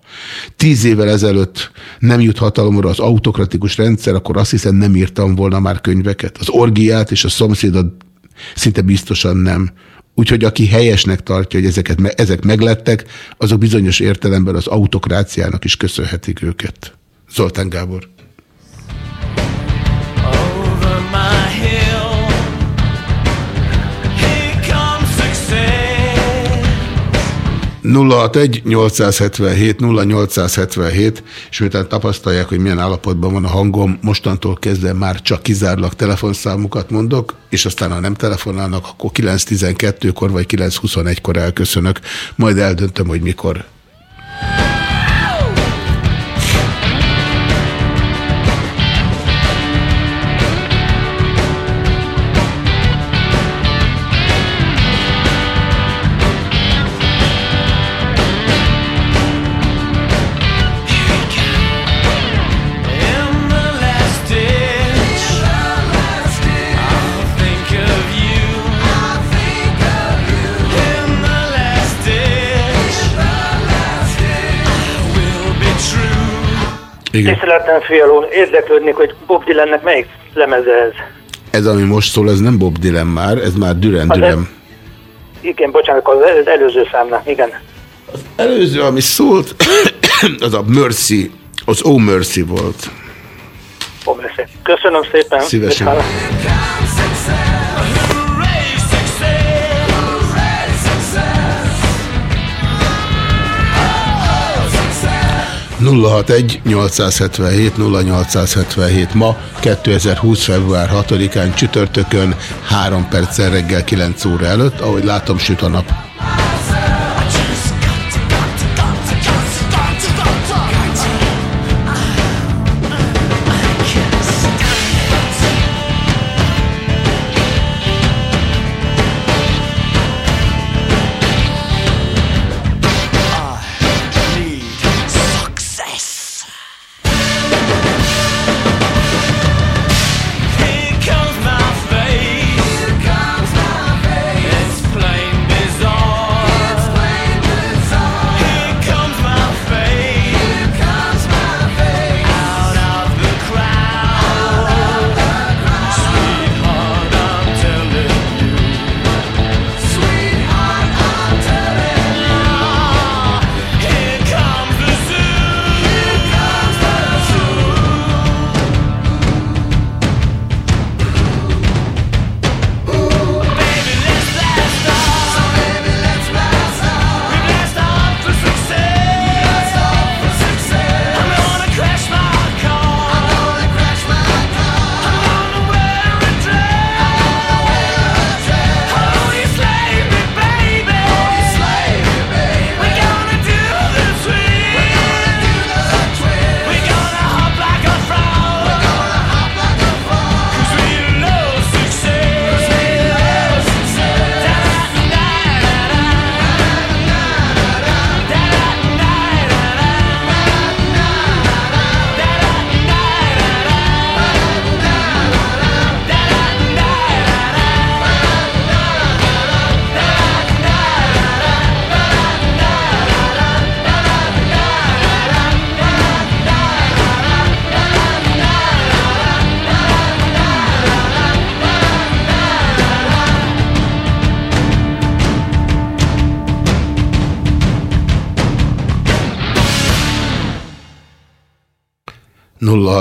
tíz évvel ezelőtt nem jut hatalomra az autokratikus rendszer, akkor azt hiszem nem írtam volna már könyveket. Az orgiát és a szomszédot szinte biztosan nem. Úgyhogy aki helyesnek tartja, hogy ezeket, ezek meglettek, azok bizonyos értelemben az autokráciának is köszönhetik őket. Zoltán Gábor. 061 877 0877, és miután tapasztalják, hogy milyen állapotban van a hangom, mostantól kezdve már csak kizárólag telefonszámukat mondok, és aztán ha nem telefonálnak, akkor 9.12-kor vagy 9.21-kor elköszönök, majd eldöntöm, hogy mikor. '" Tiszteletem fialó, érdeklődnék, hogy Bob Dylannek melyik lemeze ez? Ez, ami most szól, ez nem Bob Dylan már, ez már Düren Düren. Igen, bocsánat, az előző számnak, igen. Az előző, ami szólt, az a Mercy, az Oh Mercy volt. Oh Mercy. Köszönöm szépen. Szívesen. 061 877 0877 ma 2020. február 6-án csütörtökön 3 perccel reggel 9 óra előtt, ahogy látom süt a nap.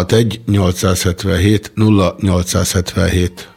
061 877 0877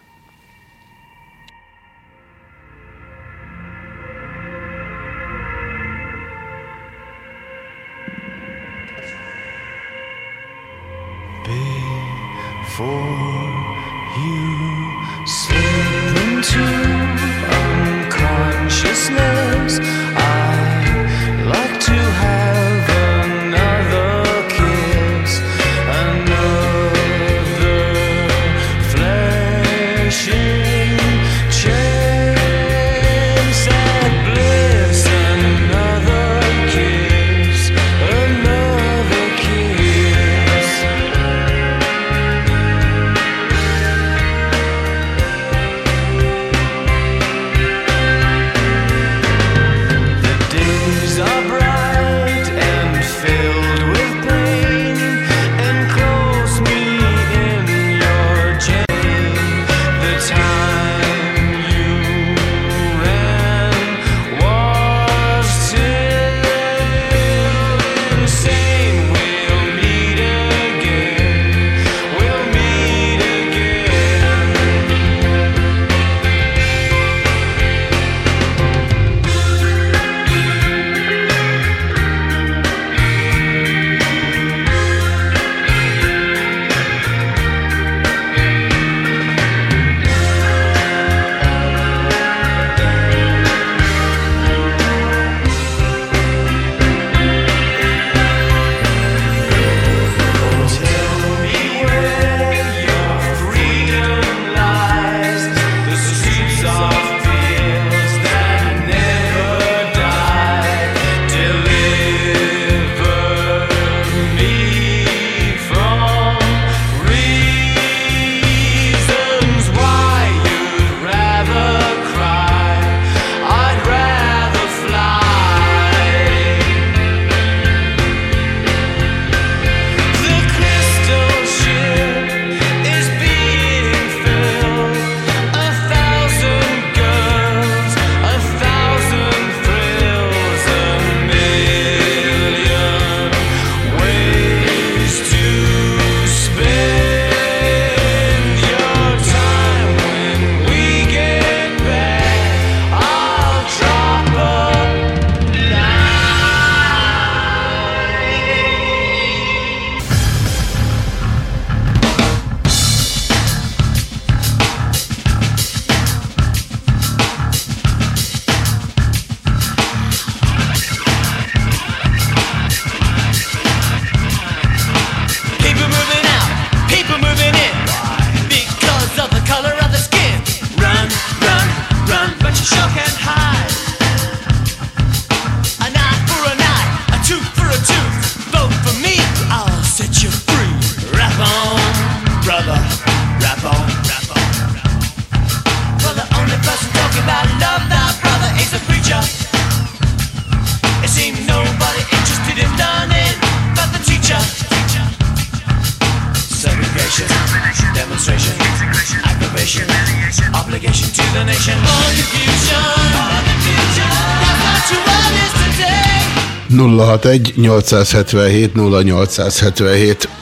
061 877 0877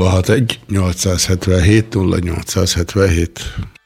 061 877 0877.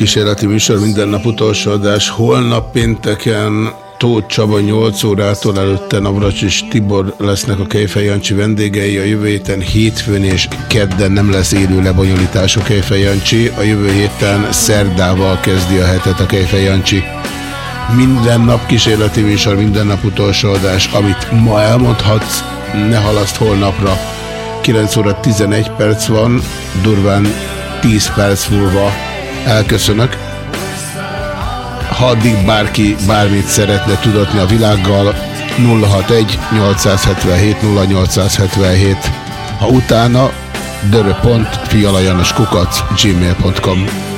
kísérleti műsor, minden nap utolsó adás. Holnap pénteken Tóth Csaba 8 órától előtte Navracsis Tibor lesznek a Kejfej Jancsi vendégei. A jövő héten hétfőn és kedden nem lesz élő lebonyolítású Kejfej Jancsi. A jövő héten szerdával kezdi a hetet a Kejfej Jancsi. Minden nap kísérleti műsor, minden nap utolsó adás. Amit ma elmondhatsz, ne halaszt holnapra. 9 óra 11 perc van, durván 10 perc múlva elköszönök. Ha addig bárki bármit szeretne tudatni a világgal, 061 877 0877. Ha utána, dörö.fialajanoskukac gmail.com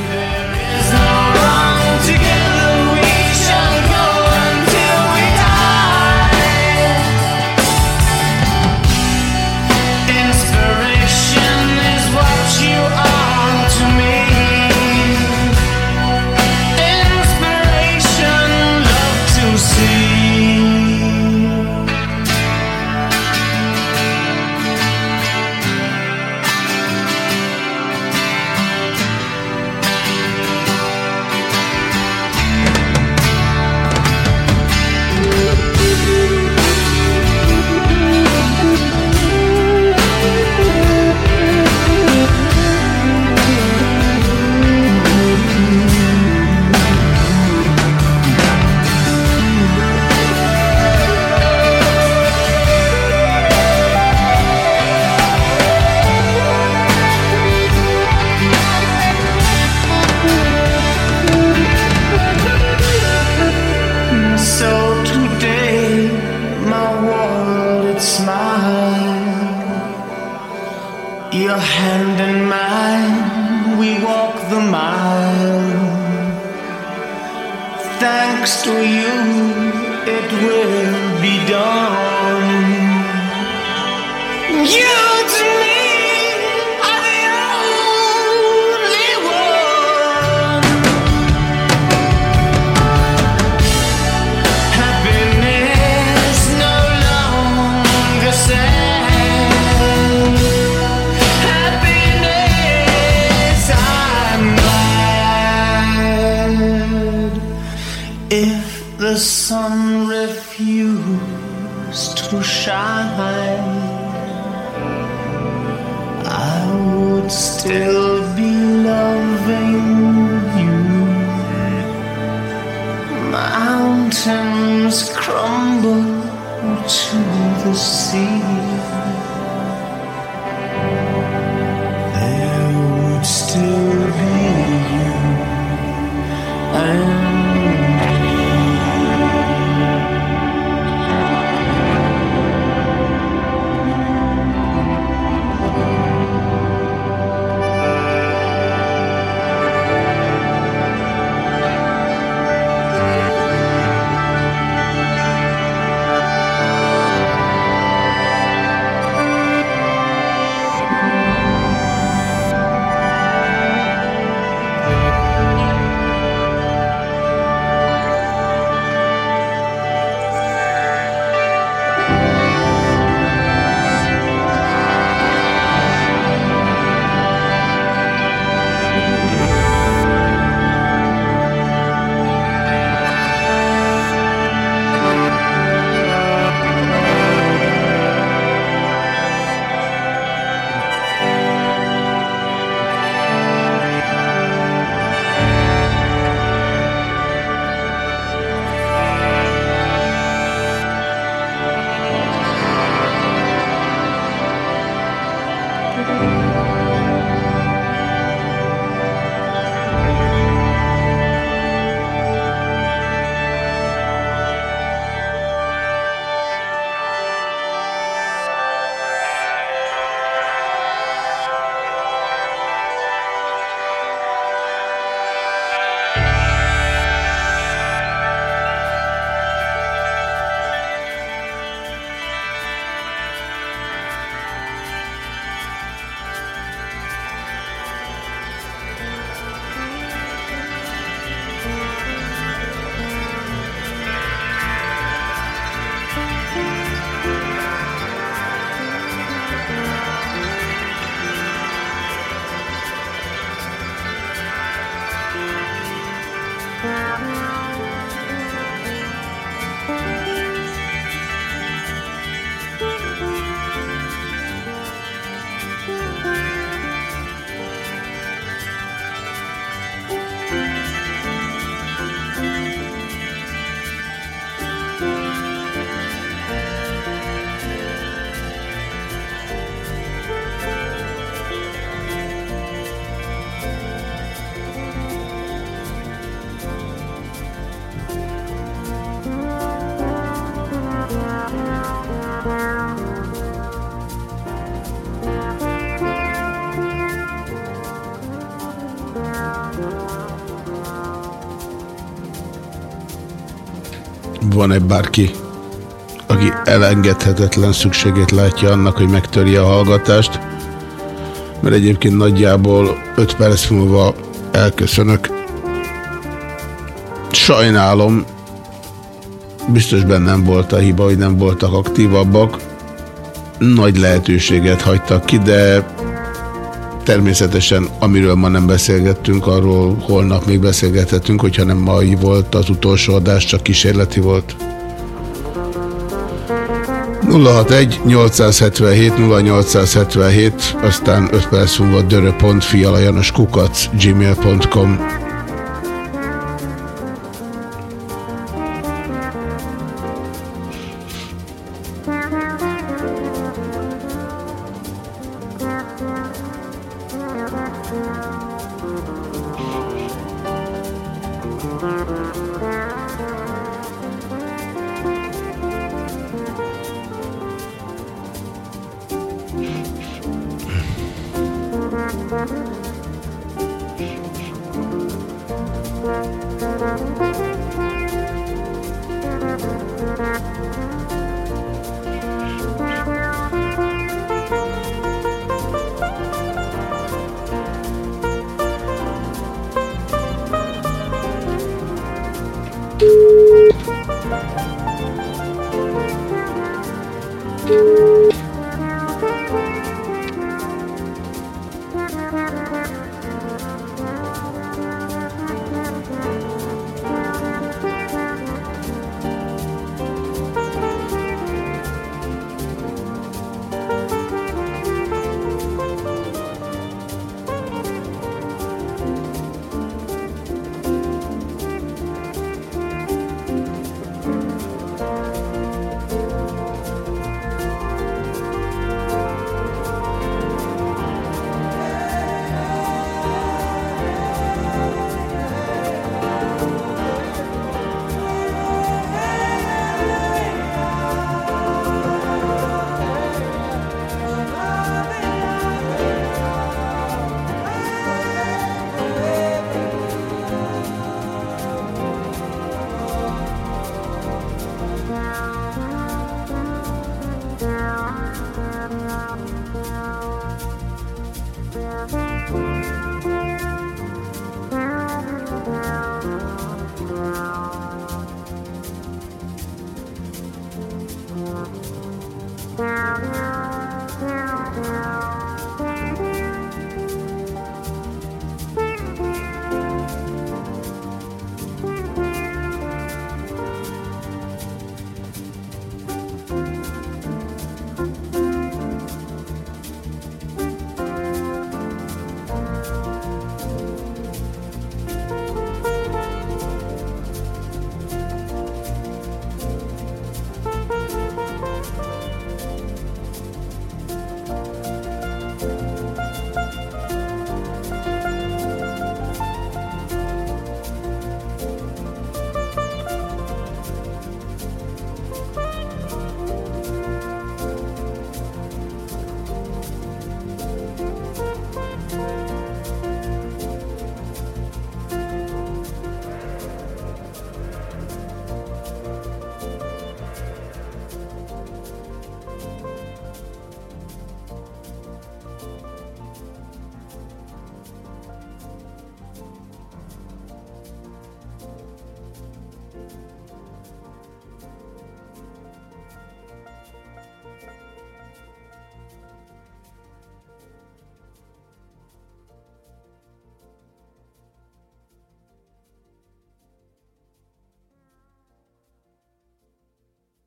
Van-e bárki, aki elengedhetetlen szükségét látja annak, hogy megtörje a hallgatást? Mert egyébként nagyjából 5 perc múlva elköszönök. Sajnálom, biztos bennem volt a hiba, hogy nem voltak aktívabbak. Nagy lehetőséget hagytak ki, de természetesen, amiről ma nem beszélgettünk, arról holnap még beszélgethetünk, hogyha nem mai volt az utolsó adás, csak kísérleti volt. 061 877 0877, aztán 5 perc múlva dörö.fi alajanos kukac gmail.com